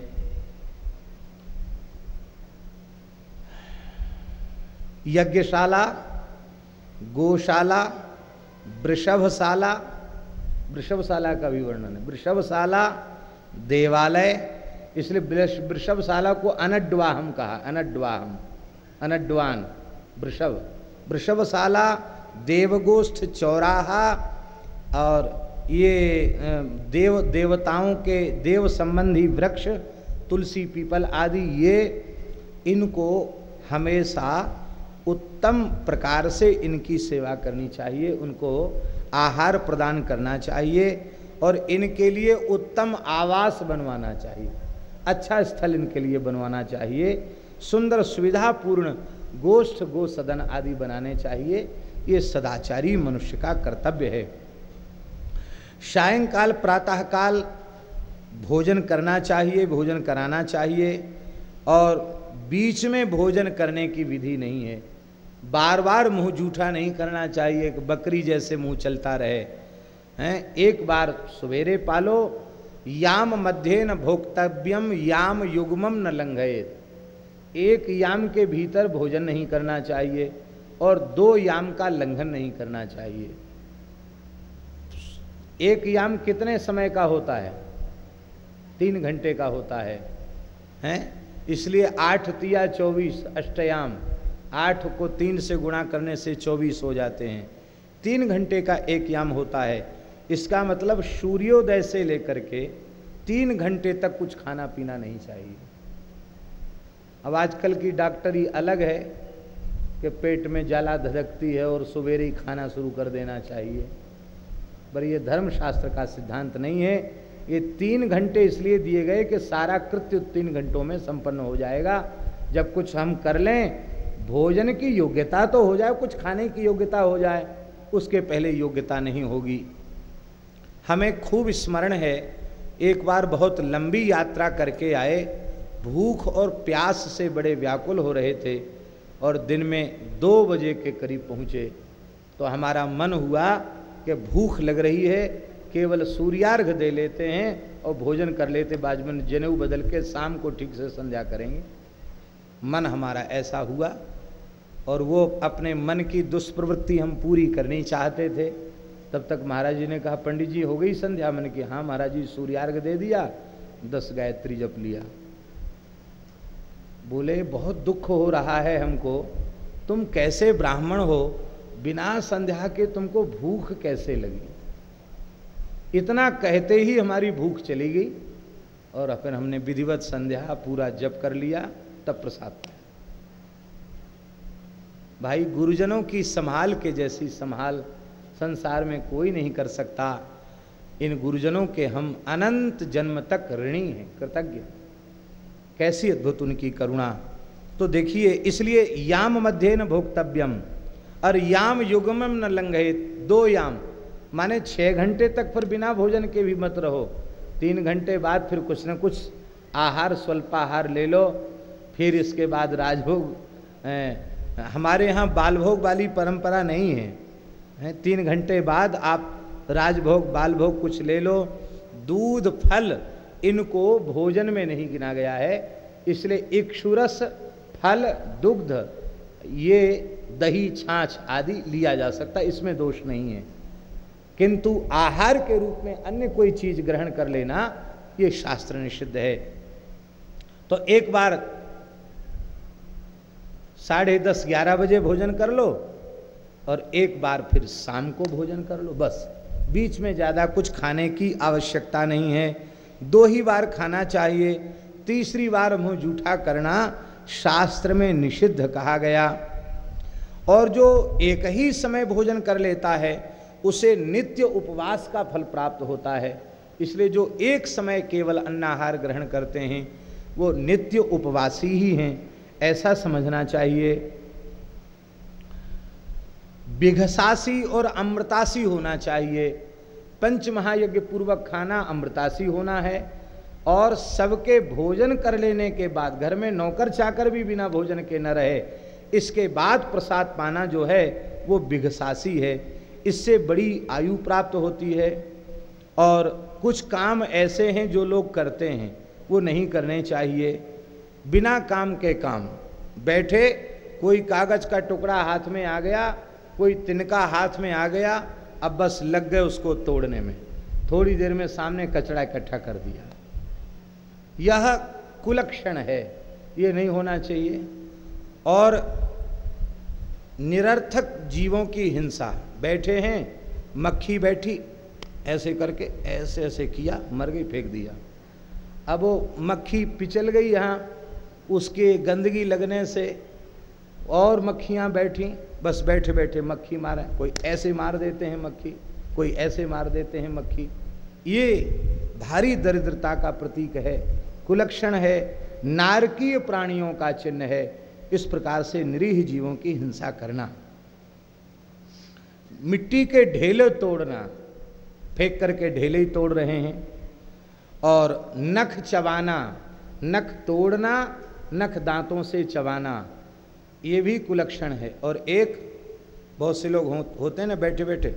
यज्ञशाला, गोशाला, वृषभशाला वृषभशाला का भी वर्णन है। वृषभशाला, देवालय, इसलिए वृषभशाला को अनड्वाहम कहा, अनड्वाहम, अनड्वान, वृषभ। वृषभशाला, देवगोष्ठ चौराहा और ये देव, देवताओं के देव संबंधी वृक्ष, तुलसी, पीपल आदि, ये इनको हमेशा उत्तम प्रकार से इनकी सेवा करनी चाहिए, उनको आहार प्रदान करना चाहिए और इनके लिए उत्तम आवास बनवाना चाहिए। अच्छा स्थल इनके लिए बनवाना चाहिए, सुंदर सुविधापूर्ण गोष्ठ गो सदन आदि बनाने चाहिए। ये सदाचारी मनुष्य का कर्तव्य है। सायंकाल, प्रातःकाल भोजन करना चाहिए, भोजन कराना चाहिए और बीच में भोजन करने की विधि नहीं है। बार बार मुँह जूठा नहीं करना चाहिए कि बकरी जैसे मुँह चलता रहे। हैं, एक बार सवेरे पालो, याम मध्य न भोक्तव्यम, याम युग्मम न लंघयत। एक याम के भीतर भोजन नहीं करना चाहिए और दो याम का लंघन नहीं करना चाहिए। एक याम कितने समय का होता है? तीन घंटे का होता है। हैं? इसलिए आठ तिया चौबीस अष्टयाम, आठ को तीन से गुणा करने से चौबीस हो जाते हैं। तीन घंटे का एक याम होता है। इसका मतलब सूर्योदय से लेकर के तीन घंटे तक कुछ खाना पीना नहीं चाहिए। अब आजकल की डॉक्टरी अलग है कि पेट में जाला धधकती है और सवेरे ही खाना शुरू कर देना चाहिए। पर ये धर्मशास्त्र का सिद्धांत नहीं है। ये तीन घंटे इसलिए दिए गए कि सारा कृत्य तीन घंटों में संपन्न हो जाएगा। जब कुछ हम कर लें, भोजन की योग्यता तो हो जाए, कुछ खाने की योग्यता हो जाए, उसके पहले योग्यता नहीं होगी। हमें खूब स्मरण है, एक बार बहुत लंबी यात्रा करके आए, भूख और प्यास से बड़े व्याकुल हो रहे थे और दिन में दो बजे के करीब पहुँचे तो हमारा मन हुआ कि भूख लग रही है, केवल सूर्यार्घ दे लेते हैं और भोजन कर लेते बाजमन जनेऊ बदल के शाम को ठीक से संध्या करेंगे। मन हमारा ऐसा हुआ और वो अपने मन की दुष्प्रवृत्ति हम पूरी करनी चाहते थे। तब तक महाराज जी ने कहा, पंडित जी, हो गई संध्या? मन की हाँ महाराज जी, सूर्यार्घ दे दिया, दस गायत्री जप लिया। बोले, बहुत दुख हो रहा है हमको। तुम कैसे ब्राह्मण हो बिना संध्या के तुमको भूख कैसे लगी? इतना कहते ही हमारी भूख चली गई और फिर हमने विधिवत संध्या पूरा जप कर लिया तब प्रसाद भाई, गुरुजनों की संभाल के जैसी संभाल संसार में कोई नहीं कर सकता। इन गुरुजनों के हम अनंत जन्म तक ऋणी हैं, कृतज्ञ। कैसी अद्भुत उनकी करुणा। तो देखिए, इसलिए याम मध्य न भोक्तव्यम। और याम युगम न लंघे दो याम। माने छः घंटे तक फिर बिना भोजन के भी मत रहो। तीन घंटे बाद फिर कुछ न कुछ आहार, स्वल्पाहार ले लो। फिर इसके बाद राजभोग। हमारे यहाँ बालभोग वाली परंपरा नहीं है। तीन घंटे बाद आप राजभोग, बालभोग कुछ ले लो। दूध, फल, इनको भोजन में नहीं गिना गया है। इसलिए इक्षुरस, फल, दुग्ध, ये दही, छाछ आदि लिया जा सकता इसमें दोष नहीं है। किंतु आहार के रूप में अन्य कोई चीज़ ग्रहण कर लेना, ये शास्त्र निषिद्ध है। तो एक बार साढ़े दस, ग्यारह बजे भोजन कर लो और एक बार फिर शाम को भोजन कर लो, बस। बीच में ज़्यादा कुछ खाने की आवश्यकता नहीं है। दो ही बार खाना चाहिए, तीसरी बार मुँह जूठा करना शास्त्र में निषिद्ध कहा गया। और जो एक ही समय भोजन कर लेता है, उसे नित्य उपवास का फल प्राप्त होता है। इसलिए जो एक समय केवल अन्नाहार ग्रहण करते हैं, वो नित्य उपवासी ही हैं। ऐसा समझना चाहिए। बिघसासी और अमृतासी होना चाहिए। पंच महायज्ञ पूर्वक खाना अमृतासी होना है और सबके भोजन कर लेने के बाद, घर में नौकर चाकर भी बिना भोजन के न रहे इसके बाद प्रसाद पाना जो है, वो बिघसासी है। इससे बड़ी आयु प्राप्त होती है और कुछ काम ऐसे हैं जो लोग करते हैं, वो नहीं करने चाहिए। बिना काम के काम। बैठे, कोई कागज़ का टुकड़ा हाथ में आ गया, कोई तिनका हाथ में आ गया, अब बस लग गए उसको तोड़ने में। थोड़ी देर में सामने कचरा इकट्ठा कर दिया। यह कुलक्षण है, ये नहीं होना चाहिए। और निरर्थक जीवों की हिंसा। बैठे हैं, मक्खी बैठी, ऐसे करके, ऐसे ऐसे किया, मर गई, फेंक दिया। अब वो मक्खी पिचल गई यहाँ, उसके गंदगी लगने से और मक्खियाँ बैठी, बस बैठे बैठे मक्खी मारे। कोई ऐसे मार देते हैं मक्खी, कोई ऐसे मार देते हैं मक्खी। ये भारी दरिद्रता का प्रतीक है, कुलक्षण है, नारकीय प्राणियों का चिन्ह है। इस प्रकार से निरीह जीवों की हिंसा करना मिट्टी के ढेले तोड़ना फेंक करके ढेले ही तोड़ रहे हैं और नख चबाना नख तोड़ना नख दांतों से चबाना ये भी कुलक्षण है। और एक बहुत से लोग हो, होते हैं ना बैठे बैठे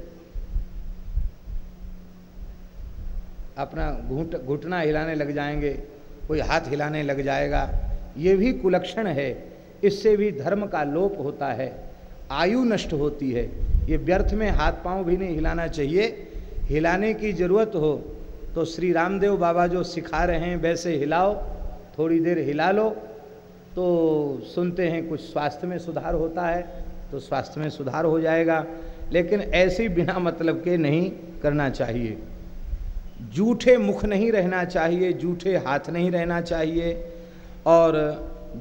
अपना घुट घुटना हिलाने लग जाएँगे कोई हाथ हिलाने लग जाएगा ये भी कुलक्षण है। इससे भी धर्म का लोप होता है, आयु नष्ट होती है। ये व्यर्थ में हाथ पाँव भी नहीं हिलाना चाहिए। हिलाने की ज़रूरत हो तो श्री रामदेव बाबा जो सिखा रहे हैं, वैसे हिलाओ, थोड़ी देर हिला लो। तो सुनते हैं कुछ स्वास्थ्य में सुधार होता है तो स्वास्थ्य में सुधार हो जाएगा। लेकिन ऐसे बिना मतलब के नहीं करना चाहिए। जूठे मुख नहीं रहना चाहिए, जूठे हाथ नहीं रहना चाहिए। और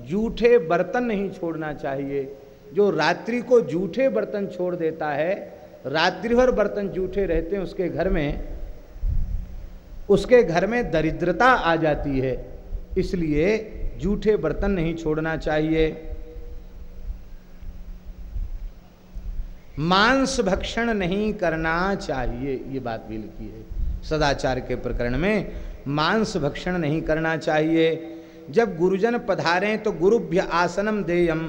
जूठे बर्तन नहीं छोड़ना चाहिए। जो रात्रि को जूठे बर्तन छोड़ देता है रात्रि भर बर्तन जूठे रहते हैं उसके घर में, उसके घर में दरिद्रता आ जाती है। इसलिए जूठे बर्तन नहीं छोड़ना चाहिए। मांस भक्षण नहीं करना चाहिए, ये बात भी लिखी है। सदाचार के प्रकरण में मांस भक्षण नहीं करना चाहिए। जब गुरुजन पधारें तो गुरुभ्य आसनम देयम,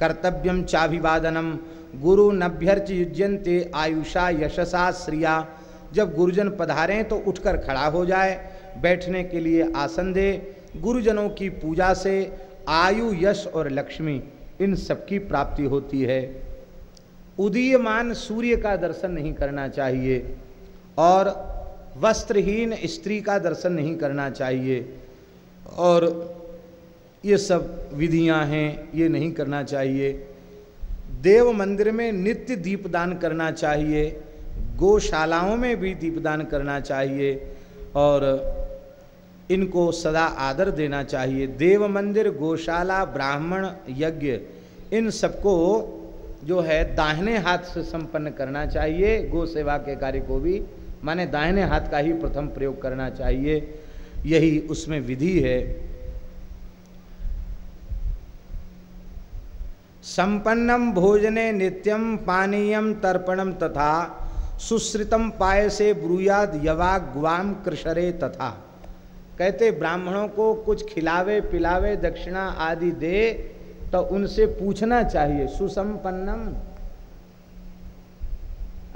कर्तव्यम चाभिवादनम। गुरु नभ्यर्च युज्यंते आयुषा यशसा श्रिया। जब गुरुजन पधारें तो उठकर खड़ा हो जाए, बैठने के लिए आसन दे। गुरुजनों की पूजा से आयु, यश और लक्ष्मी इन सबकी प्राप्ति होती है। उदीयमान सूर्य का दर्शन नहीं करना चाहिए और वस्त्रहीन स्त्री का दर्शन नहीं करना चाहिए। और ये सब विधियाँ हैं, ये नहीं करना चाहिए। देव मंदिर में नित्य दीपदान करना चाहिए, गौशालाओं में भी दीपदान करना चाहिए और इनको सदा आदर देना चाहिए। देव मंदिर, गौशाला, ब्राह्मण, यज्ञ, इन सबको जो है दाहिने हाथ से संपन्न करना चाहिए। गो सेवा के कार्य को भी माने दाहिने हाथ का ही प्रथम प्रयोग करना चाहिए। यही उसमें विधि है। संपन्नम भोजने नित्यम पानीयम तर्पणम तथा सुश्रितम पाय से ब्रूयाद यवा ग्वाम कृषरे तथा। कहते, ब्राह्मणों को कुछ खिलावे, पिलावे, दक्षिणा आदि दे तो उनसे पूछना चाहिए, सुसंपन्नम।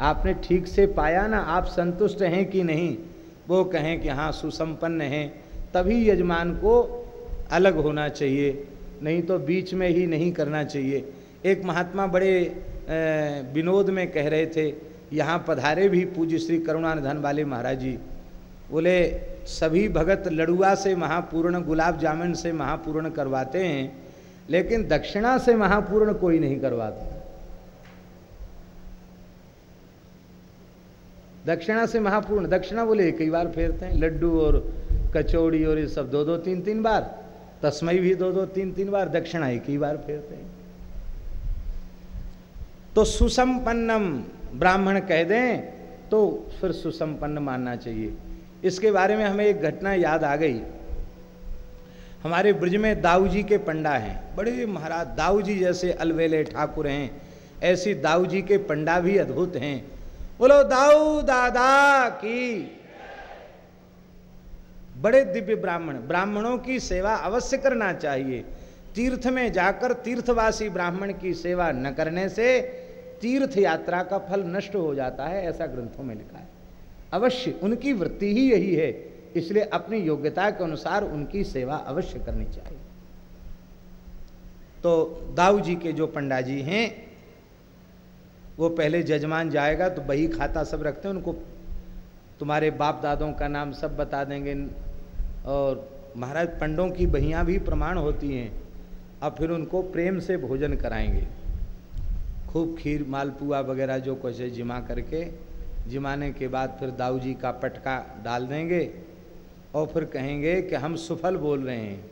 आपने ठीक से पाया ना, आप संतुष्ट हैं कि नहीं? वो कहें कि हाँ सुसंपन्न हैं। तभी यजमान को अलग होना चाहिए। नहीं तो बीच में ही नहीं करना चाहिए। एक महात्मा बड़े विनोद में कह रहे थे, यहाँ पधारे भी पूज्य श्री करुणानिधन वाले महाराज। जी बोले, सभी भगत लड़ुआ से महापूर्ण, गुलाब जामुन से महापूर्ण करवाते हैं, लेकिन दक्षिणा से महापूर्ण कोई नहीं करवाता। दक्षिणा से महापूर्ण, दक्षिणा बोले, कई बार फेरते हैं, लड्डू और कचौड़ी और ये सब, दो दो, तीन तीन बार। तस्मई भी दो दो, तीन तीन बार दक्षिणा एक ही बार फेरते हैं तो सुसंपन्नम, ब्राह्मण कह दें तो फिर सुसंपन्न मानना चाहिए। इसके बारे में हमें एक घटना याद आ गई। हमारे ब्रज में दाऊ जी के पंडा हैं। बड़े महाराज दाऊ जी जैसे अलवेले ठाकुर हैं, ऐसी दाऊ जी के पंडा भी अद्भुत हैं। बोलो, दाऊ दादा की बड़े दिव्य ब्राह्मण। ब्राह्मणों की सेवा अवश्य करना चाहिए। तीर्थ में जाकर तीर्थवासी ब्राह्मण की सेवा न करने से तीर्थ यात्रा का फल नष्ट हो जाता है, ऐसा ग्रंथों में लिखा है। अवश्य, उनकी वृत्ति ही यही है, इसलिए अपनी योग्यता के अनुसार उनकी सेवा अवश्य करनी चाहिए। तो दाऊ जी के जो पंडा जी हैं, वो पहले जजमान जाएगा तो बही खाता सब रखते हैं, उनको तुम्हारे बाप दादों का नाम सब बता देंगे। और महाराज, पंडों की बहियाँ भी प्रमाण होती हैं। अब फिर उनको प्रेम से भोजन कराएँगे। खूब खीर, मालपुआ वगैरह जो कुछ है, जिमा करके। जिमाने के बाद फिर दाऊ जी का पटका डाल देंगे। और फिर कहेंगे कि हम सुफल बोल रहे हैं।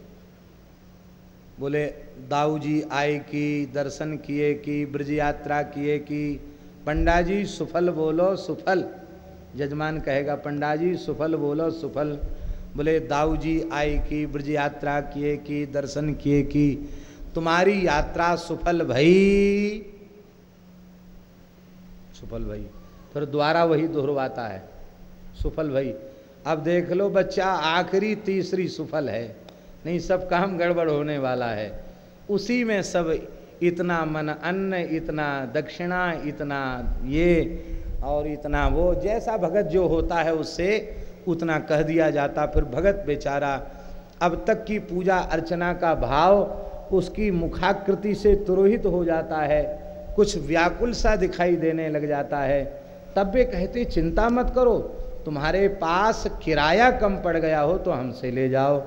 बोले दाऊ जी आए की, दर्शन किए की, ब्रज यात्रा किए कि पंडा जी सुफल बोलो, सुफल। जजमान कहेगा पंडा जी सुफल बोलो, सुफल। बोले दाऊ जी आए की, ब्रज यात्रा किए की, दर्शन किए की, तुम्हारी यात्रा सुफल भई। सुफल भई। फिर द्वारा वही दोहरवाता है, सुफल भई। अब देख लो बच्चा, आखिरी तीसरी सुफल है। नहीं, सब काम गड़बड़ होने वाला है। उसी में सब इतना मन अन्न, इतना दक्षिणा, इतना ये और इतना वो, जैसा भगत जो होता है उससे उतना कह दिया जाता, फिर भगत बेचारा अब तक की पूजा अर्चना का भाव उसकी मुखाकृति से तुरोहित हो जाता है, कुछ व्याकुल सा दिखाई देने लग जाता है। तब वे कहते, चिंता मत करो, तुम्हारे पास किराया कम पड़ गया हो तो हमसे ले जाओ।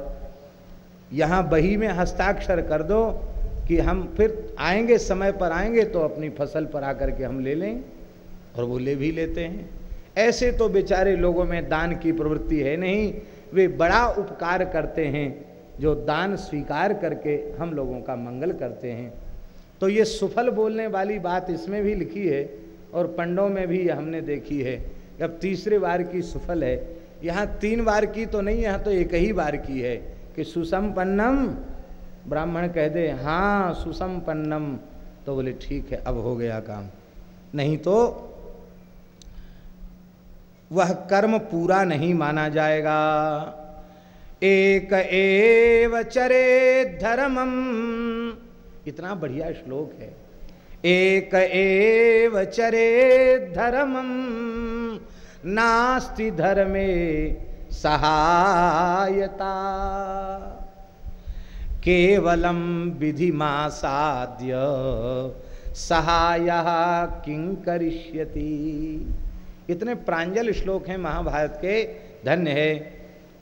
यहाँ बही में हस्ताक्षर कर दो कि हम फिर आएँगे, समय पर आएँगे तो अपनी फ़सल पर आकर के हम ले लें। और वो ले भी लेते हैं। ऐसे तो बेचारे लोगों में दान की प्रवृत्ति है नहीं, वे बड़ा उपकार करते हैं, जो दान स्वीकार करके हम लोगों का मंगल करते हैं। तो ये सुफल बोलने वाली बात इसमें भी लिखी है और पंडों में भी हमने देखी है। अब तीसरे बार की सुफल है। यहाँ तीन बार की तो नहीं, यहाँ तो एक ही बार की है कि सुसंपन्नम, ब्राह्मण कह दे हाँ सुसंपन्नम। तो बोले, ठीक है, अब हो गया काम। नहीं तो वह कर्म पूरा नहीं माना जाएगा। एक एव चरे धर्मम। इतना बढ़िया श्लोक है। एक एव चरे धर्मम। नास्ति धर्मे सहायता। केवलम विधि साध्य सहाय किं करिष्यति? इतने प्रांजल श्लोक हैं महाभारत के, धन्य है।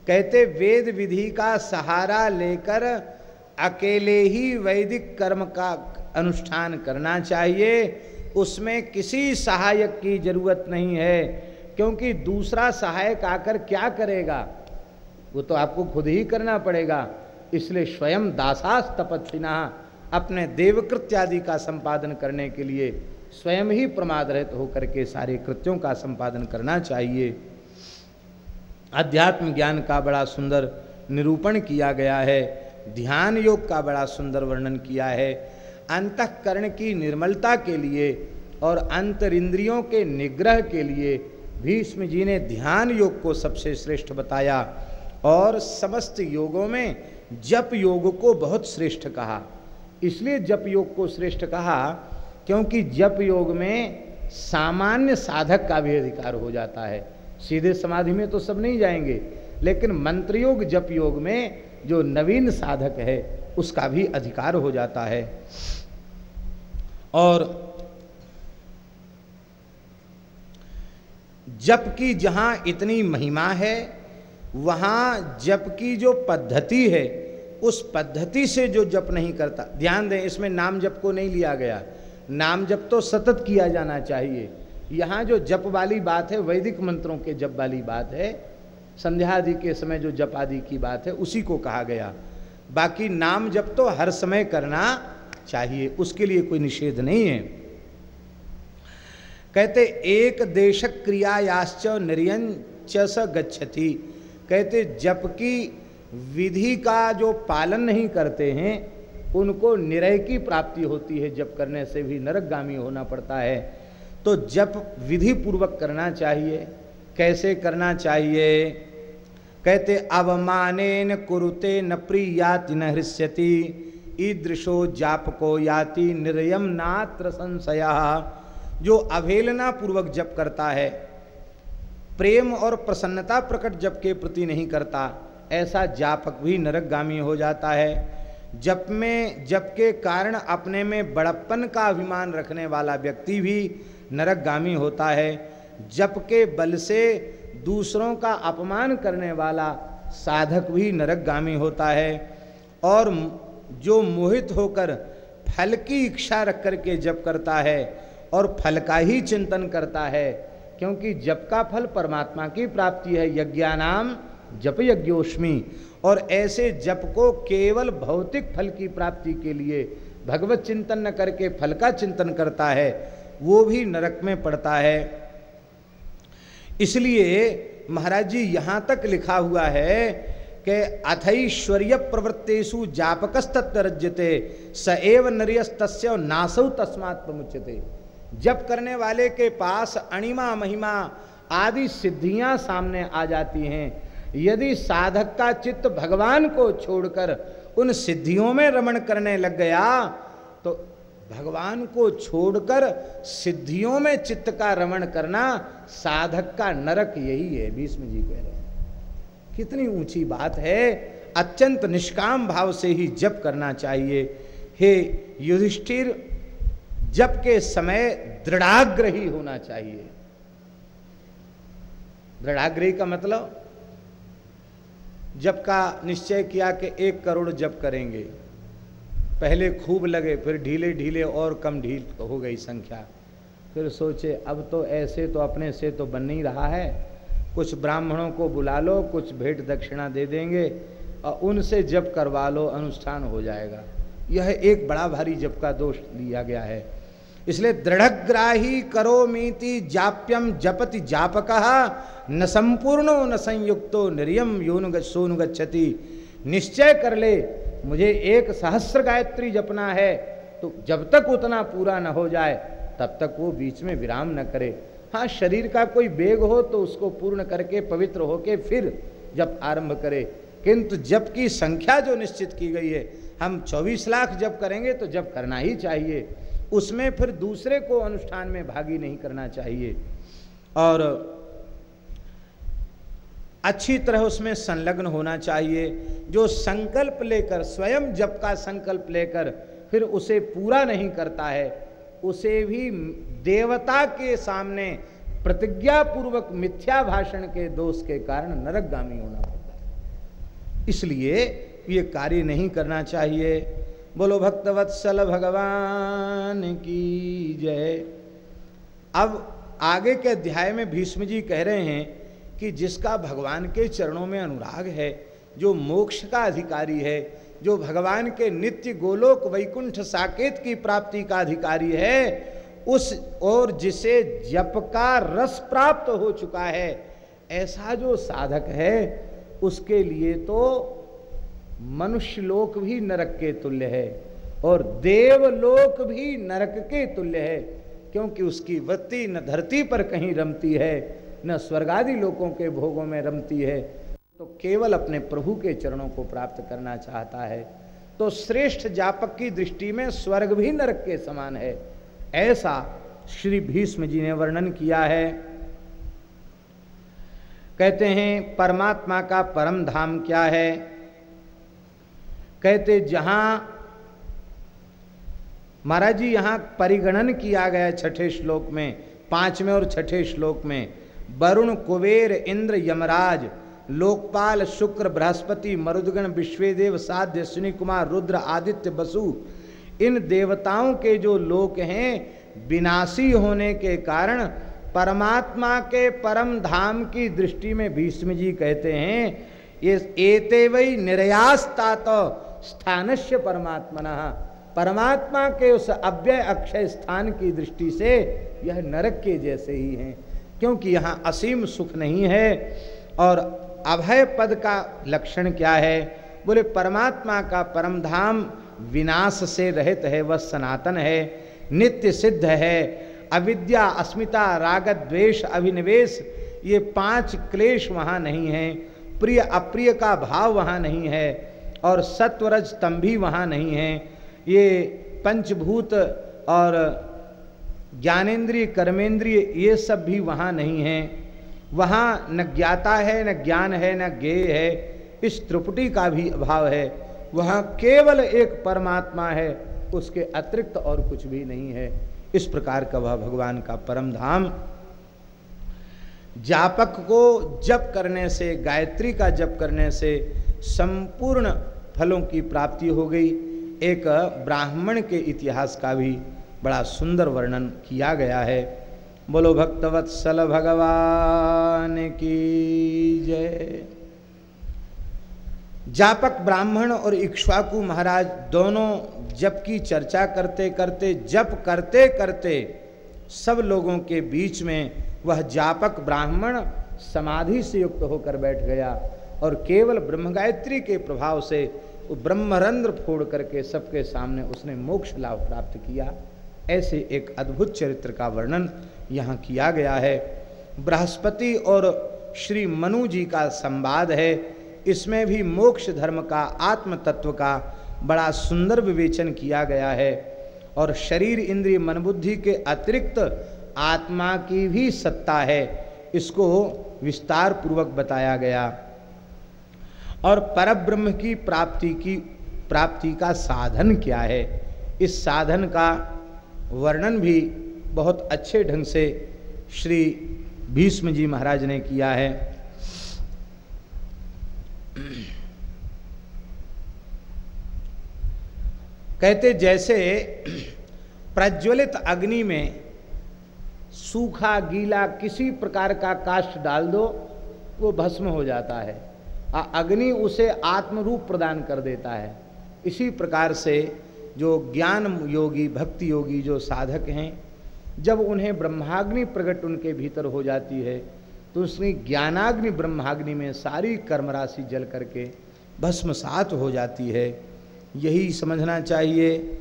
कहते, वेद विधि का सहारा लेकर अकेले ही वैदिक कर्म का अनुष्ठान करना चाहिए, उसमें किसी सहायक की ज़रूरत नहीं है, क्योंकि दूसरा सहायक आकर क्या करेगा? वो तो आपको खुद ही करना पड़ेगा। इसलिए स्वयं दासास अपने देवकृत्यादि का संपादन करने के लिए स्वयं ही प्रमाद रहित होकर के सारे कृत्यों का संपादन करना चाहिए। अध्यात्म ज्ञान का बड़ा सुंदर निरूपण किया गया है। ध्यान योग का बड़ा सुंदर वर्णन किया है। अंतकरण की निर्मलता के लिए और अंतर इंद्रियों के निग्रह के लिए भीष्म जी ने ध्यान योग को सबसे श्रेष्ठ बताया और समस्त योगों में जप योग को बहुत श्रेष्ठ कहा। इसलिए जप योग को श्रेष्ठ कहा क्योंकि जप योग में सामान्य साधक का भी अधिकार हो जाता है। सीधे समाधि में तो सब नहीं जाएँगे, लेकिन मंत्र योग जप योग में जो नवीन साधक है, उसका भी अधिकार हो जाता है। और जप की जहाँ इतनी महिमा है, वहाँ जप की जो पद्धति है, उस पद्धति से जो जप नहीं करता। ध्यान दें, इसमें नाम जप को नहीं लिया गया। नाम जप तो सतत किया जाना चाहिए। यहाँ जो जप वाली बात है, वैदिक मंत्रों के जप वाली बात है संध्या आदि के समय जो जप आदि की बात है, उसी को कहा गया। बाकी नाम जप तो हर समय करना चाहिए, उसके लिए कोई निषेध नहीं है। कहते, एक देश क्रियायाश्च निर्यन च गच्छति। कहते, जप की विधि का जो पालन नहीं करते हैं उनको निरय की प्राप्ति होती है, जप करने से भी नरकगामी होना पड़ता है। तो जप विधि पूर्वक करना चाहिए। कैसे करना चाहिए? कहते, अवमानेन कुरुते न प्रियाति न हृष्यति, ईदृशो जापको याति निर्यम नात्र संशया। जो अवहेलना पूर्वक जप करता है, प्रेम और प्रसन्नता प्रकट जप के प्रति नहीं करता, ऐसा जापक भी नरकगामी हो जाता है। जप में, जप के कारण अपने में बड़प्पन का अभिमान रखने वाला व्यक्ति भी नरकगामी होता है। जप के बल से दूसरों का अपमान करने वाला साधक भी नरकगामी होता है। और जो मोहित होकर फल की इच्छा रख करके जप करता है और फल का ही चिंतन करता है, क्योंकि जप का फल परमात्मा की प्राप्ति है। यज्ञानाम जप यज्ञोष्मी। और ऐसे जप को केवल भौतिक फल की प्राप्ति के लिए भगवत चिंतन न करके फल का चिंतन करता है, वो भी नरक में पड़ता है। इसलिए महाराज जी, यहाँ तक लिखा हुआ है कि अथैश्वर्य प्रवृत्तेषु जापकस्तत्वरज्यते स एव नरियस्त नासौ तस्मात् प्रमुचते जप करने वाले के पास अणिमा, महिमा आदि सिद्धियाँ सामने आ जाती हैं। यदि साधक का चित्त भगवान को छोड़कर उन सिद्धियों में रमण करने लग गया तो भगवान को छोड़कर सिद्धियों में चित्त का रमण करना साधक का नरक यही है, भीष्म जी कह रहे हैं। कितनी ऊँची बात है। अत्यंत निष्काम भाव से ही जप करना चाहिए। हे युधिष्ठिर, जप के समय दृढ़ाग्रही होना चाहिए। दृढ़ाग्रही का मतलब जब का निश्चय किया कि एक करोड़ जप करेंगे। पहले खूब लगे, फिर ढीले ढीले और कम ढील हो गई संख्या। फिर सोचे, अब तो ऐसे तो अपने से तो बन नहीं रहा है। कुछ ब्राह्मणों को बुला लो, कुछ भेंट दक्षिणा दे देंगे, और उनसे जप करवा लो, अनुष्ठान हो जाएगा। यह एक बड़ा भारी जप का दोष लिया गया है। इसलिए दृढ़ग्राही करो मीति जाप्यम जपति जापक। न संपूर्णो, न संयुक्तो, निर्यम योनु सोनु गच्छति। निश्चय कर ले, मुझे एक सहस्र गायत्री जपना है। तो जब तक उतना पूरा न हो जाए, तब तक वो बीच में विराम न करे। हाँ शरीर का कोई बेग हो तो उसको पूर्ण करके, पवित्र होके फिर जब आरंभ करे। किंतु जब की संख्या जो निश्चित की गई है, हम 24 लाख जब करेंगे तो जब करना ही चाहिए। उसमें फिर दूसरे को अनुष्ठान में भागी नहीं करना चाहिए। और अच्छी तरह उसमें संलग्न होना चाहिए। जो संकल्प लेकर, स्वयं जप का संकल्प लेकर फिर उसे पूरा नहीं करता है, उसे भी देवता के सामने प्रतिज्ञा पूर्वक मिथ्या भाषण के दोष के कारण नरकगामी होना पड़ता है। इसलिए ये कार्य नहीं करना चाहिए। बोलो, भक्तवत्सल भगवान की जय। अब आगे के अध्याय में भीष्म जी कह रहे हैं कि जिसका भगवान के चरणों में अनुराग है, जो मोक्ष का अधिकारी है, जो भगवान के नित्य गोलोक वैकुंठ साकेत की प्राप्ति का अधिकारी है, उस और जिसे जप का रस प्राप्त हो चुका है, ऐसा जो साधक है, उसके लिए तो मनुष्य लोक भी नरक के तुल्य है और देवलोक भी नरक के तुल्य है, क्योंकि उसकी वृत्ति न धरती पर कहीं रमती है, न स्वर्गादि लोकों के भोगों में रमती है तो केवल अपने प्रभु के चरणों को प्राप्त करना चाहता है। तो श्रेष्ठ जापक की दृष्टि में स्वर्ग भी नरक के समान है। ऐसा श्री भीष्म जी ने वर्णन किया है। कहते हैं, परमात्मा का परम धाम क्या है? कहते, जहाँ महाराज जी यहाँ परिगणन किया गया छठे श्लोक में, पाँचवें और छठे श्लोक में, वरुण, कुबेर, इंद्र, यमराज, लोकपाल, शुक्र, बृहस्पति, मरुदगण, विश्वेदेव, साध्य सुनी कुमार रुद्र, आदित्य, बसु, इन देवताओं के जो लोक हैं, विनाशी होने के कारण परमात्मा के परम धाम की दृष्टि में भीष्म जी कहते हैं, ये एते वही निर्यासता तो स्थानस्य परमात्मना। परमात्मा के उस अव्यय अक्षय स्थान की दृष्टि से यह नरक के जैसे ही हैं, क्योंकि यहाँ असीम सुख नहीं है। और अभय पद का लक्षण क्या है? बोले, परमात्मा का परमधाम विनाश से रहित है, वह सनातन है, नित्य सिद्ध है। अविद्या, अस्मिता, राग, द्वेष अभिनिवेश ये पाँच क्लेश वहाँ नहीं है। प्रिय, अप्रिय का भाव वहाँ नहीं है। और सत्वरज तम भी वहाँ नहीं है। ये पंचभूत और ज्ञानेन्द्रिय कर्मेंद्रिय ये सब भी वहाँ नहीं है। वहाँ न ज्ञाता है, न ज्ञान है, न ज्ञेय है। इस त्रिपुटी का भी अभाव है। वहाँ केवल एक परमात्मा है, उसके अतिरिक्त और कुछ भी नहीं है। इस प्रकार का वह भगवान का परम धाम। जापक को जप करने से, गायत्री का जप करने से संपूर्ण फलों की प्राप्ति हो गई। एक ब्राह्मण के इतिहास का भी बड़ा सुंदर वर्णन किया गया है। बोलो भक्तवत्सल भगवान की जय। जापक ब्राह्मण और इक्ष्वाकु महाराज दोनों जप की चर्चा करते करते, जप करते करते सब लोगों के बीच में वह जापक ब्राह्मण समाधि से युक्त होकर बैठ गया और केवल ब्रह्म गायत्री के प्रभाव से वो ब्रह्मरंध्र फोड़ करके सबके सामने उसने मोक्ष लाभ प्राप्त किया। ऐसे एक अद्भुत चरित्र का वर्णन यहाँ किया गया है। बृहस्पति और श्री मनु जी का संवाद है। इसमें भी मोक्ष धर्म का, आत्म तत्व का बड़ा सुंदर विवेचन किया गया है और शरीर इंद्रिय मन बुद्धि के अतिरिक्त आत्मा की भी सत्ता है। इसको विस्तार पूर्वक बताया गया। और परब्रह्म की प्राप्ति की, प्राप्ति का साधन क्या है? इस साधन का वर्णन भी बहुत अच्छे ढंग से श्री भीष्म जी महाराज ने किया है। कहते जैसे प्रज्वलित अग्नि में सूखा गीला किसी प्रकार का काष्ट डाल दो, वो भस्म हो जाता है। अग्नि उसे आत्म रूप प्रदान कर देता है। इसी प्रकार से जो ज्ञान योगी, भक्ति योगी जो साधक हैं, जब उन्हें ब्रह्माग्नि प्रकट उनके भीतर हो जाती है तो उसकी ज्ञानाग्नि ब्रह्माग्नि में सारी कर्म राशि जल करके भस्मसात हो जाती है। यही समझना चाहिए,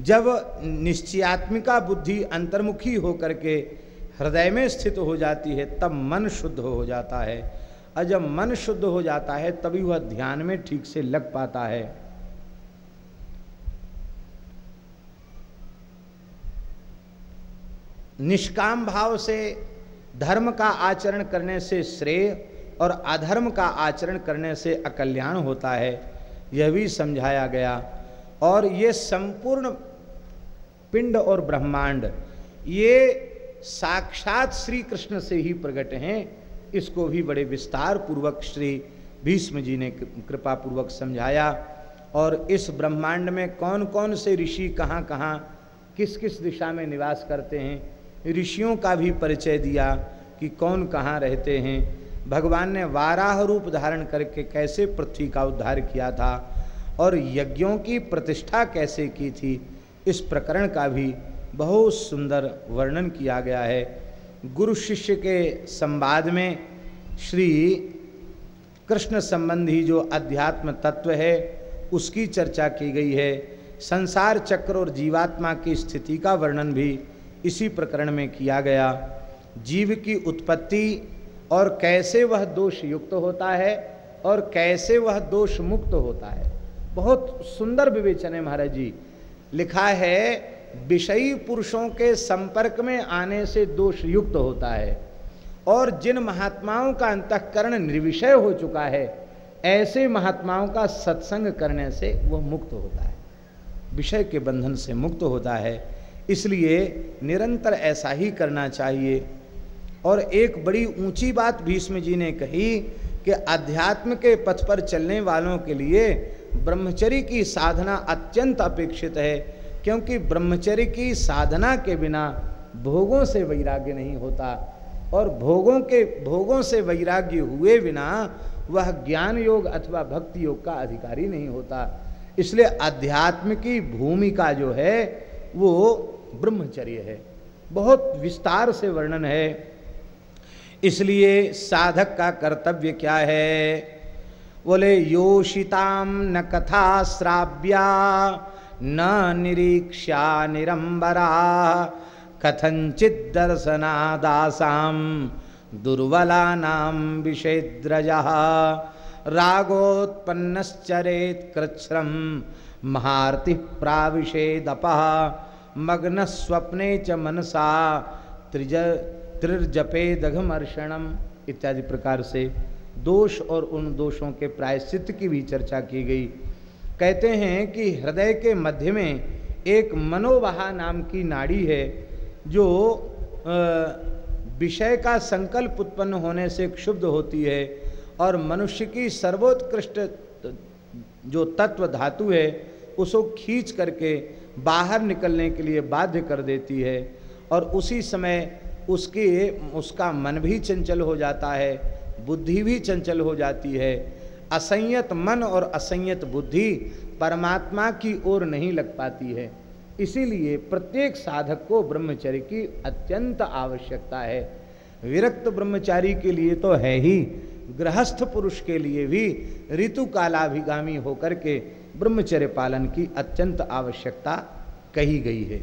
जब निश्चयात्मिका बुद्धि अंतर्मुखी होकर के हृदय में स्थित हो जाती है, तब मन शुद्ध हो जाता है। और जब मन शुद्ध हो जाता है, तभी वह ध्यान में ठीक से लग पाता है। निष्काम भाव से धर्म का आचरण करने से श्रेय और अधर्म का आचरण करने से अकल्याण होता है, यह भी समझाया गया। और ये संपूर्ण पिंड और ब्रह्मांड, ये साक्षात श्री कृष्ण से ही प्रकट हैं। इसको भी बड़े विस्तार पूर्वक श्री भीष्म जी ने कृपा पूर्वक समझाया। और इस ब्रह्मांड में कौन कौन से ऋषि कहाँ कहाँ किस किस दिशा में निवास करते हैं, ऋषियों का भी परिचय दिया कि कौन कहाँ रहते हैं। भगवान ने वाराह रूप धारण करके कैसे पृथ्वी का उद्धार किया था, और यज्ञों की प्रतिष्ठा कैसे की थी, इस प्रकरण का भी बहुत सुंदर वर्णन किया गया है। गुरु शिष्य के संवाद में श्री कृष्ण संबंधी जो अध्यात्म तत्व है, उसकी चर्चा की गई है। संसार चक्र और जीवात्मा की स्थिति का वर्णन भी इसी प्रकरण में किया गया। जीव की उत्पत्ति और कैसे वह दोष युक्त होता है और कैसे वह दोष मुक्त होता है। बहुत सुंदर विवेचन है महाराज जी। लिखा है विषयी पुरुषों के संपर्क में आने से दोष युक्त होता है। और जिन महात्माओं का अंतकरण निर्विषय हो चुका है, ऐसे महात्माओं का सत्संग करने से वह मुक्त होता है। विषय के बंधन से मुक्त होता है। इसलिए निरंतर ऐसा ही करना चाहिए। और एक बड़ी ऊँची बात भीष्म जी ने कही कि अध्यात्म के पथ पर चलने वालों के लिए ब्रह्मचरी की साधना अत्यंत अपेक्षित है। क्योंकि ब्रह्मचर्य की साधना के बिना भोगों से वैराग्य नहीं होता। और भोगों के, भोगों से वैराग्य हुए बिना वह ज्ञान योग अथवा भक्ति योग का अधिकारी नहीं होता। इसलिए अध्यात्म की भूमिका जो है, वो ब्रह्मचर्य है। बहुत विस्तार से वर्णन है। इसलिए साधक का कर्तव्य क्या है? बोले योषिताम न कथा श्राव्या न निरीक्षा निरंबरा। कथंचित दर्शनादासाम दुर्बला नाम विषेद्रज रागोत्पन्नश्चरेत कृच्छ्रम महारति प्राविषेदप। मग्न स्वप्ने च मनसा त्रिज त्रिर्जपे दघमर्षणम इत्यादि प्रकार से दोष और उन दोषों के प्रायश्चित की भी चर्चा की गई। कहते हैं कि हृदय के मध्य में एक मनोवाहा नाम की नाड़ी है, जो विषय का संकल्प उत्पन्न होने से क्षुब्ध होती है और मनुष्य की सर्वोत्कृष्ट जो तत्व धातु है, उसको खींच करके बाहर निकलने के लिए बाध्य कर देती है और उसी समय उसके, उसका मन भी चंचल हो जाता है, बुद्धि भी चंचल हो जाती है। असंयत मन और असंयत बुद्धि परमात्मा की ओर नहीं लग पाती है। इसीलिए प्रत्येक साधक को ब्रह्मचर्य की अत्यंत आवश्यकता है। विरक्त ब्रह्मचारी के लिए तो है ही, गृहस्थ पुरुष के लिए भी ऋतु कालाभिगामी होकर के ब्रह्मचर्य पालन की अत्यंत आवश्यकता कही गई है।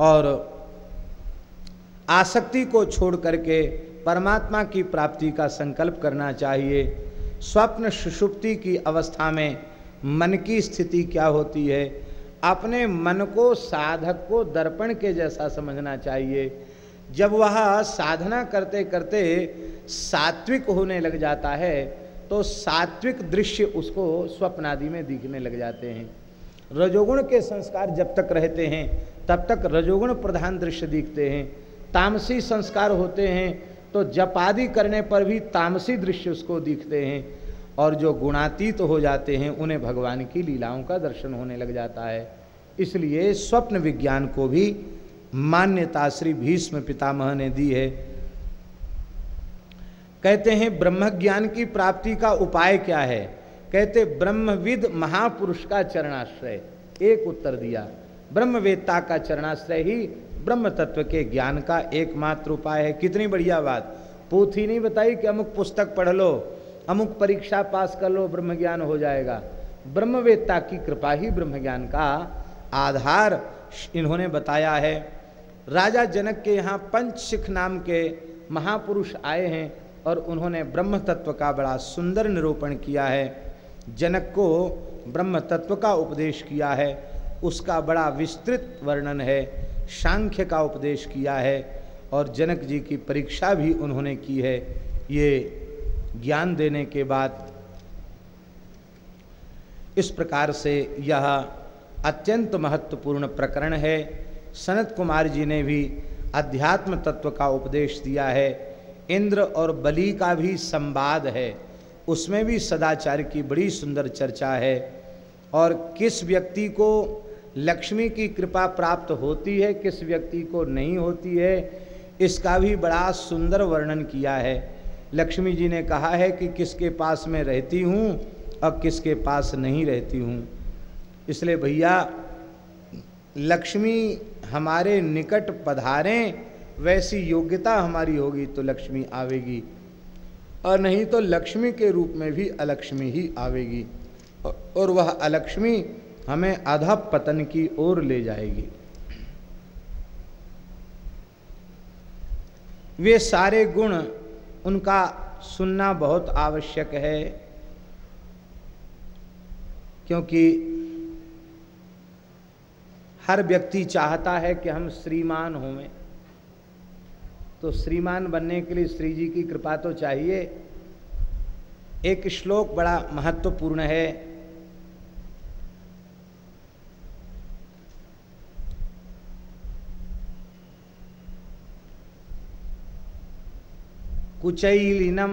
और आसक्ति को छोड़ करके परमात्मा की प्राप्ति का संकल्प करना चाहिए। स्वप्न सुषुप्ति की अवस्था में मन की स्थिति क्या होती है? अपने मन को साधक को दर्पण के जैसा समझना चाहिए। जब वह साधना करते करते सात्विक होने लग जाता है तो सात्विक दृश्य उसको स्वप्न आदि में दिखने लग जाते हैं। रजोगुण के संस्कार जब तक रहते हैं, तब तक रजोगुण प्रधान दृश्य दिखते हैं। तामसी संस्कार होते हैं तो जप आदि करने पर भी तामसी दृश्य उसको दिखते हैं और जो गुणातीत तो हो जाते हैं, उन्हें भगवान की लीलाओं का दर्शन होने लग जाता है। इसलिए स्वप्न विज्ञान को भी मान्यता श्री भीष्म पितामह ने दी है। कहते हैं ब्रह्म ज्ञान की प्राप्ति का उपाय क्या है? कहते, ब्रह्मविद महापुरुष का चरणाश्रय। एक उत्तर दिया, ब्रह्मवेत्ता का चरणाश्रय ही ब्रह्म तत्व के ज्ञान का एकमात्र उपाय है। कितनी बढ़िया बात। पोथी नहीं बताई कि अमुक पुस्तक पढ़ लो, अमुक परीक्षा पास कर लो ब्रह्म ज्ञान हो जाएगा। ब्रह्मवेत्ता की कृपा ही ब्रह्म ज्ञान का आधार इन्होंने बताया है। राजा जनक के यहाँ पंच सिख नाम के महापुरुष आए हैं और उन्होंने ब्रह्म तत्व का बड़ा सुंदर निरूपण किया है। जनक को ब्रह्म तत्व का उपदेश किया है। उसका बड़ा विस्तृत वर्णन है। सांख्य का उपदेश किया है और जनक जी की परीक्षा भी उन्होंने की है। ये ज्ञान देने के बाद इस प्रकार से यह अत्यंत महत्वपूर्ण प्रकरण है। सनत कुमार जी ने भी अध्यात्म तत्व का उपदेश दिया है। इंद्र और बलि का भी संवाद है। उसमें भी सदाचार की बड़ी सुंदर चर्चा है और किस व्यक्ति को लक्ष्मी की कृपा प्राप्त होती है, किस व्यक्ति को नहीं होती है, इसका भी बड़ा सुंदर वर्णन किया है। लक्ष्मी जी ने कहा है कि किसके पास मैं रहती हूँ और किसके पास नहीं रहती हूँ। इसलिए भैया, लक्ष्मी हमारे निकट पधारें, वैसी योग्यता हमारी होगी तो लक्ष्मी आवेगी। और नहीं तो लक्ष्मी के रूप में भी अलक्ष्मी ही आवेगी। और वह अलक्ष्मी हमें अधा पतन की ओर ले जाएगी। वे सारे गुण उनका सुनना बहुत आवश्यक है, क्योंकि हर व्यक्ति चाहता है कि हम श्रीमान हों। तो श्रीमान बनने के लिए श्री जी की कृपा तो चाहिए। एक श्लोक बड़ा महत्वपूर्ण है। कुचैलिनम।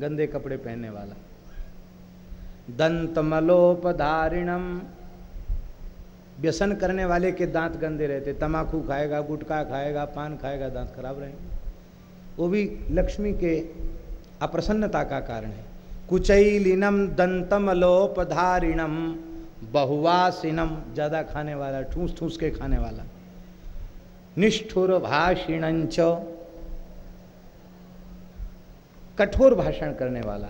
गंदे कपड़े पहनने वाला। दंत मलोपधारिणम व्यसन करने वाले के दांत गंदे रहते। तमाकू खाएगा, गुटखा खाएगा, पान खाएगा, दांत खराब रहेंगे। वो भी लक्ष्मी के अप्रसन्नता का कारण है। कुचैलिनम दंतमलोपधारिणम। बहुवासिनम, ज़्यादा खाने वाला ठूस ठूस के खाने वाला। निष्ठुर भाषिण कठोर भाषण करने वाला।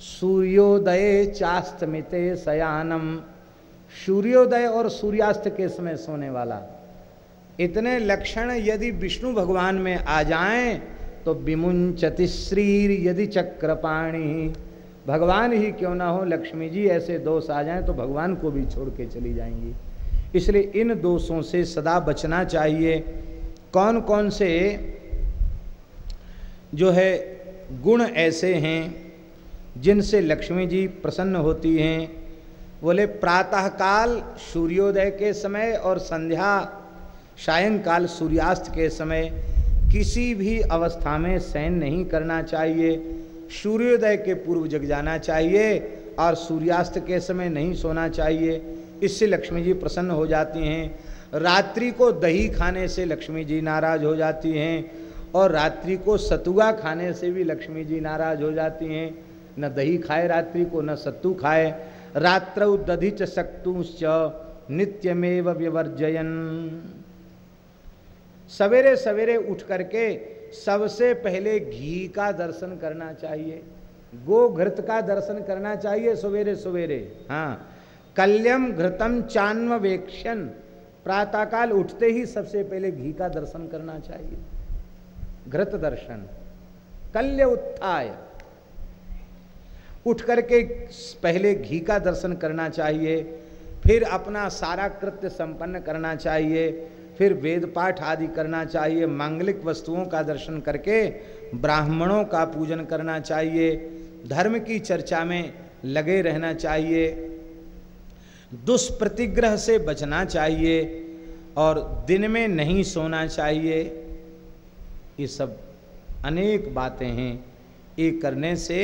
सूर्योदय चास्तमिते सयानम। सूर्योदय और सूर्यास्त के समय सोने वाला। इतने लक्षण यदि विष्णु भगवान में आ जाएँ तो विमुंचति श्रीर यदि चक्रपाणी। भगवान ही क्यों ना हो, लक्ष्मी जी ऐसे दोष आ जाएँ तो भगवान को भी छोड़ के चली जाएँगी। इसलिए इन दोषों से सदा बचना चाहिए। कौन कौन से जो है गुण ऐसे हैं जिनसे लक्ष्मी जी प्रसन्न होती हैं। बोले, प्रातःकाल सूर्योदय के समय और संध्या सायंकाल सूर्यास्त के समय किसी भी अवस्था में शयन नहीं करना चाहिए। सूर्योदय के पूर्व जग जाना चाहिए और सूर्यास्त के समय नहीं सोना चाहिए। इससे लक्ष्मी जी प्रसन्न हो जाती हैं। रात्रि को दही खाने से लक्ष्मी जी नाराज़ हो जाती हैं। और रात्रि को सतुआ खाने से भी लक्ष्मी जी नाराज़ हो जाती हैं। न दही खाए रात्रि को, न सत्तू खाए। रात्रौ दधि च नित्यमेव विवर्जयन सवेरे सवेरे उठ करके सबसे पहले घी का दर्शन करना चाहिए। गो घृत का दर्शन करना चाहिए सवेरे सवेरे। हाँ। कल्यम घृतम चान्व वेक्षण प्रातःकाल उठते ही सबसे पहले घी का दर्शन करना चाहिए। घृत दर्शन कल्य उत्थाय। उठ करके पहले घी का दर्शन करना चाहिए, फिर अपना सारा कृत्य संपन्न करना चाहिए, फिर वेद पाठ आदि करना चाहिए, मांगलिक वस्तुओं का दर्शन करके ब्राह्मणों का पूजन करना चाहिए, धर्म की चर्चा में लगे रहना चाहिए, दुष्प्रतिग्रह से बचना चाहिए और दिन में नहीं सोना चाहिए। ये सब अनेक बातें हैं। ये करने से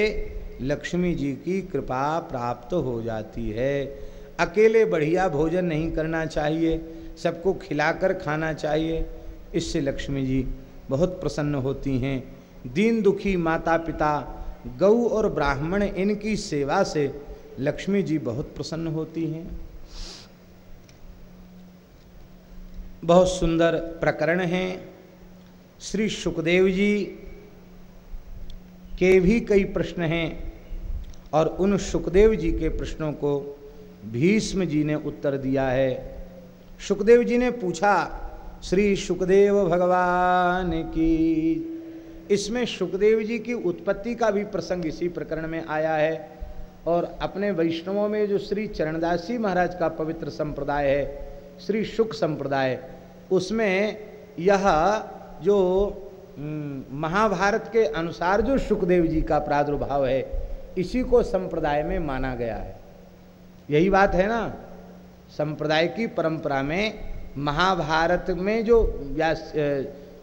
लक्ष्मी जी की कृपा प्राप्त हो जाती है। अकेले बढ़िया भोजन नहीं करना चाहिए। सबको खिलाकर खाना चाहिए। इससे लक्ष्मी जी बहुत प्रसन्न होती हैं। दीन दुखी माता पिता गौ और ब्राह्मण इनकी सेवा से लक्ष्मी जी बहुत प्रसन्न होती हैं। बहुत सुंदर प्रकरण हैं। श्री सुखदेव जी के भी कई प्रश्न हैं और उन सुखदेव जी के प्रश्नों को भीष्म जी ने उत्तर दिया है। सुखदेव जी ने पूछा, श्री सुखदेव भगवान की, इसमें सुखदेव जी की उत्पत्ति का भी प्रसंग इसी प्रकरण में आया है और अपने वैष्णवों में जो श्री चरणदासी महाराज का पवित्र संप्रदाय है, श्री सुख संप्रदाय, उसमें यह जो महाभारत के अनुसार जो सुखदेव जी का प्रादुर्भाव है, इसी को संप्रदाय में माना गया है। यही बात है ना? संप्रदाय की परंपरा में, महाभारत में जो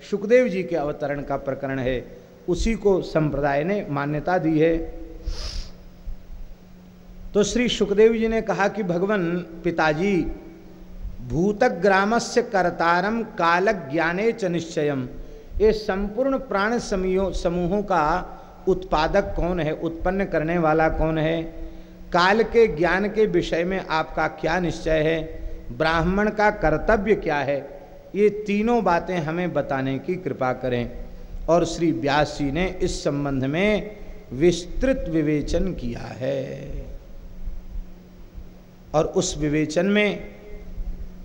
सुखदेव जी के अवतरण का प्रकरण है, उसी को संप्रदाय ने मान्यता दी है। तो श्री सुखदेव जी ने कहा कि, भगवान, पिताजी भूतग्रामस्य कर्तारम काल ज्ञाने च निश्चयम। ये संपूर्ण प्राण समूहों का उत्पादक कौन है, उत्पन्न करने वाला कौन है? काल के ज्ञान के विषय में आपका क्या निश्चय है? ब्राह्मण का कर्तव्य क्या है? ये तीनों बातें हमें बताने की कृपा करें। और श्री व्यास जी ने इस संबंध में विस्तृत विवेचन किया है। और उस विवेचन में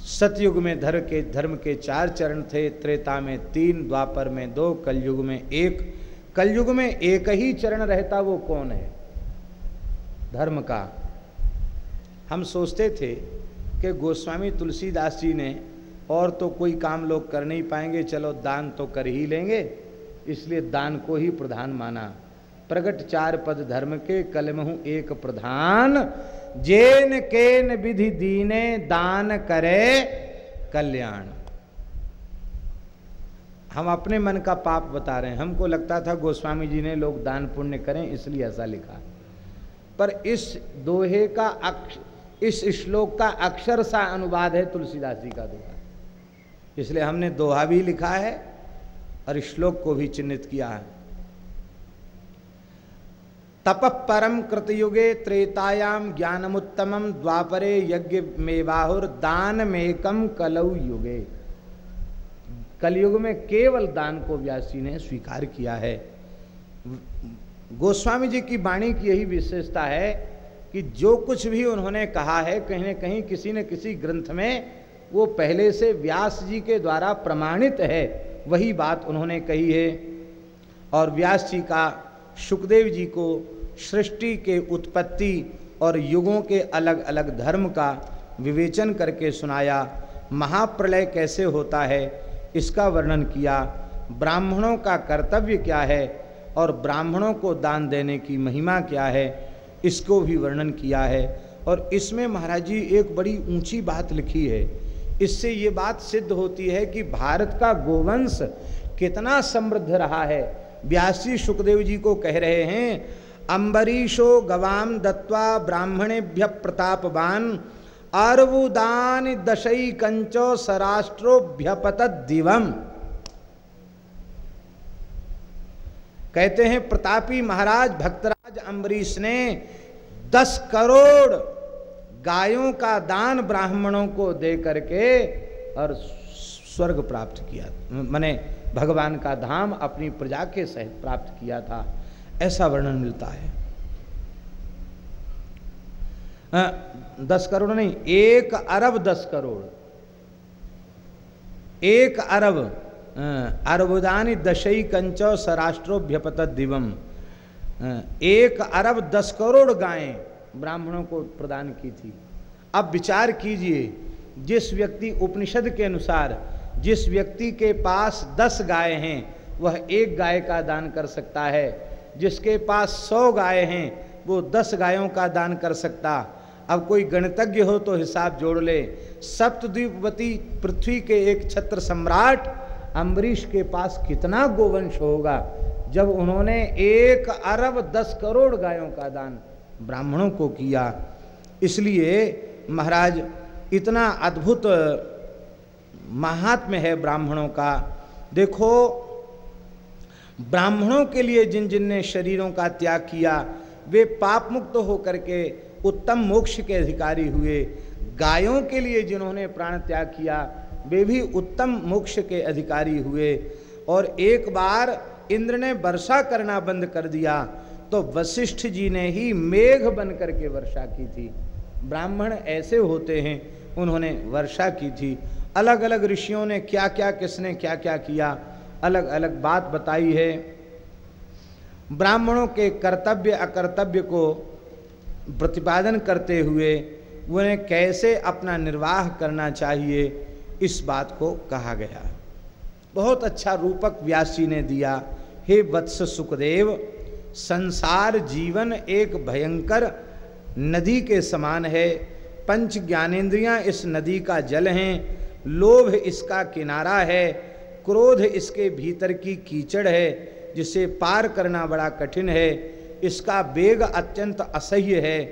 सतयुग में धर्म के धर्म के चार चरण थे, त्रेता में तीन, द्वापर में दो, कलयुग में एक। कलयुग में एक ही चरण रहता वो कौन है? धर्म का। हम सोचते थे कि गोस्वामी तुलसीदास जी ने और तो कोई काम लोग कर नहीं पाएँगे, चलो दान तो कर ही लेंगे। इसलिए दान को ही प्रधान माना। प्रगट चार पद धर्म के, कलमहु एक प्रधान। जेन केन विधि दीने दान करे कल्याण। हम अपने मन का पाप बता रहे हैं। हमको लगता था गोस्वामी जी ने लोग दान पुण्य करें, इसलिए ऐसा लिखा। पर इस दोहे का इस श्लोक का अक्षर सा अनुवाद है तुलसीदास जी का दोहा। इसलिए हमने दोहा भी लिखा है और श्लोक को भी चिन्हित किया है। तप परम कृतयुगे त्रेतायाम ज्ञानमुत्तम द्वापरे यज्ञ मेवाहुर दान मेकम कलऊ युगे कलयुग। में केवल दान को व्यासी ने स्वीकार किया है। गोस्वामी जी की वाणी की यही विशेषता है कि जो कुछ भी उन्होंने कहा है, कहीं न कहीं किसी न किसी ग्रंथ में वो पहले से व्यास जी के द्वारा प्रमाणित है, वही बात उन्होंने कही है। और व्यास जी का सुखदेव जी को सृष्टि के उत्पत्ति और युगों के अलग अलग धर्म का विवेचन करके सुनाया, महाप्रलय कैसे होता है? इसका वर्णन किया, ब्राह्मणों का कर्तव्य क्या है? और ब्राह्मणों को दान देने की महिमा क्या है? इसको भी वर्णन किया है। और इसमें महाराज जी एक बड़ी ऊँची बात लिखी है। इससे ये बात सिद्ध होती है कि भारत का गोवंश कितना समृद्ध रहा है। व्यासी सुखदेव जी को कह रहे हैं अम्बरीशो गवाम दत्वा ब्राह्मणेभ्य प्रतापवान, अर्वुदान दशई कंचो सराष्ट्रोभ्यपत दिवम। कहते हैं, प्रतापी महाराज, भक्तराज अम्बरीश ने दस करोड़ गायों का दान ब्राह्मणों को दे करके और स्वर्ग प्राप्त किया। मैंने भगवान का धाम अपनी प्रजा के सहित प्राप्त किया था। ऐसा वर्णन मिलता है। आ, दस करोड़ नहीं एक अरब दस करोड़। एक अरब अरबुदानी दशई कंचो सराष्ट्रोभ्यपत दिवम। एक अरब दस करोड़ गायें ब्राह्मणों को प्रदान की थी। अब विचार कीजिए जिस व्यक्ति उपनिषद के अनुसार जिस व्यक्ति के पास दस गाय हैं, वह एक गाय का दान कर सकता है। जिसके पास सौ गाय हैं, वो दस गायों का दान कर सकता। अब कोई गणितज्ञ हो तो हिसाब जोड़ ले। सप्तद्वीपवती पृथ्वी के एक छत्र सम्राट अम्बरीश के पास कितना गोवंश होगा, जब उन्होंने एक अरब दस करोड़ गायों का दान ब्राह्मणों को किया। इसलिए महाराज, इतना अद्भुत महात्म्य है ब्राह्मणों का। देखो, ब्राह्मणों के लिए जिन जिन ने शरीरों का त्याग किया, वे पाप मुक्त होकर के उत्तम मोक्ष के अधिकारी हुए। गायों के लिए जिन्होंने प्राण त्याग किया, वे भी उत्तम मोक्ष के अधिकारी हुए। और एक बार इंद्र ने वर्षा करना बंद कर दिया तो वशिष्ठ जी ने ही मेघ बन करके वर्षा की थी। ब्राह्मण ऐसे होते हैं, उन्होंने वर्षा की थी। अलग अलग ऋषियों ने क्या क्या किसने क्या क्या किया अलग अलग बात बताई है। ब्राह्मणों के कर्तव्य, अकर्तव्य को प्रतिपादन करते हुए उन्हें कैसे अपना निर्वाह करना चाहिए, इस बात को कहा गया। बहुत अच्छा रूपक व्यास ने दिया, हे वत्स सुखदेव, संसार जीवन एक भयंकर नदी के समान है। पंच ज्ञानेन्द्रियाँ इस नदी का जल हैं। लोभ इसका किनारा है, क्रोध इसके भीतर की कीचड़ है, जिसे पार करना बड़ा कठिन है, इसका वेग अत्यंत असह्य है,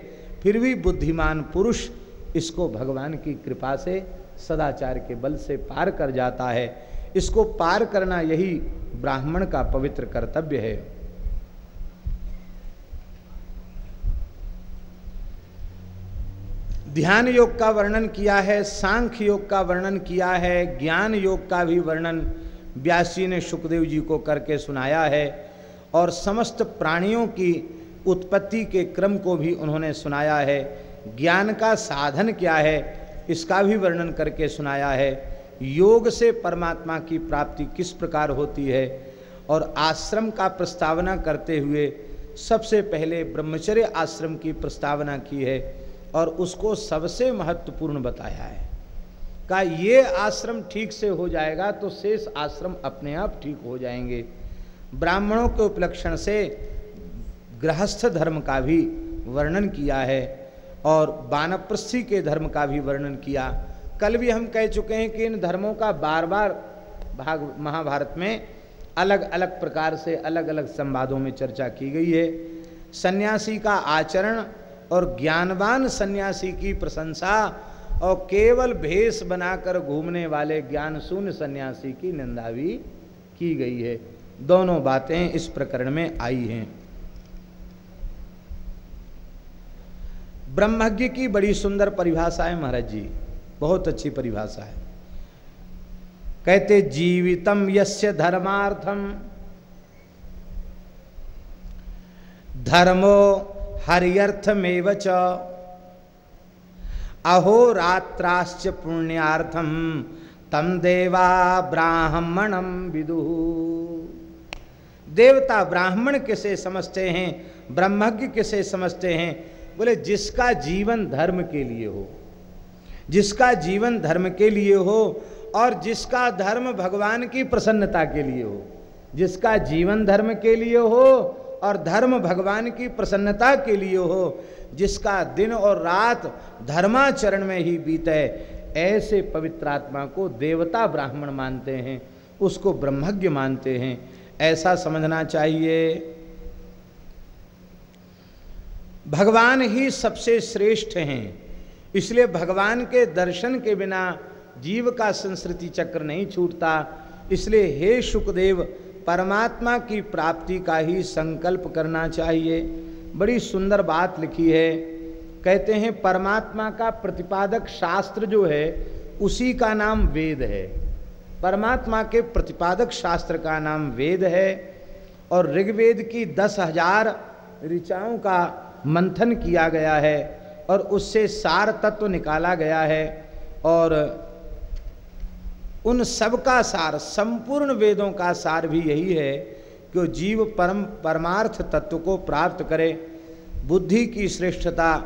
फिर भी बुद्धिमान पुरुष इसको भगवान की कृपा से, सदाचार के बल से पार कर जाता है। इसको पार करना यही ब्राह्मण का पवित्र कर्तव्य है। ध्यान योग का वर्णन किया है सांख्य योग का वर्णन किया है ज्ञान योग का भी वर्णन व्यासी ने सुखदेव जी को करके सुनाया है और समस्त प्राणियों की उत्पत्ति के क्रम को भी उन्होंने सुनाया है। ज्ञान का साधन क्या है, इसका भी वर्णन करके सुनाया है। योग से परमात्मा की प्राप्ति किस प्रकार होती है और आश्रम का प्रस्तावना करते हुए सबसे पहले ब्रह्मचर्य आश्रम की प्रस्तावना की है। और उसको सबसे महत्वपूर्ण बताया है। का ये आश्रम ठीक से हो जाएगा तो शेष आश्रम अपने आप ठीक हो जाएँगे। ब्राह्मणों के उपलक्षण से गृहस्थ धर्म का भी वर्णन किया है और बानप्रस्थी के धर्म का भी वर्णन किया। कल भी हम कह चुके हैं कि इन धर्मों का बार बार भाग, महाभारत में अलग अलग प्रकार से अलग अलग संवादों में चर्चा की गई है। सन्यासी का आचरण और ज्ञानवान सन्यासी की प्रशंसा और केवल भेष बनाकर घूमने वाले ज्ञान शून्य सन्यासी की निंदा भी की गई है। दोनों बातें इस प्रकरण में आई हैं। ब्रह्मज्ञ की बड़ी सुंदर परिभाषा है महाराज जी। बहुत अच्छी परिभाषा है। कहते, जीवितम यस्य धर्मार्थम। धर्मो हरियर्थमेव च। अहोरात्राश्च पुण्यार्थम तम देवा ब्राह्मणम विदु। देवता ब्राह्मण किसे समझते हैं, ब्रह्मज्ञ किसे समझते हैं? बोले, जिसका जीवन धर्म के लिए हो, जिसका जीवन धर्म के लिए हो और जिसका धर्म भगवान की प्रसन्नता के लिए हो, जिसका जीवन धर्म के लिए हो और धर्म भगवान की प्रसन्नता के लिए हो, जिसका दिन और रात धर्माचरण में ही बीते ऐसे पवित्र आत्मा को देवता ब्राह्मण मानते हैं, उसको ब्रह्मज्ञ मानते हैं। ऐसा समझना चाहिए, भगवान ही सबसे श्रेष्ठ हैं। इसलिए भगवान के दर्शन के बिना जीव का संस्कृति चक्र नहीं छूटता। इसलिए हे सुखदेव परमात्मा की प्राप्ति का ही संकल्प करना चाहिए। बड़ी सुंदर बात लिखी है। कहते हैं, परमात्मा का प्रतिपादक शास्त्र जो है, उसी का नाम वेद है। परमात्मा के प्रतिपादक शास्त्र का नाम वेद है और ऋग्वेद की दस हज़ार ऋचाओं का मंथन किया गया है और उससे सार तत्व निकाला गया है और उन सब का सार, संपूर्ण वेदों का सार भी यही है कि जीव परम, परमार्थ तत्व को प्राप्त करे। बुद्धि की श्रेष्ठता,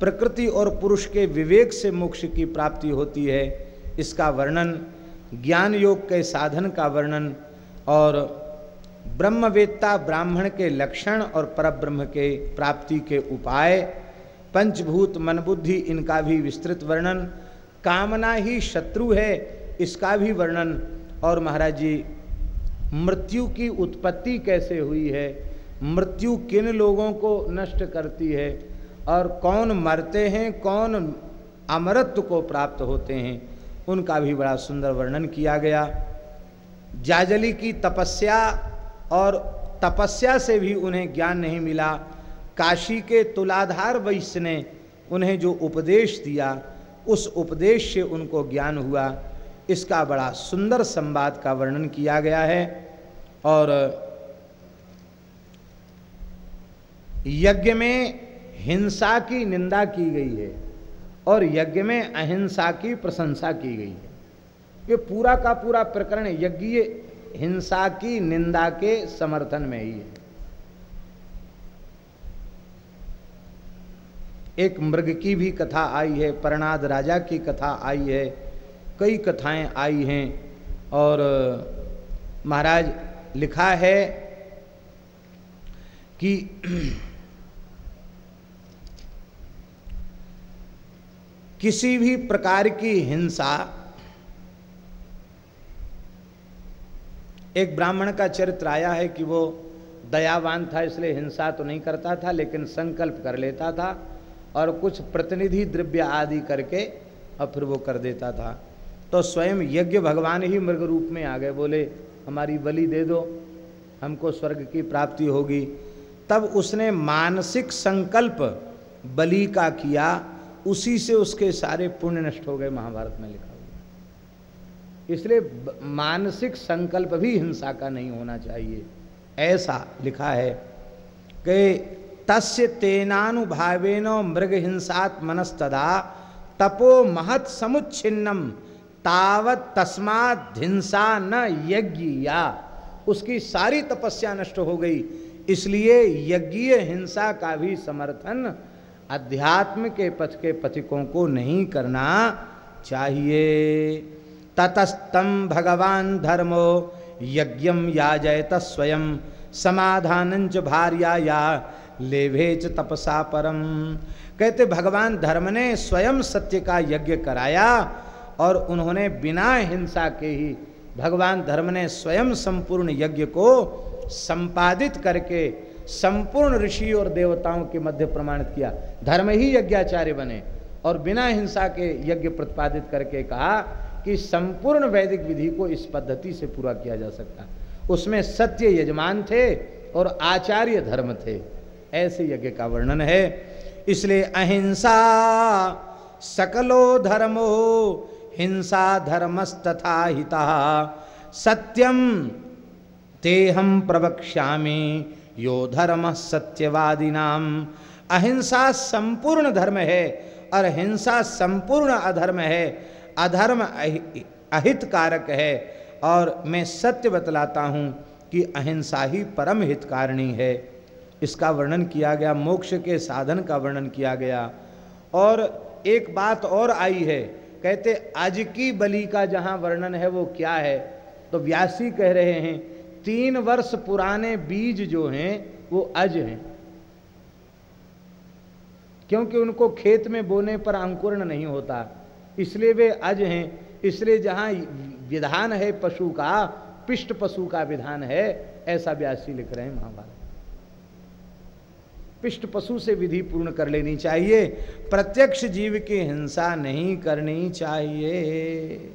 प्रकृति और पुरुष के विवेक से मोक्ष की प्राप्ति होती है। इसका वर्णन ज्ञान योग के साधन का वर्णन और ब्रह्मवेत्ता ब्राह्मण के लक्षण और परब्रह्म के प्राप्ति के उपाय, पंचभूत मन बुद्धि इनका भी विस्तृत वर्णन। कामना ही शत्रु है इसका भी वर्णन और महाराज जी, मृत्यु की उत्पत्ति कैसे हुई है? मृत्यु किन लोगों को नष्ट करती है? और कौन मरते हैं, कौन अमरत्व को प्राप्त होते हैं? उनका भी बड़ा सुंदर वर्णन किया गया। जाजली की तपस्या और तपस्या से भी उन्हें ज्ञान नहीं मिला। काशी के तुलाधार वैश्य ने उन्हें जो उपदेश दिया, उस उपदेश से उनको ज्ञान हुआ। इसका बड़ा सुंदर संवाद का वर्णन किया गया है और यज्ञ में हिंसा की निंदा की गई है और यज्ञ में अहिंसा की प्रशंसा की गई है। ये पूरा का पूरा प्रकरण यज्ञ हिंसा की निंदा के समर्थन में ही है। एक मृग की भी कथा आई है, परनाद राजा की कथा आई है कई कथाएँ आई हैं और महाराज लिखा है कि किसी भी प्रकार की हिंसा एक ब्राह्मण का चरित्र आया है कि वो दयावान था, इसलिए हिंसा तो नहीं करता था, लेकिन संकल्प कर लेता था और कुछ प्रतिनिधि द्रव्य आदि करके और फिर वो कर देता था। तो स्वयं यज्ञ भगवान ही मृग रूप में आ गए। बोले, हमारी बलि दे दो, हमको स्वर्ग की प्राप्ति होगी। तब उसने मानसिक संकल्प बलि का किया। उसी से उसके सारे पुण्य नष्ट हो गए, महाभारत में लिखा हुआ इसलिए मानसिक संकल्प भी हिंसा का नहीं होना चाहिए। ऐसा लिखा है कि तस्य तेनानुभावेन मृग हिंसात मनस्तदा, तपो महत समुच्छिन्नम। तावत तस्मात हिंसा न यज्ञ या उसकी सारी तपस्या नष्ट हो गई। इसलिए यज्ञीय हिंसा का भी समर्थन अध्यात्म के पथ के पथिकों को नहीं करना चाहिए। ततस्तम भगवान धर्मो यज्ञम याजयत स्वयं समाधान च भार्या या लेभेच तपसा परम। कहते, भगवान धर्म ने स्वयं सत्य का यज्ञ कराया और उन्होंने बिना हिंसा के ही भगवान धर्म ने स्वयं संपूर्ण यज्ञ को संपादित करके संपूर्ण ऋषि और देवताओं के मध्य प्रमाणित किया। धर्म ही यज्ञाचार्य बने और बिना हिंसा के यज्ञ प्रतिपादित करके कहा कि संपूर्ण वैदिक विधि को इस पद्धति से पूरा किया जा सकता। उसमें सत्य यजमान थे और आचार्य धर्म थे। ऐसे यज्ञ का वर्णन है। इसलिए अहिंसा सकलो धर्मो हिंसा धर्मस्तथा हिता। सत्यम तेहम प्रवक्ष्यामी, यो धर्म सत्यवादी नाम अहिंसा संपूर्ण धर्म है और हिंसा संपूर्ण अधर्म है। अधर्म अहित कारक है। और मैं सत्य बतलाता हूँ कि अहिंसा ही परम हितकारिणी है। इसका वर्णन किया गया, मोक्ष के साधन का वर्णन किया गया। और एक बात और आई है कहते, आज की बलि का जहाँ वर्णन है वो क्या है? तो व्यासी कह रहे हैं, तीन वर्ष पुराने बीज जो हैं, वो अज हैं. क्योंकि उनको खेत में बोने पर अंकुरण नहीं होता, इसलिए वे अज हैं। इसलिए जहाँ विधान है पशु का, पिष्ट पशु का विधान है, ऐसा व्यासी लिख रहे हैं महाभारत। पिष्ट पशु से विधि पूर्ण कर लेनी चाहिए। प्रत्यक्ष जीव की हिंसा नहीं करनी चाहिए।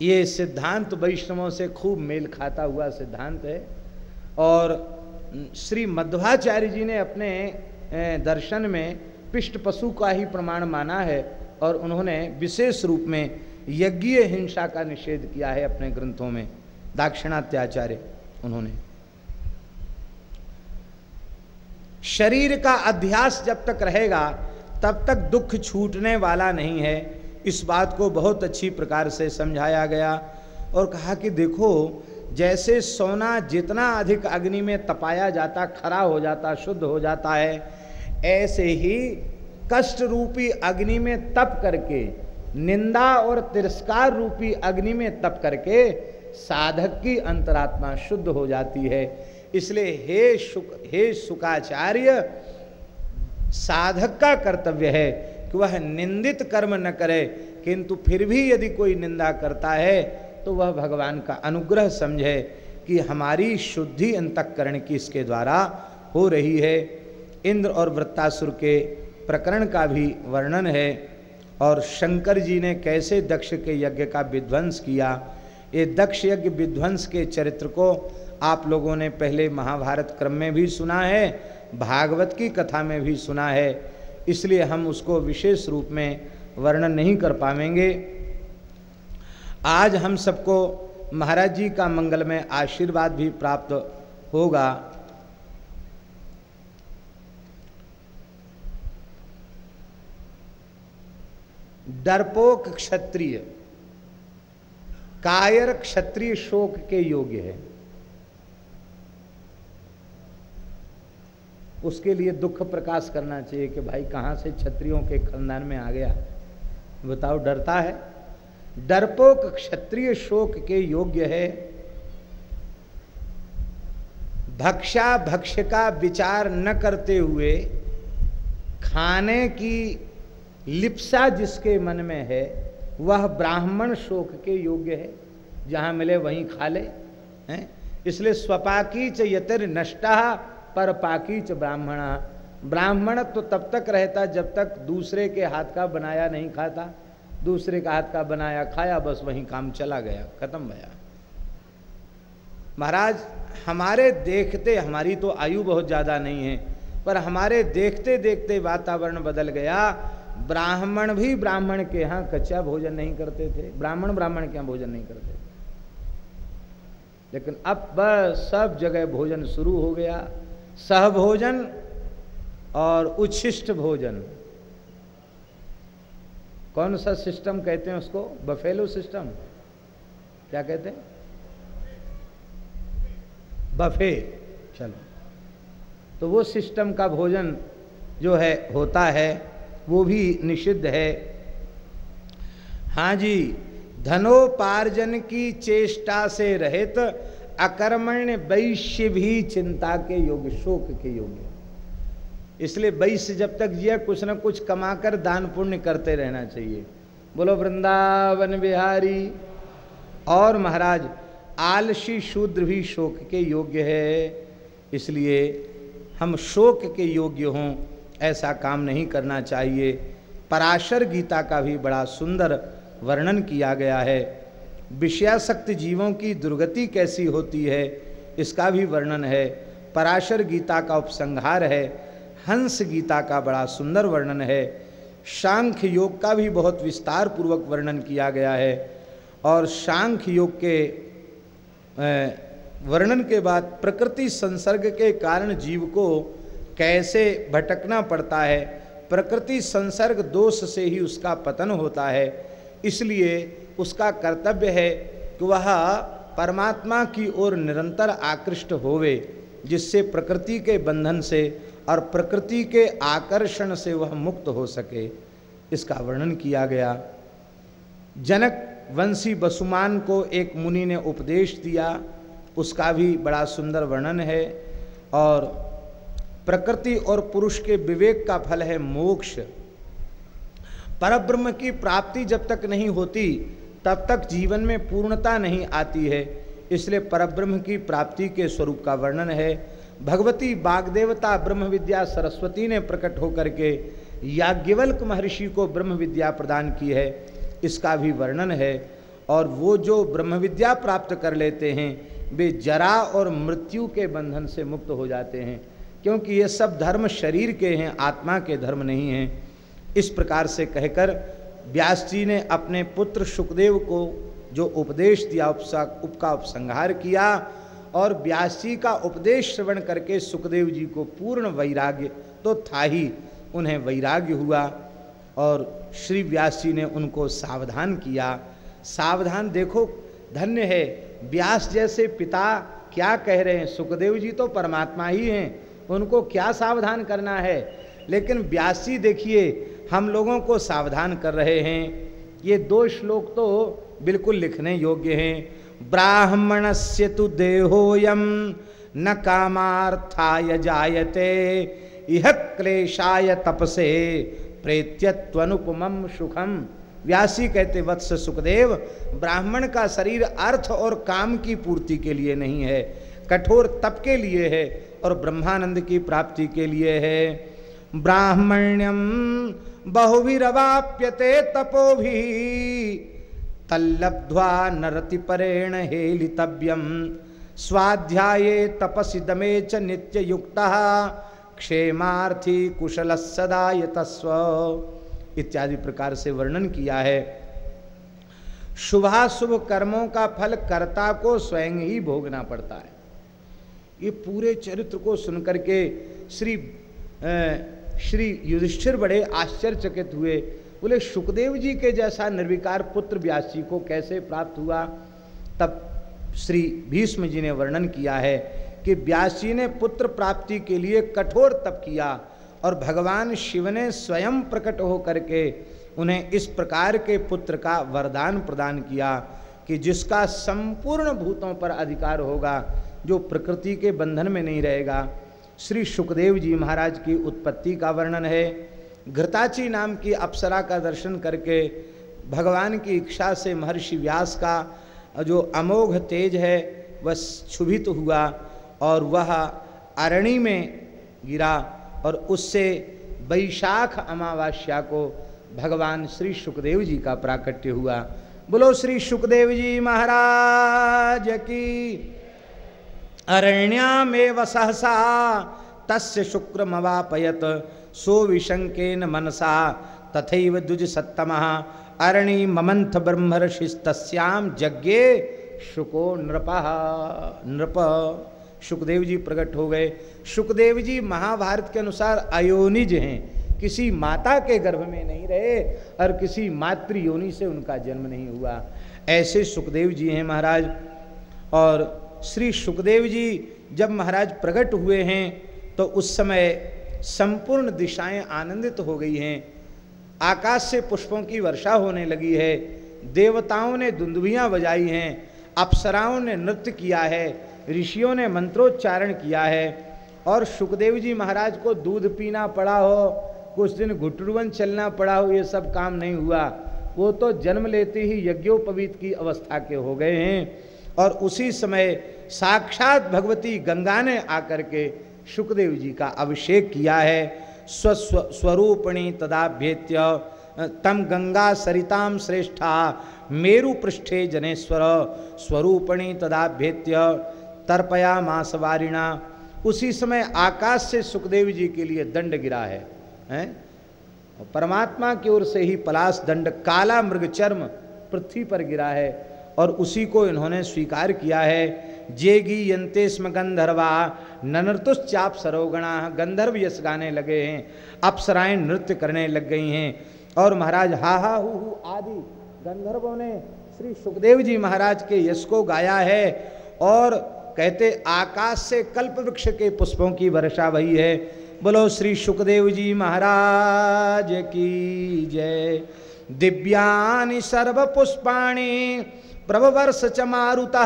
ये सिद्धांत वैष्णवों से खूब मेल खाता हुआ सिद्धांत है। और श्री मध्वाचार्य जी ने अपने दर्शन में पिष्ट पशु का ही प्रमाण माना है और उन्होंने विशेष रूप में यज्ञीय हिंसा का निषेध किया है अपने ग्रंथों में। दाक्षिणात्याचार्य उन्होंने। शरीर का अध्यास जब तक रहेगा, तब तक दुख छूटने वाला नहीं है। इस बात को बहुत अच्छी प्रकार से समझाया गया और कहा कि देखो, जैसे सोना जितना अधिक अग्नि में तपाया जाता, खरा हो जाता, शुद्ध हो जाता है, ऐसे ही कष्ट रूपी अग्नि में तप करके, निंदा और तिरस्कार रूपी अग्नि में तप करके, साधक की अंतरात्मा शुद्ध हो जाती है। इसलिए हे शुक, हे सुखाचार्य साधक का कर्तव्य है कि वह निंदित कर्म न करे, किंतु फिर भी यदि कोई निंदा करता है तो वह भगवान का अनुग्रह समझे कि हमारी शुद्धि अंतकरण की इसके द्वारा हो रही है। इंद्र और वृत्तासुर के प्रकरण का भी वर्णन है, और शंकर जी ने कैसे दक्ष के यज्ञ का विध्वंस किया। ये दक्ष यज्ञ विध्वंस के चरित्र को आप लोगों ने पहले महाभारत क्रम में भी सुना है, भागवत की कथा में भी सुना है, इसलिए हम उसको विशेष रूप में वर्णन नहीं कर पाएँगे। आज हम सबको महाराज जी का मंगल में आशीर्वाद भी प्राप्त होगा। डरपोक क्षत्रिय, कायर क्षत्रिय शोक के योग्य है। उसके लिए दुख प्रकाश करना चाहिए कि भाई कहाँ से क्षत्रियों के खानदान में आ गया। बताओ, डरता है? डरपोक क्षत्रिय शोक के योग्य है। भक्षा भक्ष्य का विचार न करते हुए खाने की लिप्सा जिसके मन में है, वह ब्राह्मण शोक के योग्य है। जहाँ मिले वहीं खा ले, हैं? इसलिए स्वपाकी च यतिर नष्टा पर पाकी च ब्राह्मण। ब्राह्मण तो तब तक रहता जब तक दूसरे के हाथ का बनाया नहीं खाता। दूसरे का हाथ का बनाया खाया, बस वहीं काम चला गया, खत्म गया महाराज, हमारे देखते, हमारी तो आयु बहुत ज़्यादा नहीं है, पर हमारे देखते देखते वातावरण बदल गया। ब्राह्मण भी ब्राह्मण के यहाँ कच्चा भोजन नहीं करते थे। ब्राह्मण ब्राह्मण के यहाँ भोजन नहीं करते थे। लेकिन अब बस सब जगह भोजन शुरू हो गया। सहभोजन और उच्छिष्ट भोजन। कौन सा सिस्टम कहते हैं उसको? बफेलो सिस्टम क्या कहते हैं? बफे चलो। तो वो सिस्टम का भोजन जो है, होता है, वो भी निषिद्ध है। हाँ जी, धनोपार्जन की चेष्टा से रहित अकर्मण्य वैश्य भी चिंता के योग्य, शोक के योग्य। इसलिए वैश्य जब तक जिया, कुछ न कुछ कमाकर दान पुण्य करते रहना चाहिए। बोलो, वृंदावन बिहारी। और महाराज, आलसी शूद्र भी शोक के योग्य है। इसलिए हम शोक के योग्य हों, ऐसा काम नहीं करना चाहिए। पराशर गीता का भी बड़ा सुंदर वर्णन किया गया है। विषयाशक्त जीवों की दुर्गति कैसी होती है, इसका भी वर्णन है। पराशर गीता का उपसंहार है, हंस गीता का बड़ा सुंदर वर्णन है। सांख्य योग का भी बहुत विस्तार पूर्वक वर्णन किया गया है और सांख्य योग के वर्णन के बाद प्रकृति संसर्ग के कारण जीव को कैसे भटकना पड़ता है, प्रकृति संसर्ग दोष से ही उसका पतन होता है। इसलिए उसका कर्तव्य है कि वह परमात्मा की ओर निरंतर आकृष्ट होवे, जिससे प्रकृति के बंधन से और प्रकृति के आकर्षण से वह मुक्त हो सके। इसका वर्णन किया गया। जनक वंशी वसुमान को एक मुनि ने उपदेश दिया। उसका भी बड़ा सुंदर वर्णन है और प्रकृति और पुरुष के विवेक का फल है मोक्ष। परब्रह्म की प्राप्ति जब तक नहीं होती तब तक जीवन में पूर्णता नहीं आती है। इसलिए परब्रह्म की प्राप्ति के स्वरूप का वर्णन है। भगवती बागदेवता ब्रह्म विद्या सरस्वती ने प्रकट होकर के याज्ञवल्क महर्षि को ब्रह्म विद्या प्रदान की है। इसका भी वर्णन है। और वो जो ब्रह्म विद्या प्राप्त कर लेते हैं, वे जरा और मृत्यु के बंधन से मुक्त हो जाते हैं। क्योंकि ये सब धर्म शरीर के हैं, आत्मा के धर्म नहीं हैं। इस प्रकार से कहकर व्यास जी ने अपने पुत्र सुखदेव को जो उपदेश दिया, उपसा उप का उपसंहार किया और व्यास जी का उपदेश श्रवण करके सुखदेव जी को पूर्ण वैराग्य तो था ही, उन्हें वैराग्य हुआ और श्री व्यास जी ने उनको सावधान किया। सावधान देखो, धन्य है, व्यास जैसे पिता क्या कह रहे हैं? सुखदेव जी तो परमात्मा ही हैं, उनको क्या सावधान करना है? लेकिन व्यास देखिए हम लोगों को सावधान कर रहे हैं। ये दो श्लोक तो बिल्कुल लिखने योग्य हैं। ब्राह्मण से तो देहोयम न कामार्थाय जायते यह क्लेशाय तपसे प्रेत्यत्वनुपम सुखम व्यासी कहते, वत्स सुखदेव, ब्राह्मण का शरीर अर्थ और काम की पूर्ति के लिए नहीं है, कठोर तप के लिए है और ब्रह्मानंद की प्राप्ति के लिए है। ब्राह्मण्यम बहुविरवाप्यते तपो भी तल्लब्ध्वा नरतिपरेण हेलितव्यम स्वाध्याये तपसि दमे च नित्य युक्त क्षेमार्थी कुशल सदा यतस्व। इत्यादि प्रकार से वर्णन किया है। शुभाशुभ कर्मों का फल कर्ता को स्वयं ही भोगना पड़ता है। ये पूरे चरित्र को सुनकर के श्री श्री युधिष्ठिर बड़े आश्चर्यचकित हुए। बोले, सुखदेव जी के जैसा निर्विकार पुत्र व्यास जी को कैसे प्राप्त हुआ? तब श्री भीष्म जी ने वर्णन किया है कि व्यास जी ने पुत्र प्राप्ति के लिए कठोर तप किया और भगवान शिव ने स्वयं प्रकट हो करके उन्हें इस प्रकार के पुत्र का वरदान प्रदान किया कि जिसका संपूर्ण भूतों पर अधिकार होगा, जो प्रकृति के बंधन में नहीं रहेगा श्री सुखदेव जी महाराज की उत्पत्ति का वर्णन है। घृताची नाम की अप्सरा का दर्शन करके भगवान की इच्छा से महर्षि व्यास का जो अमोघ तेज है, वह क्षुभित हुआ और वह अरणी में गिरा और उससे वैशाख अमावस्या को भगवान श्री सुखदेव जी का प्राकट्य हुआ। बोलो श्री सुखदेव जी महाराज की अरण्यामेव सहसा, तस्य शुक्रमवापयत। सो विशंकेन मनसा, तथैव द्विज सत्तम अरणि ममंथ ब्रह्मर्षिस्तस्याम यज्ञे शुको नृप नृप। सुखदेव जी प्रकट हो गए। सुखदेव जी महाभारत के अनुसार अयोनिज हैं। किसी माता के गर्भ में नहीं रहे और किसी मातृ योनि से उनका जन्म नहीं हुआ। ऐसे सुखदेव जी हैं महाराज। और श्री सुखदेव जी जब महाराज प्रकट हुए हैं तो उस समय संपूर्ण दिशाएँ आनंदित हो गई हैं। आकाश से पुष्पों की वर्षा होने लगी है। देवताओं ने दुंदुभियाँ बजाई हैं। अप्सराओं ने नृत्य किया है। ऋषियों ने मंत्रोच्चारण किया है। और सुखदेव जी महाराज को दूध पीना पड़ा हो, कुछ दिन घुटरुवन चलना पड़ा हो, ये सब काम नहीं हुआ। वो तो जन्म लेते ही यज्ञोपवीत की अवस्था के हो गए हैं। और उसी समय साक्षात भगवती गंगा ने आकर के सुखदेव जी का अभिषेक किया है। स्वस्व, स्वरूपणी तदाभ्येत्य तम गंगा सरिताम श्रेष्ठा, मेरु पृष्ठे जनेश्वर, स्वरूपणी तदाभ्येत्य, तर्पया मासवारिणा उसी समय आकाश से सुखदेव जी के लिए दंड गिरा है, हैं? परमात्मा की ओर से ही पलाश दंड, काला मृग चर्म पृथ्वी पर गिरा है। और उसी को इन्होंने स्वीकार किया है। जेगी यंते स्म गंधर्वा ननरतुश्चाप सरोगणा, गंधर्व यश गाने लगे हैं, अप्सराएँ नृत्य करने लग गई हैं। और महाराज हा हा हु हु आदि गंधर्वों ने श्री सुखदेव जी महाराज के यश को गाया है और कहते आकाश से कल्प वृक्ष के पुष्पों की वर्षा भई है। बोलो श्री सुखदेव जी महाराज की जय। दिव्यानि सर्व पुष्पाणी प्रभवर्ष च मारुता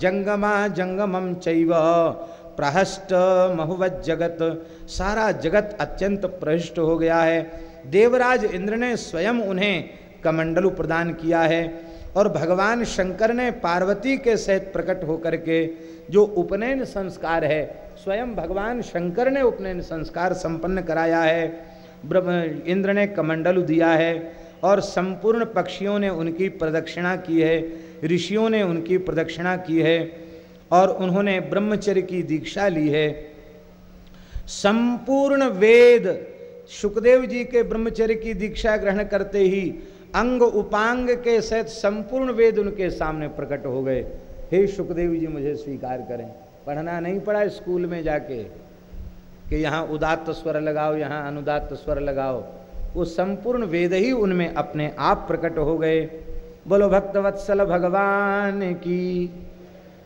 जंगमा जंगमम चैव प्रहष्ट महुवत जगत सारा जगत अत्यंत प्रहिष्ट हो गया है। देवराज इंद्र ने स्वयं उन्हें कमंडलु प्रदान किया है और भगवान शंकर ने पार्वती के सहित प्रकट होकर के जो उपनयन संस्कार है, स्वयं भगवान शंकर ने उपनयन संस्कार संपन्न कराया है। इंद्र ने कमंडलु दिया है। और संपूर्ण पक्षियों ने उनकी प्रदक्षिणा की है, ऋषियों ने उनकी प्रदक्षिणा की है और उन्होंने ब्रह्मचर्य की दीक्षा ली है। संपूर्ण वेद सुखदेव जी के ब्रह्मचर्य की दीक्षा ग्रहण करते ही अंग उपांग के सहित संपूर्ण वेद उनके सामने प्रकट हो गए। हे सुखदेव जी, मुझे स्वीकार करें। पढ़ना नहीं पड़ा स्कूल में जाके कि यहाँ उदात्त स्वर लगाओ, यहाँ अनुदात्त स्वर लगाओ। वो संपूर्ण वेद ही उनमें अपने आप प्रकट हो गए। बोलो, भक्तवत्सल भगवान की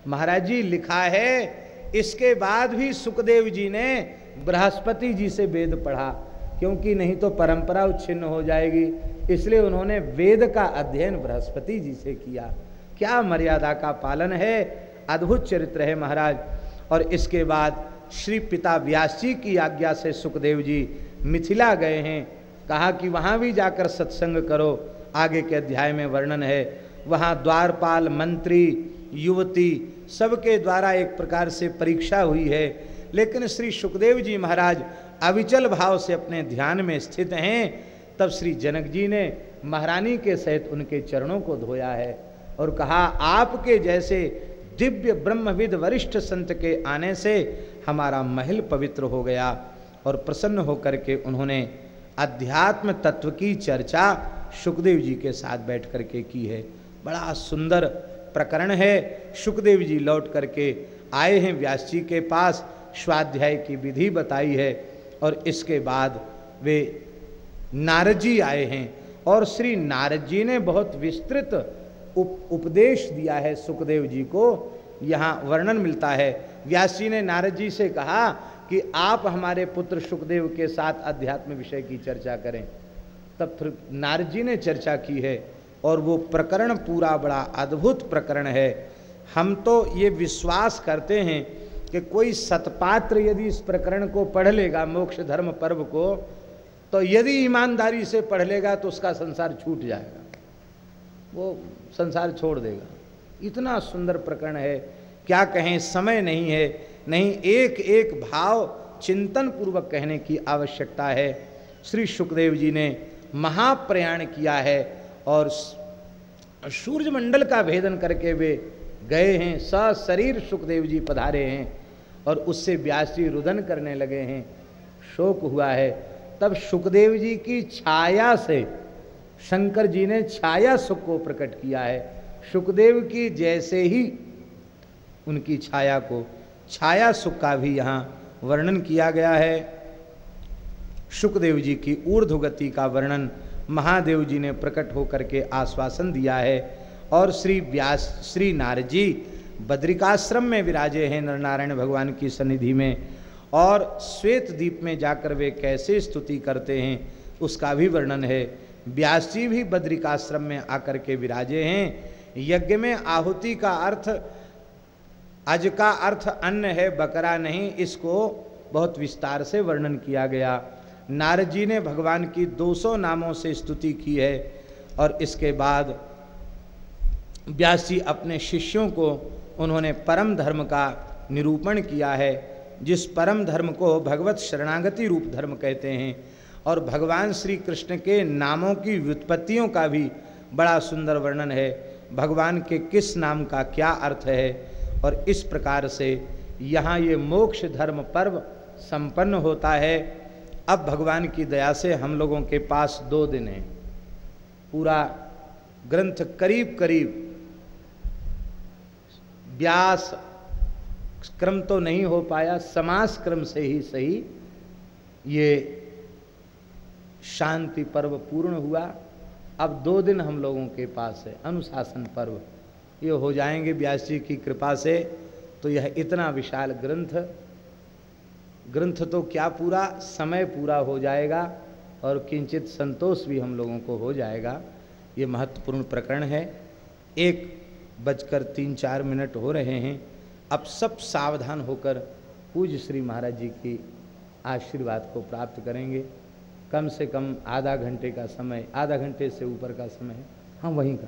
महाराज जी लिखा है, इसके बाद भी सुखदेव जी ने बृहस्पति जी से वेद पढ़ा, क्योंकि नहीं तो परंपरा उच्छिन्न हो जाएगी। इसलिए उन्होंने वेद का अध्ययन बृहस्पति जी से किया। क्या मर्यादा का पालन है? अद्भुत चरित्र है महाराज। और इसके बाद श्री पिता व्यास जी की आज्ञा से सुखदेव जी मिथिला गए हैं। कहा कि वहाँ भी जाकर सत्संग करो। आगे के अध्याय में वर्णन है, वहाँ द्वारपाल, मंत्री, युवती सबके द्वारा एक प्रकार से परीक्षा हुई है। लेकिन श्री सुखदेव जी महाराज अविचल भाव से अपने ध्यान में स्थित हैं। तब श्री जनक जी ने महारानी के सहित उनके चरणों को धोया है और कहा, आपके जैसे दिव्य ब्रह्मविद वरिष्ठ संत के आने से हमारा महल पवित्र हो गया और प्रसन्न होकर के उन्होंने अध्यात्म तत्व की चर्चा सुखदेव जी के साथ बैठ करके की है। बड़ा सुंदर प्रकरण है। सुखदेव जी लौट करके आए हैं व्यास जी के पास स्वाध्याय की विधि बताई है और इसके बाद वे नारद जी आए हैं और श्री नारद जी ने बहुत विस्तृत उप, उपदेश दिया है सुखदेव जी को। यहाँ वर्णन मिलता है। व्यास जी ने नारद जी से कहा कि आप हमारे पुत्र सुखदेव के साथ अध्यात्म विषय की चर्चा करें। तब फिर नारद जी ने चर्चा की है और वो प्रकरण पूरा बड़ा अद्भुत प्रकरण है। हम तो ये विश्वास करते हैं कि कोई सतपात्र यदि इस प्रकरण को पढ़ लेगा, मोक्ष धर्म पर्व को तो यदि ईमानदारी से पढ़ लेगा तो उसका संसार छूट जाएगा। वो संसार छोड़ देगा। इतना सुंदर प्रकरण है। क्या कहें, समय नहीं है। नहीं, एक एक भाव चिंतन पूर्वक कहने की आवश्यकता है। श्री सुखदेव जी ने महाप्रयाण किया है और सूर्यमंडल का भेदन करके वे गए हैं, सशरीर सुखदेव जी पधारे हैं और उससे व्यास जी रुदन करने लगे हैं। शोक हुआ है। तब सुखदेव जी की छाया से शंकर जी ने छाया सुख को प्रकट किया है। सुखदेव की जैसे ही उनकी छाया को छाया सुख का भी यहाँ वर्णन किया गया है। सुखदेव जी की ऊर्ध्वगति का वर्णन महादेव जी ने प्रकट होकर के आश्वासन दिया है और श्री व्यास, श्री नारजी बद्रिकाश्रम में विराजे हैं नरनारायण भगवान की सन्निधि में और श्वेत द्वीप में जाकर वे कैसे स्तुति करते हैं उसका भी वर्णन है। व्यास जी भी बद्रिकाश्रम में आकर के विराजे हैं। यज्ञ में आहुति का अर्थ अज का अर्थ अन्न है, बकरा नहीं, इसको बहुत विस्तार से वर्णन किया गया। नारद जी ने भगवान की 200 नामों से स्तुति की है और इसके बाद व्यास अपने शिष्यों को उन्होंने परम धर्म का निरूपण किया है, जिस परम धर्म को भगवत शरणागति रूप धर्म कहते हैं। और भगवान श्री कृष्ण के नामों की व्युत्पत्तियों का भी बड़ा सुंदर वर्णन है। भगवान के किस नाम का क्या अर्थ है? और इस प्रकार से यहाँ ये मोक्ष धर्म पर्व संपन्न होता है। अब भगवान की दया से हम लोगों के पास दो दिन हैं। पूरा ग्रंथ करीब करीब व्यास क्रम तो नहीं हो पाया, समास क्रम से ही सही। ये शांति पर्व पूर्ण हुआ। अब दो दिन हम लोगों के पास है, अनुशासन पर्व। ये हो जाएँगे व्यास जी की कृपा से। तो यह इतना विशाल ग्रंथ। ग्रंथ तो क्या पूरा? समय पूरा हो जाएगा और किंचित संतोष भी हम लोगों को हो जाएगा। ये महत्वपूर्ण प्रकरण है। एक बजकर तीन चार मिनट हो रहे हैं। अब सब सावधान होकर पूज्य श्री महाराज जी की आशीर्वाद को प्राप्त करेंगे। कम से कम आधा घंटे का समय, आधा घंटे से ऊपर का समय है। हाँ वहीं का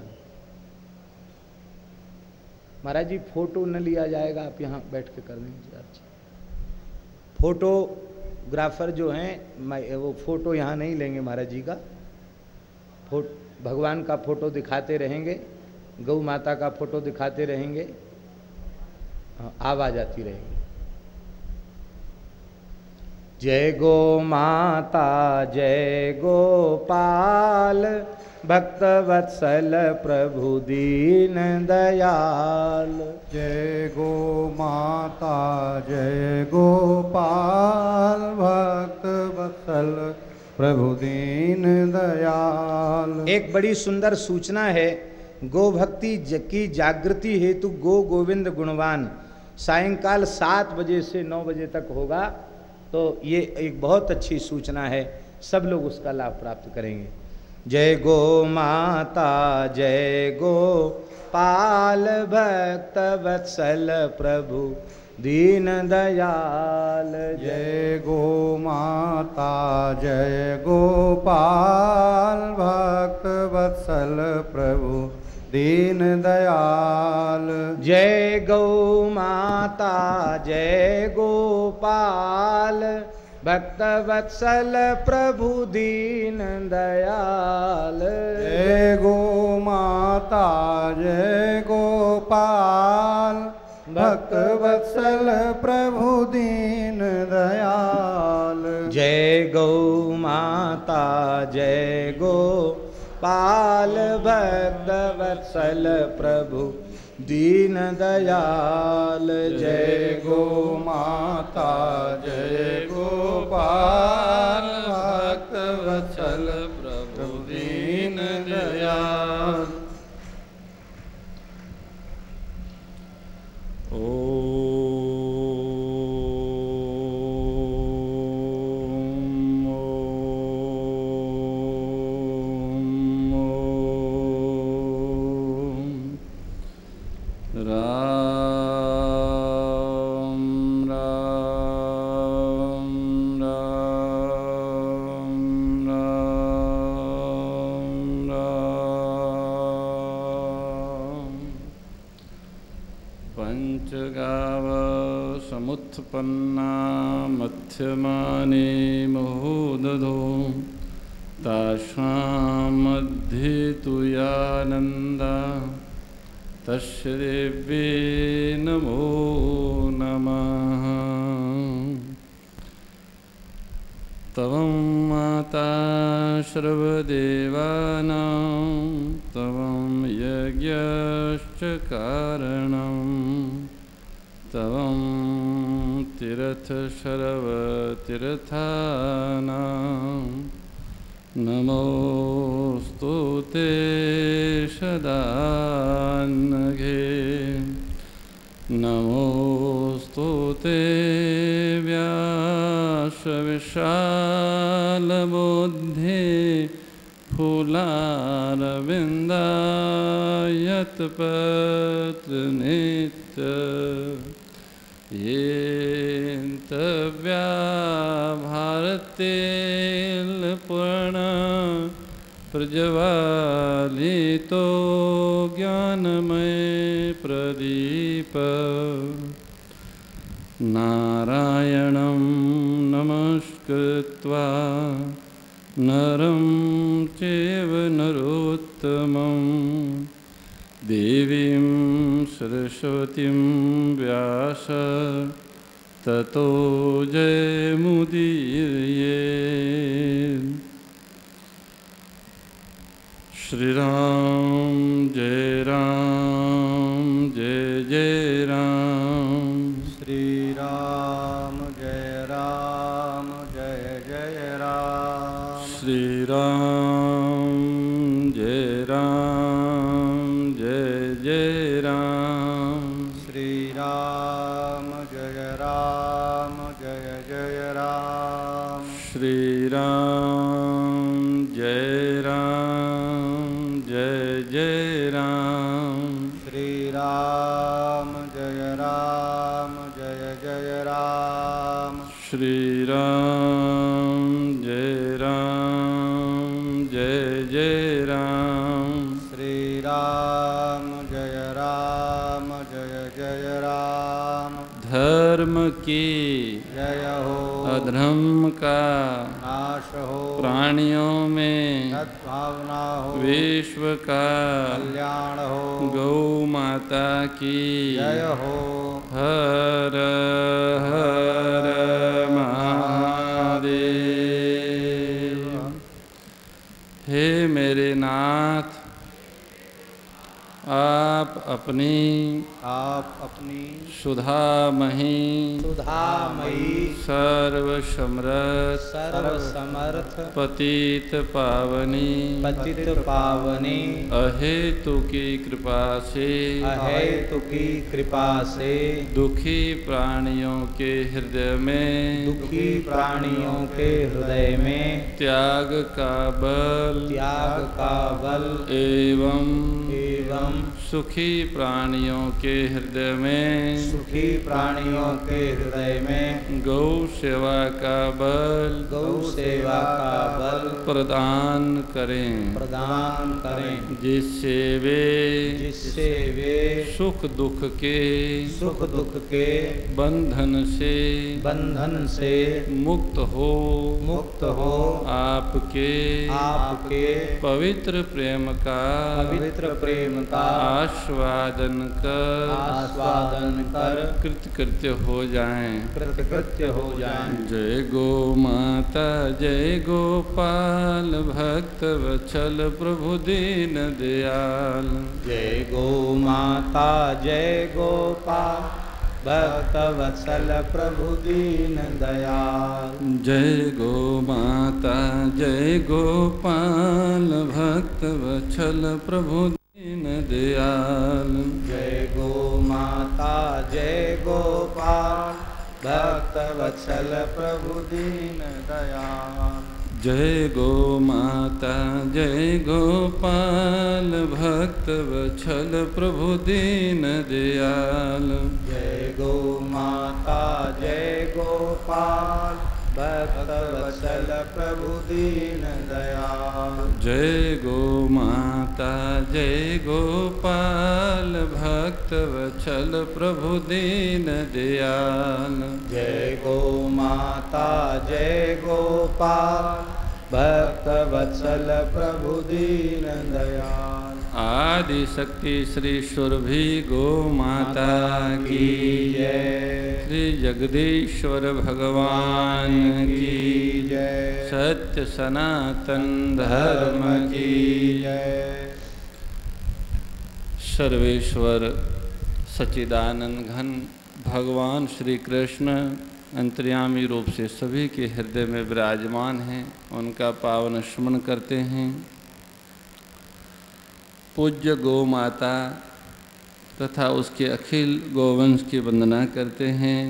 महाराज जी फ़ोटो न लिया जाएगा आप यहाँ बैठ के कर देंगे अच्छा फोटोग्राफर जो हैं वो फ़ोटो यहाँ नहीं लेंगे महाराज जी का। फोट भगवान का फ़ोटो दिखाते रहेंगे गौ माता का फ़ोटो दिखाते रहेंगे हाँ, आवाज़ आती रहेगी। जय गो माता जय गोपाल भक्त वत्सल प्रभु दीन दयाल। जय गो माता जय गोपाल भक्त वत्सल प्रभु दीन दयाल। एक बड़ी सुंदर सूचना है गो भक्ति की जागृति हेतु गो गोविंद गुणवान। सायंकाल सात बजे से नौ बजे तक होगा तो ये एक बहुत अच्छी सूचना है सब लोग उसका लाभ प्राप्त करेंगे। जय गो माता, जय गो पाल भक्त वत्सल प्रभु, दीन दयाल। जय गो माता, जय गोपाल भक्त वत्सल प्रभु, दीन दयाल। जय गौ माता, जय गोपाल भक्त वत्सल प्रभु दीन दयाल। जय गो माता जय गोपाल भक्त वत्सल प्रभु दीन दयाल। जय गौ माता जय गो पाल। भक्त वत्सल प्रभु दीन दयाल जय गो माता जय गोपाल भक्त वत्सल प्रभु दीन दयाल। उत्पन्ना मध्यमाने महोदधो तासां मध्ये तु यानन्दा नमो नमः। तव माता सर्वदेवानां तव यज्ञश्च कारणम् तवं तीर्थशरवतीर्थानां। नमोऽस्तु ते सदान्नघे। नमोऽस्तु ते व्यासविशालबुद्धे फुलारविन्दायत्पत्रनित्य। येन्तव्या भारतेलपूर्ण प्रज्वाली तो ज्ञानमय प्रदीप। नारायणं नमस्कृत्वा नरं चैव नरोत्तमं देवीं सरस्वतीं व्यास ततो जयमुदीर्ये श्रीराम जय राम जय जय राम। की। जय हो अधर्म का नाश हो प्राणियों में सद्भावना हो विश्व का कल्याण हो गौ माता की। जय हो हर हर महादेव। हे मेरे नाथ आप अपनी आप अपनी सुधा मही सुधामयी सर्व समरथ सर्व समर्थ पतित पावनी पतित पावनी अहेतु की कृपा से अहेतु की कृपा से दुखी प्राणियों के हृदय में दुखी प्राणियों के हृदय में त्याग का बल त्याग का बल एवं एवं सुखी प्राणियों के हृदय में। सुखी प्राणियों के हृदय में। गौ सेवा का बल। गौ सेवा का बल प्रदान करें। प्रदान करें। जिससे वे जिससे वे सुख दुख के सुख दुख के बंधन से बंधन से मुक्त हो। मुक्त हो। आपके आपके पवित्र प्रेम का पवित्र प्रेम का आस्वादन कर। आस्वादन कर। कृतकृत्य हो जाएँ। कृतकृत्य हो जाएँ। जय गो माता जय गोपाल भक्त वत्सल प्रभु दीन दयाल। जय गो माता जय गोपाल भक्त वत्सल प्रभु दीन दयाल। जय गो माता जय गोपाल भक्त वत्सल प्रभु दयाल। जय गो माता जय गोपाल भक्त वत्सल प्रभु दीन दयाल। जय गो माता जय गोपाल भक्त वत्सल प्रभु दीन दयाल। जय गो माता जय गोपाल भक्त वत्सल प्रभु दीन दयाल जय गो माता जय गोपाल भक्त वत्सल प्रभु दीन दयाल। जय गो माता जय गोपाल भक्त वत्सल प्रभु दीन दयाल। आदि शक्ति श्री सुरभि गो माता की जय। श्री जगदीश्वर भगवान की जय। सत्य सनातन धर्म की जय। सर्वेश्वर सच्चिदानंद घन, भगवान श्री कृष्ण अंतर्यामी रूप से सभी के हृदय में विराजमान हैं, उनका पावन स्मरण करते हैं। पूज्य गौ माता तथा उसके अखिल गोवंश की वंदना करते हैं।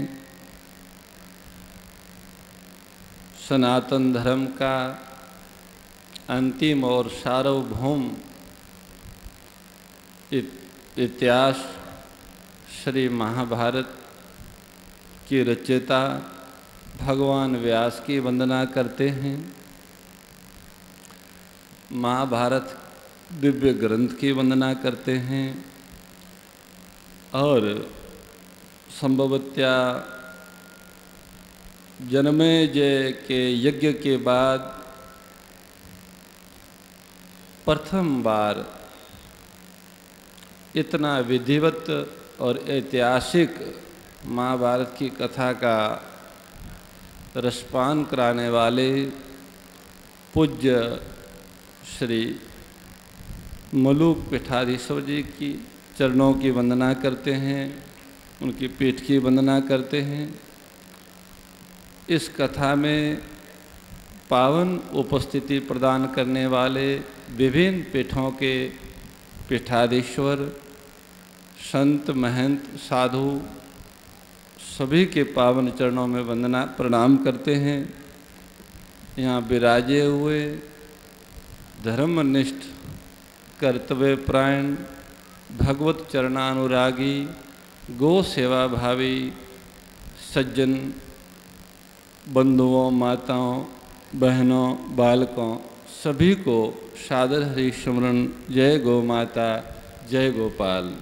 सनातन धर्म का अंतिम और सार्वभौम इतिहास श्री महाभारत की रचयिता भगवान व्यास की वंदना करते हैं। महाभारत दिव्य ग्रंथ की वंदना करते हैं और संभवत्या जन्मे जय के यज्ञ के बाद प्रथम बार इतना विधिवत और ऐतिहासिक महाभारत की कथा का रसपान कराने वाले पूज्य श्री मलूक पीठाधीश्वर जी की चरणों की वंदना करते हैं, उनकी पीठ की वंदना करते हैं। इस कथा में पावन उपस्थिति प्रदान करने वाले विभिन्न पीठों के पीठाधीश्वर, संत, महंत, साधु सभी के पावन चरणों में वंदना प्रणाम करते हैं। यहाँ विराजे हुए धर्मनिष्ठ कर्तव्य प्राण भगवत चरणानुरागी, गो सेवा भावी, सज्जन, बंधुओं, माताओं, बहनों, बालकों, सभी को सादर हरि स्मरण जय गो माता, जय गोपाल।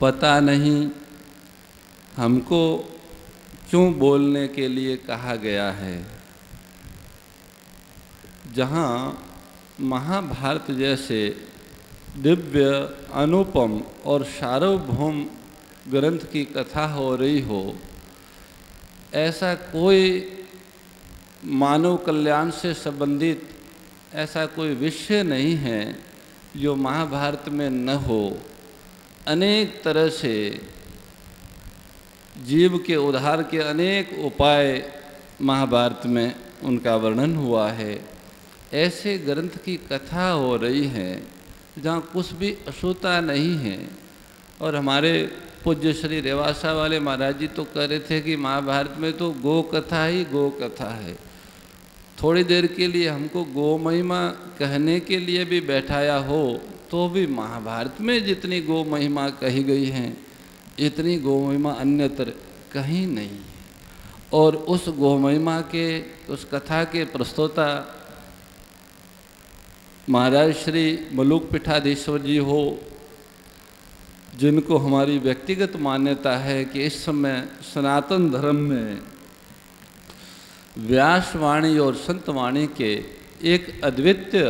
पता नहीं हमको क्यों बोलने के लिए कहा गया है। जहाँ महाभारत जैसे दिव्य अनुपम और सार्वभौम ग्रंथ की कथा हो रही हो, ऐसा कोई मानव कल्याण से संबंधित ऐसा कोई विषय नहीं है जो महाभारत में न हो। अनेक तरह से जीव के उद्धार के अनेक उपाय महाभारत में उनका वर्णन हुआ है। ऐसे ग्रंथ की कथा हो रही है, जहाँ कुछ भी अशुता नहीं है। और हमारे पूज्य श्री रेवासा वाले महाराज जी तो कह रहे थे कि महाभारत में तो गो कथा ही गो कथा है। थोड़ी देर के लिए हमको गो महिमा कहने के लिए भी बैठाया हो तो भी महाभारत में जितनी गो महिमा कही गई हैं, इतनी गो महिमा अन्यत्र कहीं नहीं है। और उस गो महिमा के, उस कथा के प्रस्तोता महाराज श्री मलुक पीठाधीश्वर जी हो, जिनको हमारी व्यक्तिगत मान्यता है कि इस समय सनातन धर्म में व्यासवाणी और संतवाणी के एक अद्वितीय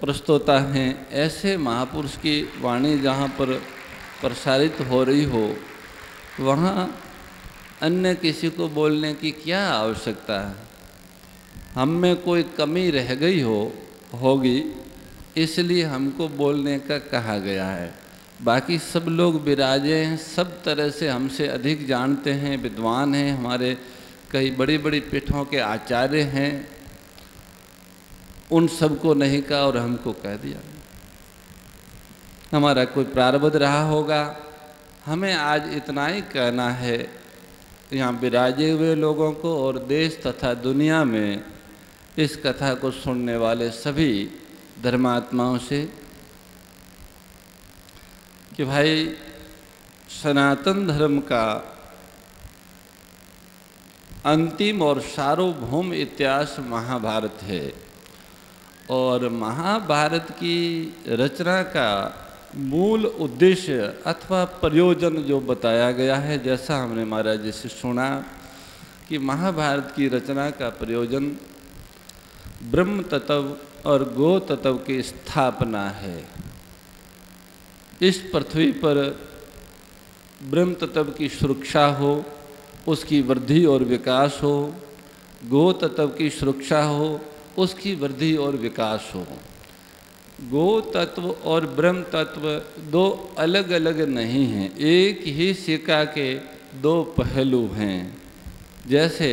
प्रस्तोता हैं, ऐसे महापुरुष की वाणी जहाँ पर प्रसारित हो रही हो, वहाँ अन्य किसी को बोलने की क्या आवश्यकता है? हम में कोई कमी रह गई हो, होगी? इसलिए हमको बोलने का कहा गया है। बाकी सब लोग विराजे हैं, सब तरह से हमसे अधिक जानते हैं, विद्वान हैं, हमारे कई बड़ी बड़ी पीठों के आचार्य हैं। उन सबको नहीं कहा और हमको कह दिया। हमारा कोई प्रारब्ध रहा होगा। हमें आज इतना ही कहना है, यहाँ विराजे हुए लोगों को और देश तथा दुनिया में इस कथा को सुनने वाले सभी धर्मात्माओं से कि भाई, सनातन धर्म का अंतिम और सार्वभौम इतिहास महाभारत है और महाभारत की रचना का मूल उद्देश्य अथवा प्रयोजन जो बताया गया है, जैसा हमने महाराज जी से सुना कि महाभारत की रचना का प्रयोजन ब्रह्म तत्व और गो तत्व की स्थापना है। इस पृथ्वी पर ब्रह्म तत्व की सुरक्षा हो, उसकी वृद्धि और विकास हो, गो तत्व की सुरक्षा हो, उसकी वृद्धि और विकास हो। गो तत्व और ब्रह्म तत्व दो अलग अलग नहीं हैं, एक ही सिक्का के दो पहलू हैं। जैसे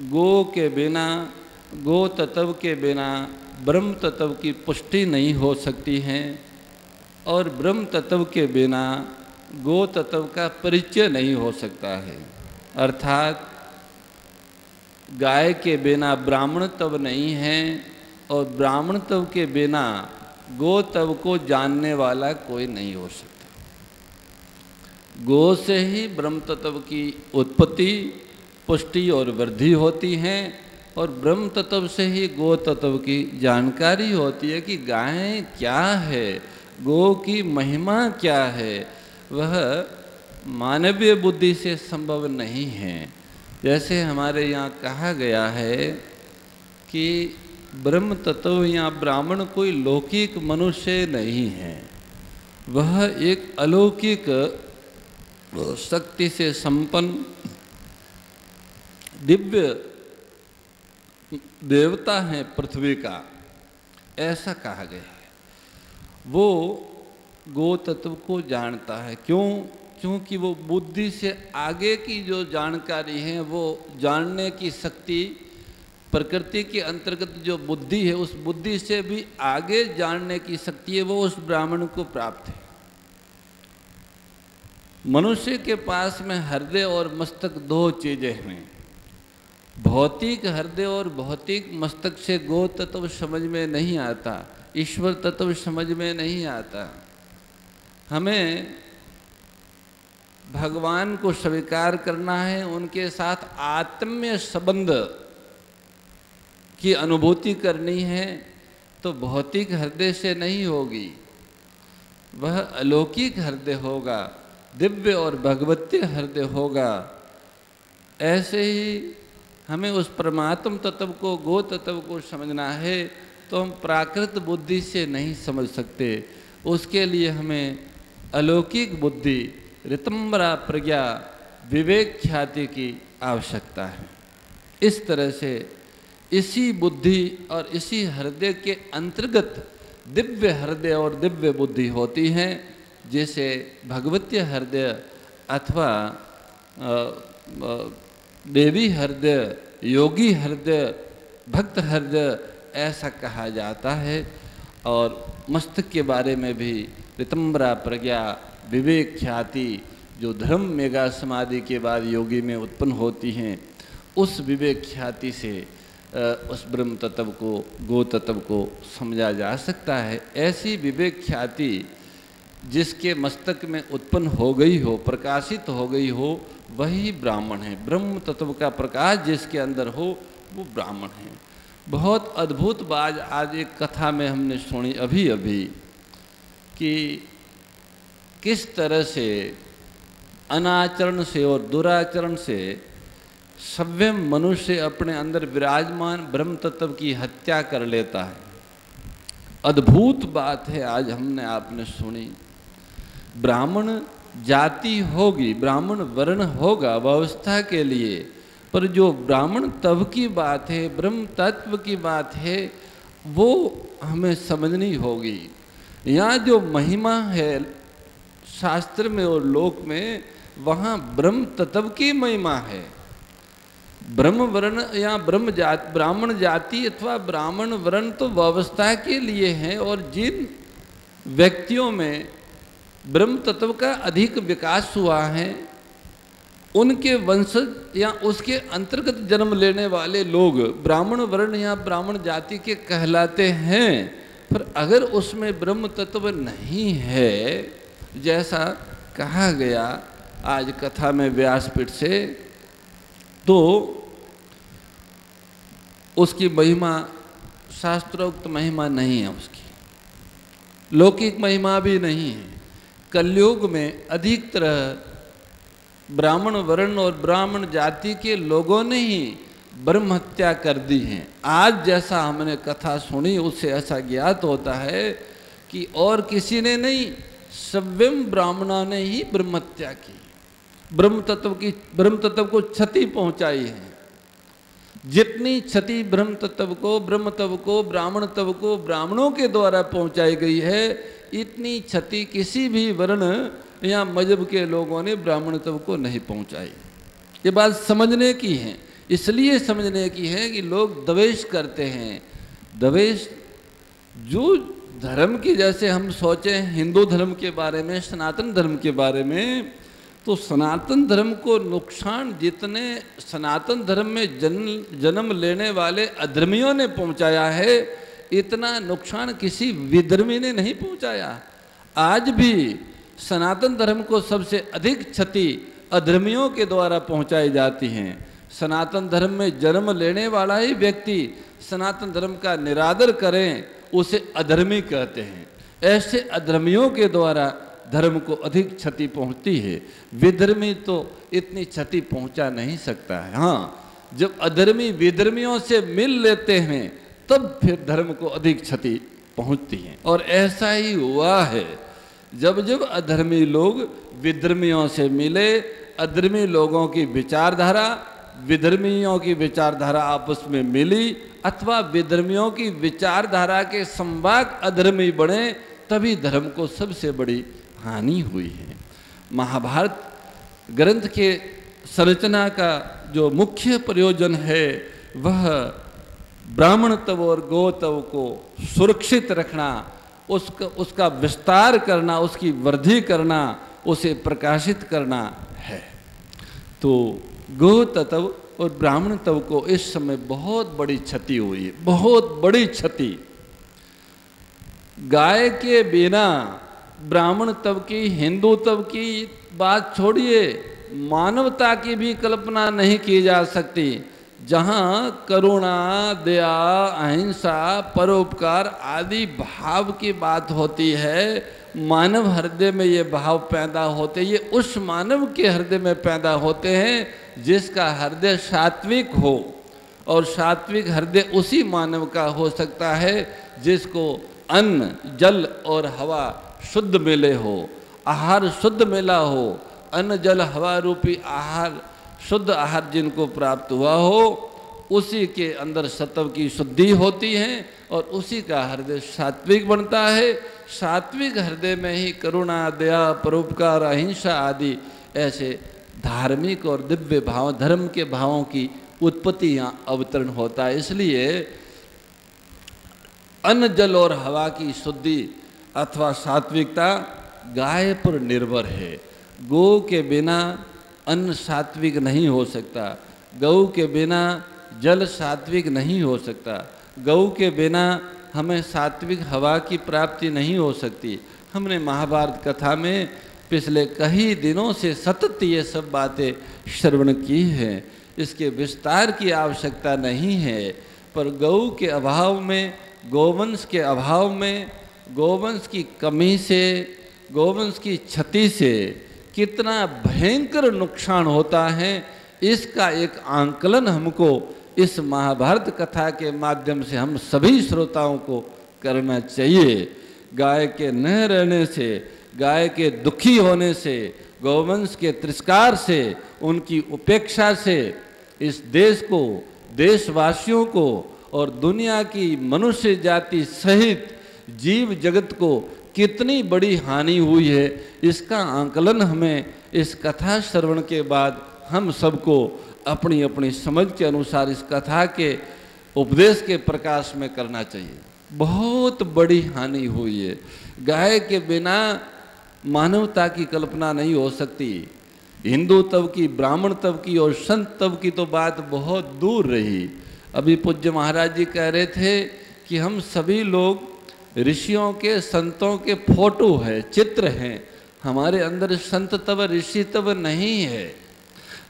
गो के बिना, गो तत्व के बिना ब्रह्म तत्व की पुष्टि नहीं हो सकती है। और ब्रह्म तत्व के बिना गो तत्व का परिचय नहीं हो सकता है। अर्थात, गाय के बिना ब्राह्मण तव नहीं है और ब्राह्मण तव के बिना गो तव को जानने वाला कोई नहीं हो सकता। गो से ही ब्रह्म तत्व की उत्पत्ति पुष्टि और वृद्धि होती है और ब्रह्म तत्व से ही गो तत्व की जानकारी होती है कि गाय क्या है, गो की महिमा क्या है, वह मानवीय बुद्धि से संभव नहीं है। जैसे हमारे यहाँ कहा गया है कि ब्रह्म तत्व या ब्राह्मण कोई लौकिक मनुष्य नहीं है। वह एक अलौकिक शक्ति से संपन्न दिव्य देवता है पृथ्वी का, ऐसा कहा गया है। वो गो तत्व को जानता है। क्यों? क्योंकि वो बुद्धि से आगे की जो जानकारी है, वो जानने की शक्ति, प्रकृति के अंतर्गत जो बुद्धि है, उस बुद्धि से भी आगे जानने की शक्ति है, वो उस ब्राह्मण को प्राप्त है। मनुष्य के पास में हृदय और मस्तक दो चीज़ें हैं। भौतिक हृदय और भौतिक मस्तक से गो तत्व समझ में नहीं आता, ईश्वर तत्व समझ में नहीं आता। हमें भगवान को स्वीकार करना है, उनके साथ आत्म्य संबंध की अनुभूति करनी है तो भौतिक हृदय से नहीं होगी। वह अलौकिक हृदय होगा, दिव्य और भगवतीय हृदय होगा। ऐसे ही हमें उस परमात्म तत्व को, गो तत्व को समझना है तो हम प्राकृत बुद्धि से नहीं समझ सकते। उसके लिए हमें अलौकिक बुद्धि, रितंबरा प्रज्ञा, विवेक ख्याति की आवश्यकता है। इस तरह से इसी बुद्धि और इसी हृदय के अंतर्गत दिव्य हृदय और दिव्य बुद्धि होती हैं, जैसे भगवतीय हृदय अथवा देवी हृदय, योगी हृदय, भक्त हृदय ऐसा कहा जाता है। और मस्तक के बारे में भी रितंबरा, प्रज्ञा, विवेक ख्याति जो धर्म मेगा समाधि के बाद योगी में उत्पन्न होती हैं, उस विवेक ख्याति से उस ब्रह्म तत्व को, गो तत्व को समझा जा सकता है। ऐसी विवेक ख्याति जिसके मस्तक में उत्पन्न हो गई हो, प्रकाशित हो गई हो वही ब्राह्मण है। ब्रह्म तत्व का प्रकाश जिसके अंदर हो, वो ब्राह्मण है। बहुत अद्भुत बात आज एक कथा में हमने सुनी अभी अभी कि किस तरह से अनाचरण से और दुराचरण से सभ्य मनुष्य अपने अंदर विराजमान ब्रह्म तत्व की हत्या कर लेता है। अद्भुत बात है, आज हमने आपने सुनी। ब्राह्मण जाति होगी, ब्राह्मण वर्ण होगा व्यवस्था के लिए। पर जो ब्राह्मण तब की बात है, ब्रह्म तत्व की बात है, वो हमें समझनी होगी। यहाँ जो महिमा है शास्त्र में और लोक में, वहाँ ब्रह्म तत्व की महिमा है। ब्रह्म वर्ण या ब्रह्म जात, ब्राह्मण जाति अथवा ब्राह्मण वर्ण तो व्यवस्था के लिए है और जिन व्यक्तियों में ब्रह्म तत्व का अधिक विकास हुआ है, उनके वंशज या उसके अंतर्गत जन्म लेने वाले लोग ब्राह्मण वर्ण या ब्राह्मण जाति के कहलाते हैं। पर अगर उसमें ब्रह्म तत्व नहीं है, जैसा कहा गया आज कथा में व्यासपीठ से तो उसकी महिमा, शास्त्रोक्त महिमा नहीं है उसकी। लौकिक महिमा भी नहीं है। कलयुग में अधिकतर ब्राह्मण वर्ण और ब्राह्मण जाति के लोगों ने ही ब्रह्म हत्या कर दी है। आज जैसा हमने कथा सुनी, उससे ऐसा ज्ञात होता है कि और किसी ने नहीं, सव्यम ब्राह्मणा ने ही ब्रह्म हत्या की। ब्रह्म तत्व की, ब्रह्म तत्व को क्षति पहुंचाई है। जितनी क्षति ब्रह्म तत्व को, ब्रह्म तत्व को, ब्राह्मण तत्व को ब्राह्मणों के द्वारा पहुंचाई गई है इतनी क्षति किसी भी वर्ण या मज़हब के लोगों ने ब्राह्मण तत्व को नहीं पहुंचाई। ये बात समझने की है। इसलिए समझने की है कि लोग दवेश करते हैं। दवेश जो धर्म की, जैसे हम सोचें हिंदू धर्म के बारे में, सनातन धर्म के बारे में तो सनातन धर्म को नुकसान जितने सनातन धर्म में जन्म जन्म लेने वाले अधर्मियों ने पहुँचाया है इतना नुकसान किसी विधर्मी ने नहीं पहुँचाया। आज भी सनातन धर्म को सबसे अधिक क्षति अधर्मियों के द्वारा पहुंचाई जाती हैं। सनातन धर्म में जन्म लेने वाला ही व्यक्ति सनातन धर्म का निरादर करें, उसे अधर्मी कहते हैं। ऐसे अधर्मियों के द्वारा धर्म को अधिक क्षति पहुँचती है। विधर्मी तो इतनी क्षति पहुँचा नहीं सकता है। हाँ जब अधर्मी विधर्मियों से मिल लेते हैं तब फिर धर्म को अधिक क्षति पहुँचती है। और ऐसा ही हुआ है, जब जब अधर्मी लोग विधर्मियों से मिले, अधर्मी लोगों की विचारधारा, विधर्मियों की विचारधारा आपस में मिली, अथवा विधर्मियों की विचारधारा के संवाद अधर्मी बने, तभी धर्म को सबसे बड़ी हानि हुई है। महाभारत ग्रंथ के संरचना का जो मुख्य प्रयोजन है, वह ब्राह्मणत्व और गौतव को सुरक्षित रखना, उसका उसका विस्तार करना, उसकी वृद्धि करना, उसे प्रकाशित करना है। तो गो तत्व और ब्राह्मण तत्व को इस समय बहुत बड़ी क्षति हुई है, बहुत बड़ी क्षति। गाय के बिना ब्राह्मण तब की हिंदू तब की बात छोड़िए, मानवता की भी कल्पना नहीं की जा सकती। जहाँ करुणा, दया, अहिंसा, परोपकार आदि भाव की बात होती है, मानव हृदय में ये भाव पैदा होते, ये उस मानव के हृदय में पैदा होते हैं जिसका हृदय सात्विक हो और सात्विक हृदय उसी मानव का हो सकता है जिसको अन्न, जल और हवा शुद्ध मिले हो, आहार शुद्ध मिला हो, अन्न, जल, हवा रूपी आहार शुद्ध आहार जिनको प्राप्त हुआ हो, उसी के अंदर सत्व की शुद्धि होती है और उसी का हृदय सात्विक बनता है। सात्विक हृदय में ही करुणा, दया, परोपकार, अहिंसा आदि ऐसे धार्मिक और दिव्य भाव, धर्म के भावों की उत्पत्ति यहाँ अवतरण होता है। इसलिए अन्न, जल और हवा की शुद्धि अथवा सात्विकता गाय पर निर्भर है। गो के बिना अन्न सात्विक नहीं हो सकता। गऊ के बिना जल सात्विक नहीं हो सकता। गऊ के बिना हमें सात्विक हवा की प्राप्ति नहीं हो सकती। हमने महाभारत कथा में पिछले कई दिनों से सतत ये सब बातें श्रवण की हैं। इसके विस्तार की आवश्यकता नहीं है। पर गऊ के अभाव में, गोवंश के अभाव में, गोवंश की कमी से, गोवंश की क्षति से कितना भयंकर नुकसान होता है, इसका एक आंकलन हमको इस महाभारत कथा के माध्यम से हम सभी श्रोताओं को करना चाहिए। गाय के न रहने से, गाय के दुखी होने से, गौवंश के तिरस्कार से, उनकी उपेक्षा से, इस देश को, देशवासियों को और दुनिया की मनुष्य जाति सहित जीव जगत को कितनी बड़ी हानि हुई है, इसका आंकलन हमें इस कथा श्रवण के बाद हम सबको अपनी अपनी समझ के अनुसार इस कथा के उपदेश के प्रकाश में करना चाहिए। बहुत बड़ी हानि हुई है। गाय के बिना मानवता की कल्पना नहीं हो सकती। हिंदू तब की, ब्राह्मण तब की और संत तब की तो बात बहुत दूर रही। अभी पूज्य महाराज जी कह रहे थे कि हम सभी लोग ऋषियों के, संतों के फ़ोटो है, चित्र हैं। हमारे अंदर संत तब, ऋषि तब नहीं है।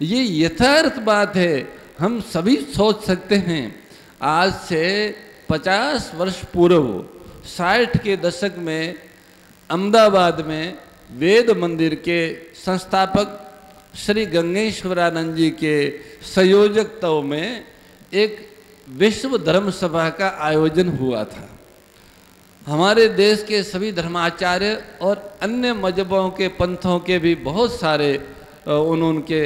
ये यथार्थ बात है, हम सभी सोच सकते हैं। आज से पचास वर्ष पूर्व, साठ के दशक में, अहमदाबाद में वेद मंदिर के संस्थापक श्री गंगेश्वरानंद जी के संयोजक तव में एक विश्व धर्म सभा का आयोजन हुआ था। हमारे देश के सभी धर्माचार्य और अन्य मजहबों के पंथों के भी बहुत सारे उन उनके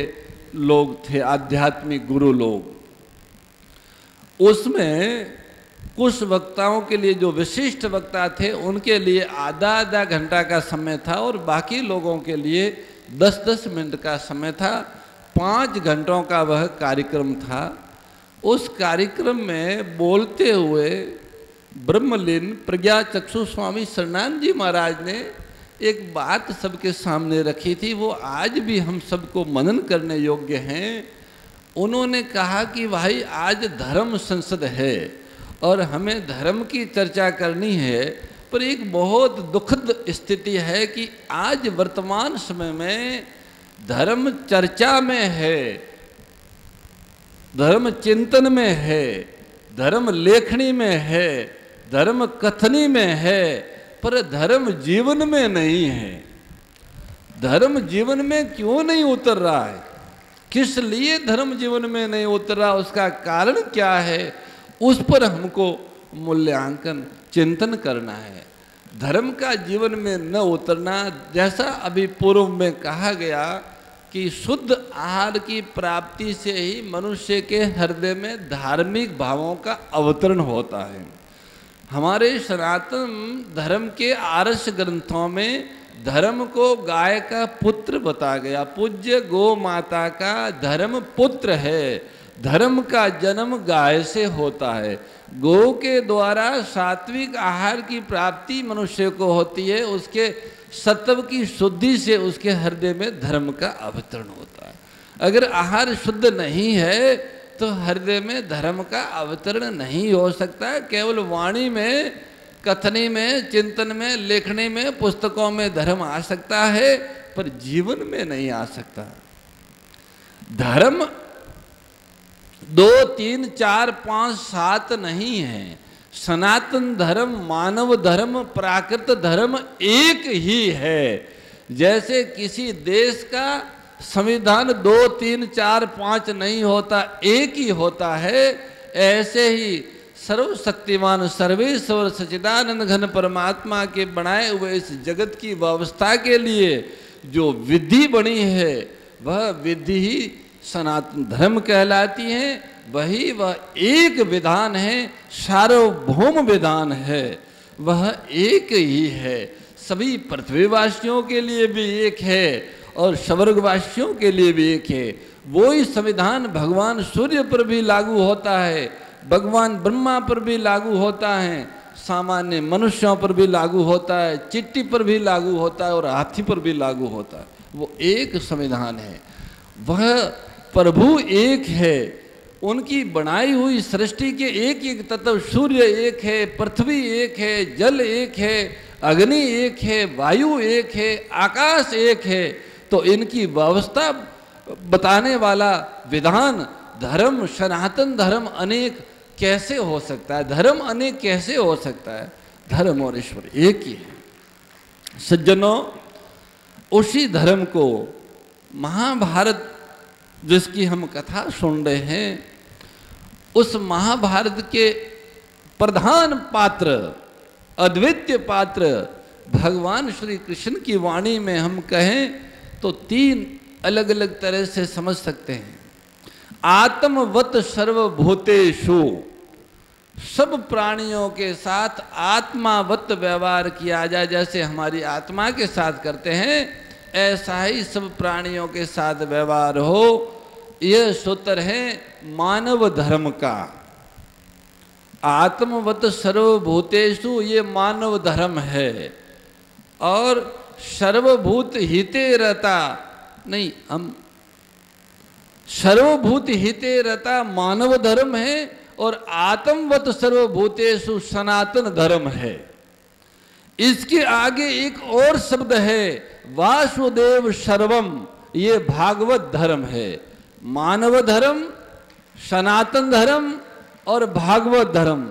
लोग थे, आध्यात्मिक गुरु लोग। उसमें कुछ वक्ताओं के लिए जो विशिष्ट वक्ता थे, उनके लिए आधा आधा घंटा का समय था और बाकी लोगों के लिए दस दस मिनट का समय था। पाँच घंटों का वह कार्यक्रम था। उस कार्यक्रम में बोलते हुए ब्रह्मलीन प्रज्ञा चक्षु स्वामी सरनान जी महाराज ने एक बात सबके सामने रखी थी, वो आज भी हम सबको मनन करने योग्य हैं। उन्होंने कहा कि भाई, आज धर्म संसद है और हमें धर्म की चर्चा करनी है, पर एक बहुत दुखद स्थिति है कि आज वर्तमान समय में धर्म चर्चा में है, धर्म चिंतन में है, धर्म लेखनी में है धर्म कथनी में है, पर धर्म जीवन में नहीं है। धर्म जीवन में क्यों नहीं उतर रहा है? किस लिए धर्म जीवन में नहीं उतर रहा? उसका कारण क्या है? उस पर हमको मूल्यांकन, चिंतन करना है। धर्म का जीवन में न उतरना, जैसा अभी पूर्व में कहा गया कि शुद्ध आहार की प्राप्ति से ही मनुष्य के हृदय में धार्मिक भावों का अवतरण होता है। हमारे सनातन धर्म के आरस ग्रंथों में धर्म को गाय का पुत्र बता गया। पूज्य गो माता का धर्म पुत्र है। धर्म का जन्म गाय से होता है। गो के द्वारा सात्विक आहार की प्राप्ति मनुष्य को होती है। उसके सत्व की शुद्धि से उसके हृदय में धर्म का अवतरण होता है। अगर आहार शुद्ध नहीं है तो हृदय में धर्म का अवतरण नहीं हो सकता, केवल वाणी में, कथनी में, चिंतन में, लेखनी में, पुस्तकों में धर्म आ सकता है, पर जीवन में नहीं आ सकता। धर्म दो, तीन, चार, पाँच, सात नहीं है। सनातन धर्म, मानव धर्म, प्राकृत धर्म एक ही है। जैसे किसी देश का संविधान दो, तीन, चार, पाँच नहीं होता, एक ही होता है। ऐसे ही सर्वशक्तिमान सर्वेश्वर सचिदानंद घन परमात्मा के बनाए हुए इस जगत की व्यवस्था के लिए जो विधि बनी है, वह विधि ही सनातन धर्म कहलाती है। वही वह एक विधान है, सार्वभौम विधान है। वह एक ही है। सभी पृथ्वीवासियों के लिए भी एक है। और स्वर्गवासियों के लिए भी एक है। वो ही संविधान भगवान सूर्य पर भी लागू होता है, भगवान ब्रह्मा पर भी लागू होता है, सामान्य मनुष्यों पर भी लागू होता है चिट्टी पर भी लागू होता है और हाथी पर भी लागू होता है। वो एक संविधान है। वह प्रभु एक है। उनकी बनाई हुई सृष्टि के एक एक तत्व सूर्य एक है, पृथ्वी एक है, जल एक है, अग्नि एक है, वायु एक है, आकाश एक है। तो इनकी व्यवस्था बताने वाला विधान, धर्म, सनातन धर्म अनेक कैसे हो सकता है? धर्म अनेक कैसे हो सकता है? धर्म और ईश्वर एक ही है। सज्जनों, उसी धर्म को महाभारत जिसकी हम कथा सुन रहे हैं, उस महाभारत के प्रधान पात्र, अद्वितीय पात्र, भगवान श्री कृष्ण की वाणी में हम कहें तो तीन अलग अलग तरह से समझ सकते हैं। आत्मवत सर्वभूतेषु, सब प्राणियों के साथ आत्मावत व्यवहार किया जाए, जैसे हमारी आत्मा के साथ करते हैं, ऐसा ही सब प्राणियों के साथ व्यवहार हो। यह सूत्र है मानव धर्म का। आत्मवत सर्वभूतेषु, ये मानव धर्म है। और सर्वभूत हिते रहता नहीं, हम सर्वभूत हिते रहता मानव धर्म है और आत्मवत सर्वभूतेषु सनातन धर्म है। इसके आगे एक और शब्द है, वासुदेव सर्वम, ये भागवत धर्म है। मानव धर्म, सनातन धर्म और भागवत धर्म।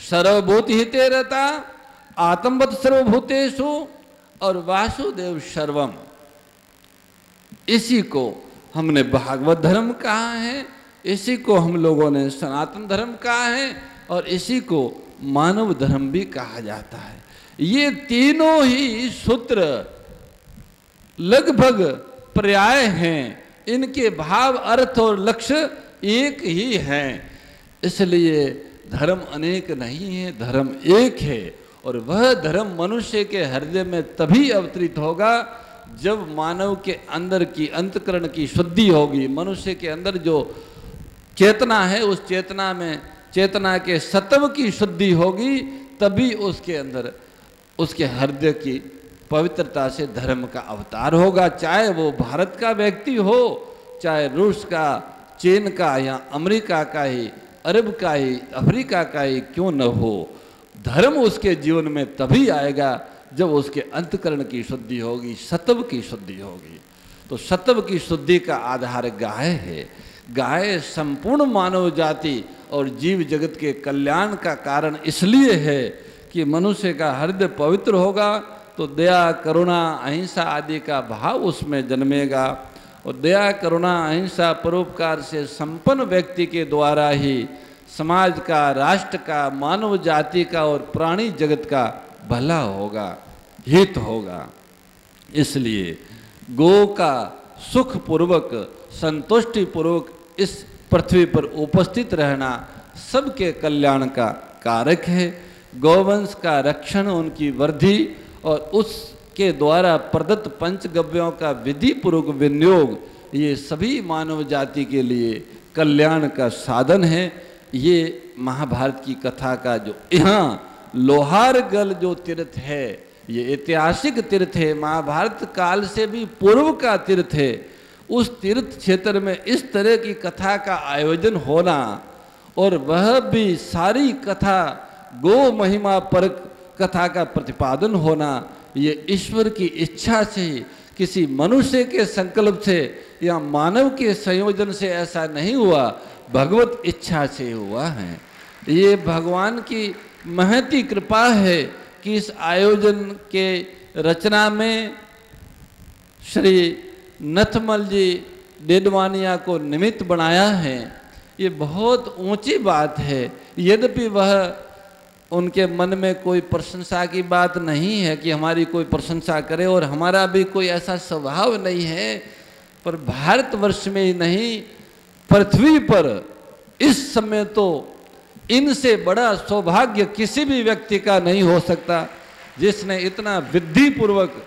सर्वभूत हिते रहता आत्मवत सर्वभूतेषु और वासुदेव सर्वम इसी को हमने भागवत धर्म कहा है, इसी को हम लोगों ने सनातन धर्म कहा है, और इसी को मानव धर्म भी कहा जाता है। ये तीनों ही सूत्र लगभग पर्याय हैं। इनके भाव, अर्थ और लक्ष्य एक ही हैं। इसलिए धर्म अनेक नहीं है, धर्म एक है। और वह धर्म मनुष्य के हृदय में तभी अवतरित होगा जब मानव के अंदर की अंतकरण की शुद्धि होगी। मनुष्य के अंदर जो चेतना है, उस चेतना में, चेतना के सत्व की शुद्धि होगी, तभी उसके अंदर, उसके हृदय की पवित्रता से धर्म का अवतार होगा। चाहे वो भारत का व्यक्ति हो, चाहे रूस का, चीन का या अमेरिका का ही, अरब का ही, अफ्रीका का ही, क्यों न हो। धर्म उसके जीवन में तभी आएगा जब उसके अंतकरण की शुद्धि होगी, सत्व की शुद्धि होगी। तो सत्व की शुद्धि का आधार गाय है। गाय संपूर्ण मानव जाति और जीव जगत के कल्याण का कारण इसलिए है कि मनुष्य का हृदय पवित्र होगा तो दया, करुणा, अहिंसा आदि का भाव उसमें जन्मेगा और दया, करुणा, अहिंसा परोपकार से संपन्न व्यक्ति के द्वारा ही समाज का, राष्ट्र का, मानव जाति का और प्राणी जगत का भला होगा, हित होगा। इसलिए गो का सुख पूर्वक संतुष्टि पूर्वक इस पृथ्वी पर उपस्थित रहना सबके कल्याण का कारक है। गौवंश का रक्षण, उनकी वृद्धि और उसके द्वारा प्रदत्त पंचगव्यों का विधि पूर्वक विनियोग, ये सभी मानव जाति के लिए कल्याण का साधन है। ये महाभारत की कथा का जो, यहाँ लोहारगल जो तीर्थ है, ये ऐतिहासिक तीर्थ है, महाभारत काल से भी पूर्व का तीर्थ है, उस तीर्थ क्षेत्र में इस तरह की कथा का आयोजन होना और वह भी सारी कथा, गो महिमा पर कथा का प्रतिपादन होना, ये ईश्वर की इच्छा से, किसी मनुष्य के संकल्प से या मानव के संयोजन से ऐसा नहीं हुआ। भगवत इच्छा से हुआ है। ये भगवान की महती कृपा है कि इस आयोजन के रचना में श्री नथमल जी डेडवानिया को निमित्त बनाया है। ये बहुत ऊँची बात है। यद्यपि वह उनके मन में कोई प्रशंसा की बात नहीं है कि हमारी कोई प्रशंसा करे और हमारा भी कोई ऐसा स्वभाव नहीं है, पर भारतवर्ष में ही नहीं पृथ्वी पर, इस समय तो इनसे बड़ा सौभाग्य किसी भी व्यक्ति का नहीं हो सकता, जिसने इतना विधि पूर्वक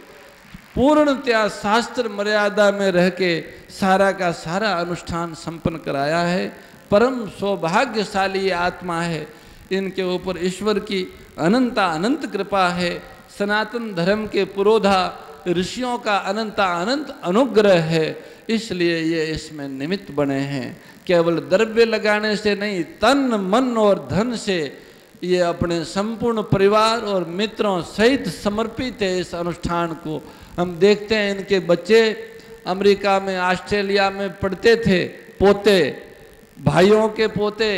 पूर्णतया शास्त्र मर्यादा में रह के सारा का सारा अनुष्ठान संपन्न कराया है, परम सौभाग्यशाली आत्मा है। इनके ऊपर ईश्वर की अनंता अनंत कृपा है। सनातन धर्म के पुरोधा ऋषियों का अनंता अनंत अनुग्रह है। इसलिए ये इसमें निमित्त बने हैं। केवल द्रव्य लगाने से नहीं, तन, मन और धन से ये अपने संपूर्ण परिवार और मित्रों सहित समर्पित है इस अनुष्ठान को। हम देखते हैं इनके बच्चे अमेरिका में, ऑस्ट्रेलिया में पढ़ते थे, पोते, भाइयों के पोते,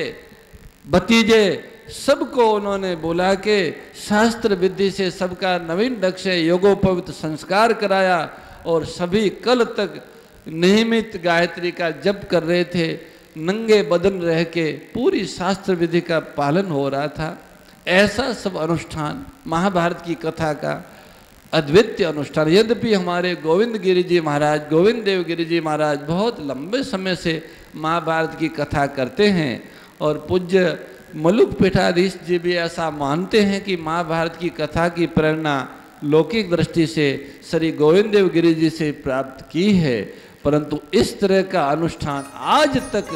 भतीजे, सबको उन्होंने बुला के शास्त्र विधि से सबका नवीन से योगोपवित संस्कार कराया और सभी कल तक नियमित गायत्री का जप कर रहे थे, नंगे बदन रह के पूरी शास्त्र विधि का पालन हो रहा था। ऐसा सब अनुष्ठान महाभारत की कथा का अद्वितीय अनुष्ठान। यद्यपि हमारे गोविंद गिरी जी महाराज, गोविंद देव गिरी जी महाराज बहुत लंबे समय से महाभारत की कथा करते हैं और पूज्य मलुक पीठाधीश जी भी ऐसा मानते हैं कि महाभारत की कथा की प्रेरणा लौकिक दृष्टि से श्री गोविंद देव गिरी जी से प्राप्त की है। परंतु इस तरह का अनुष्ठान आज तक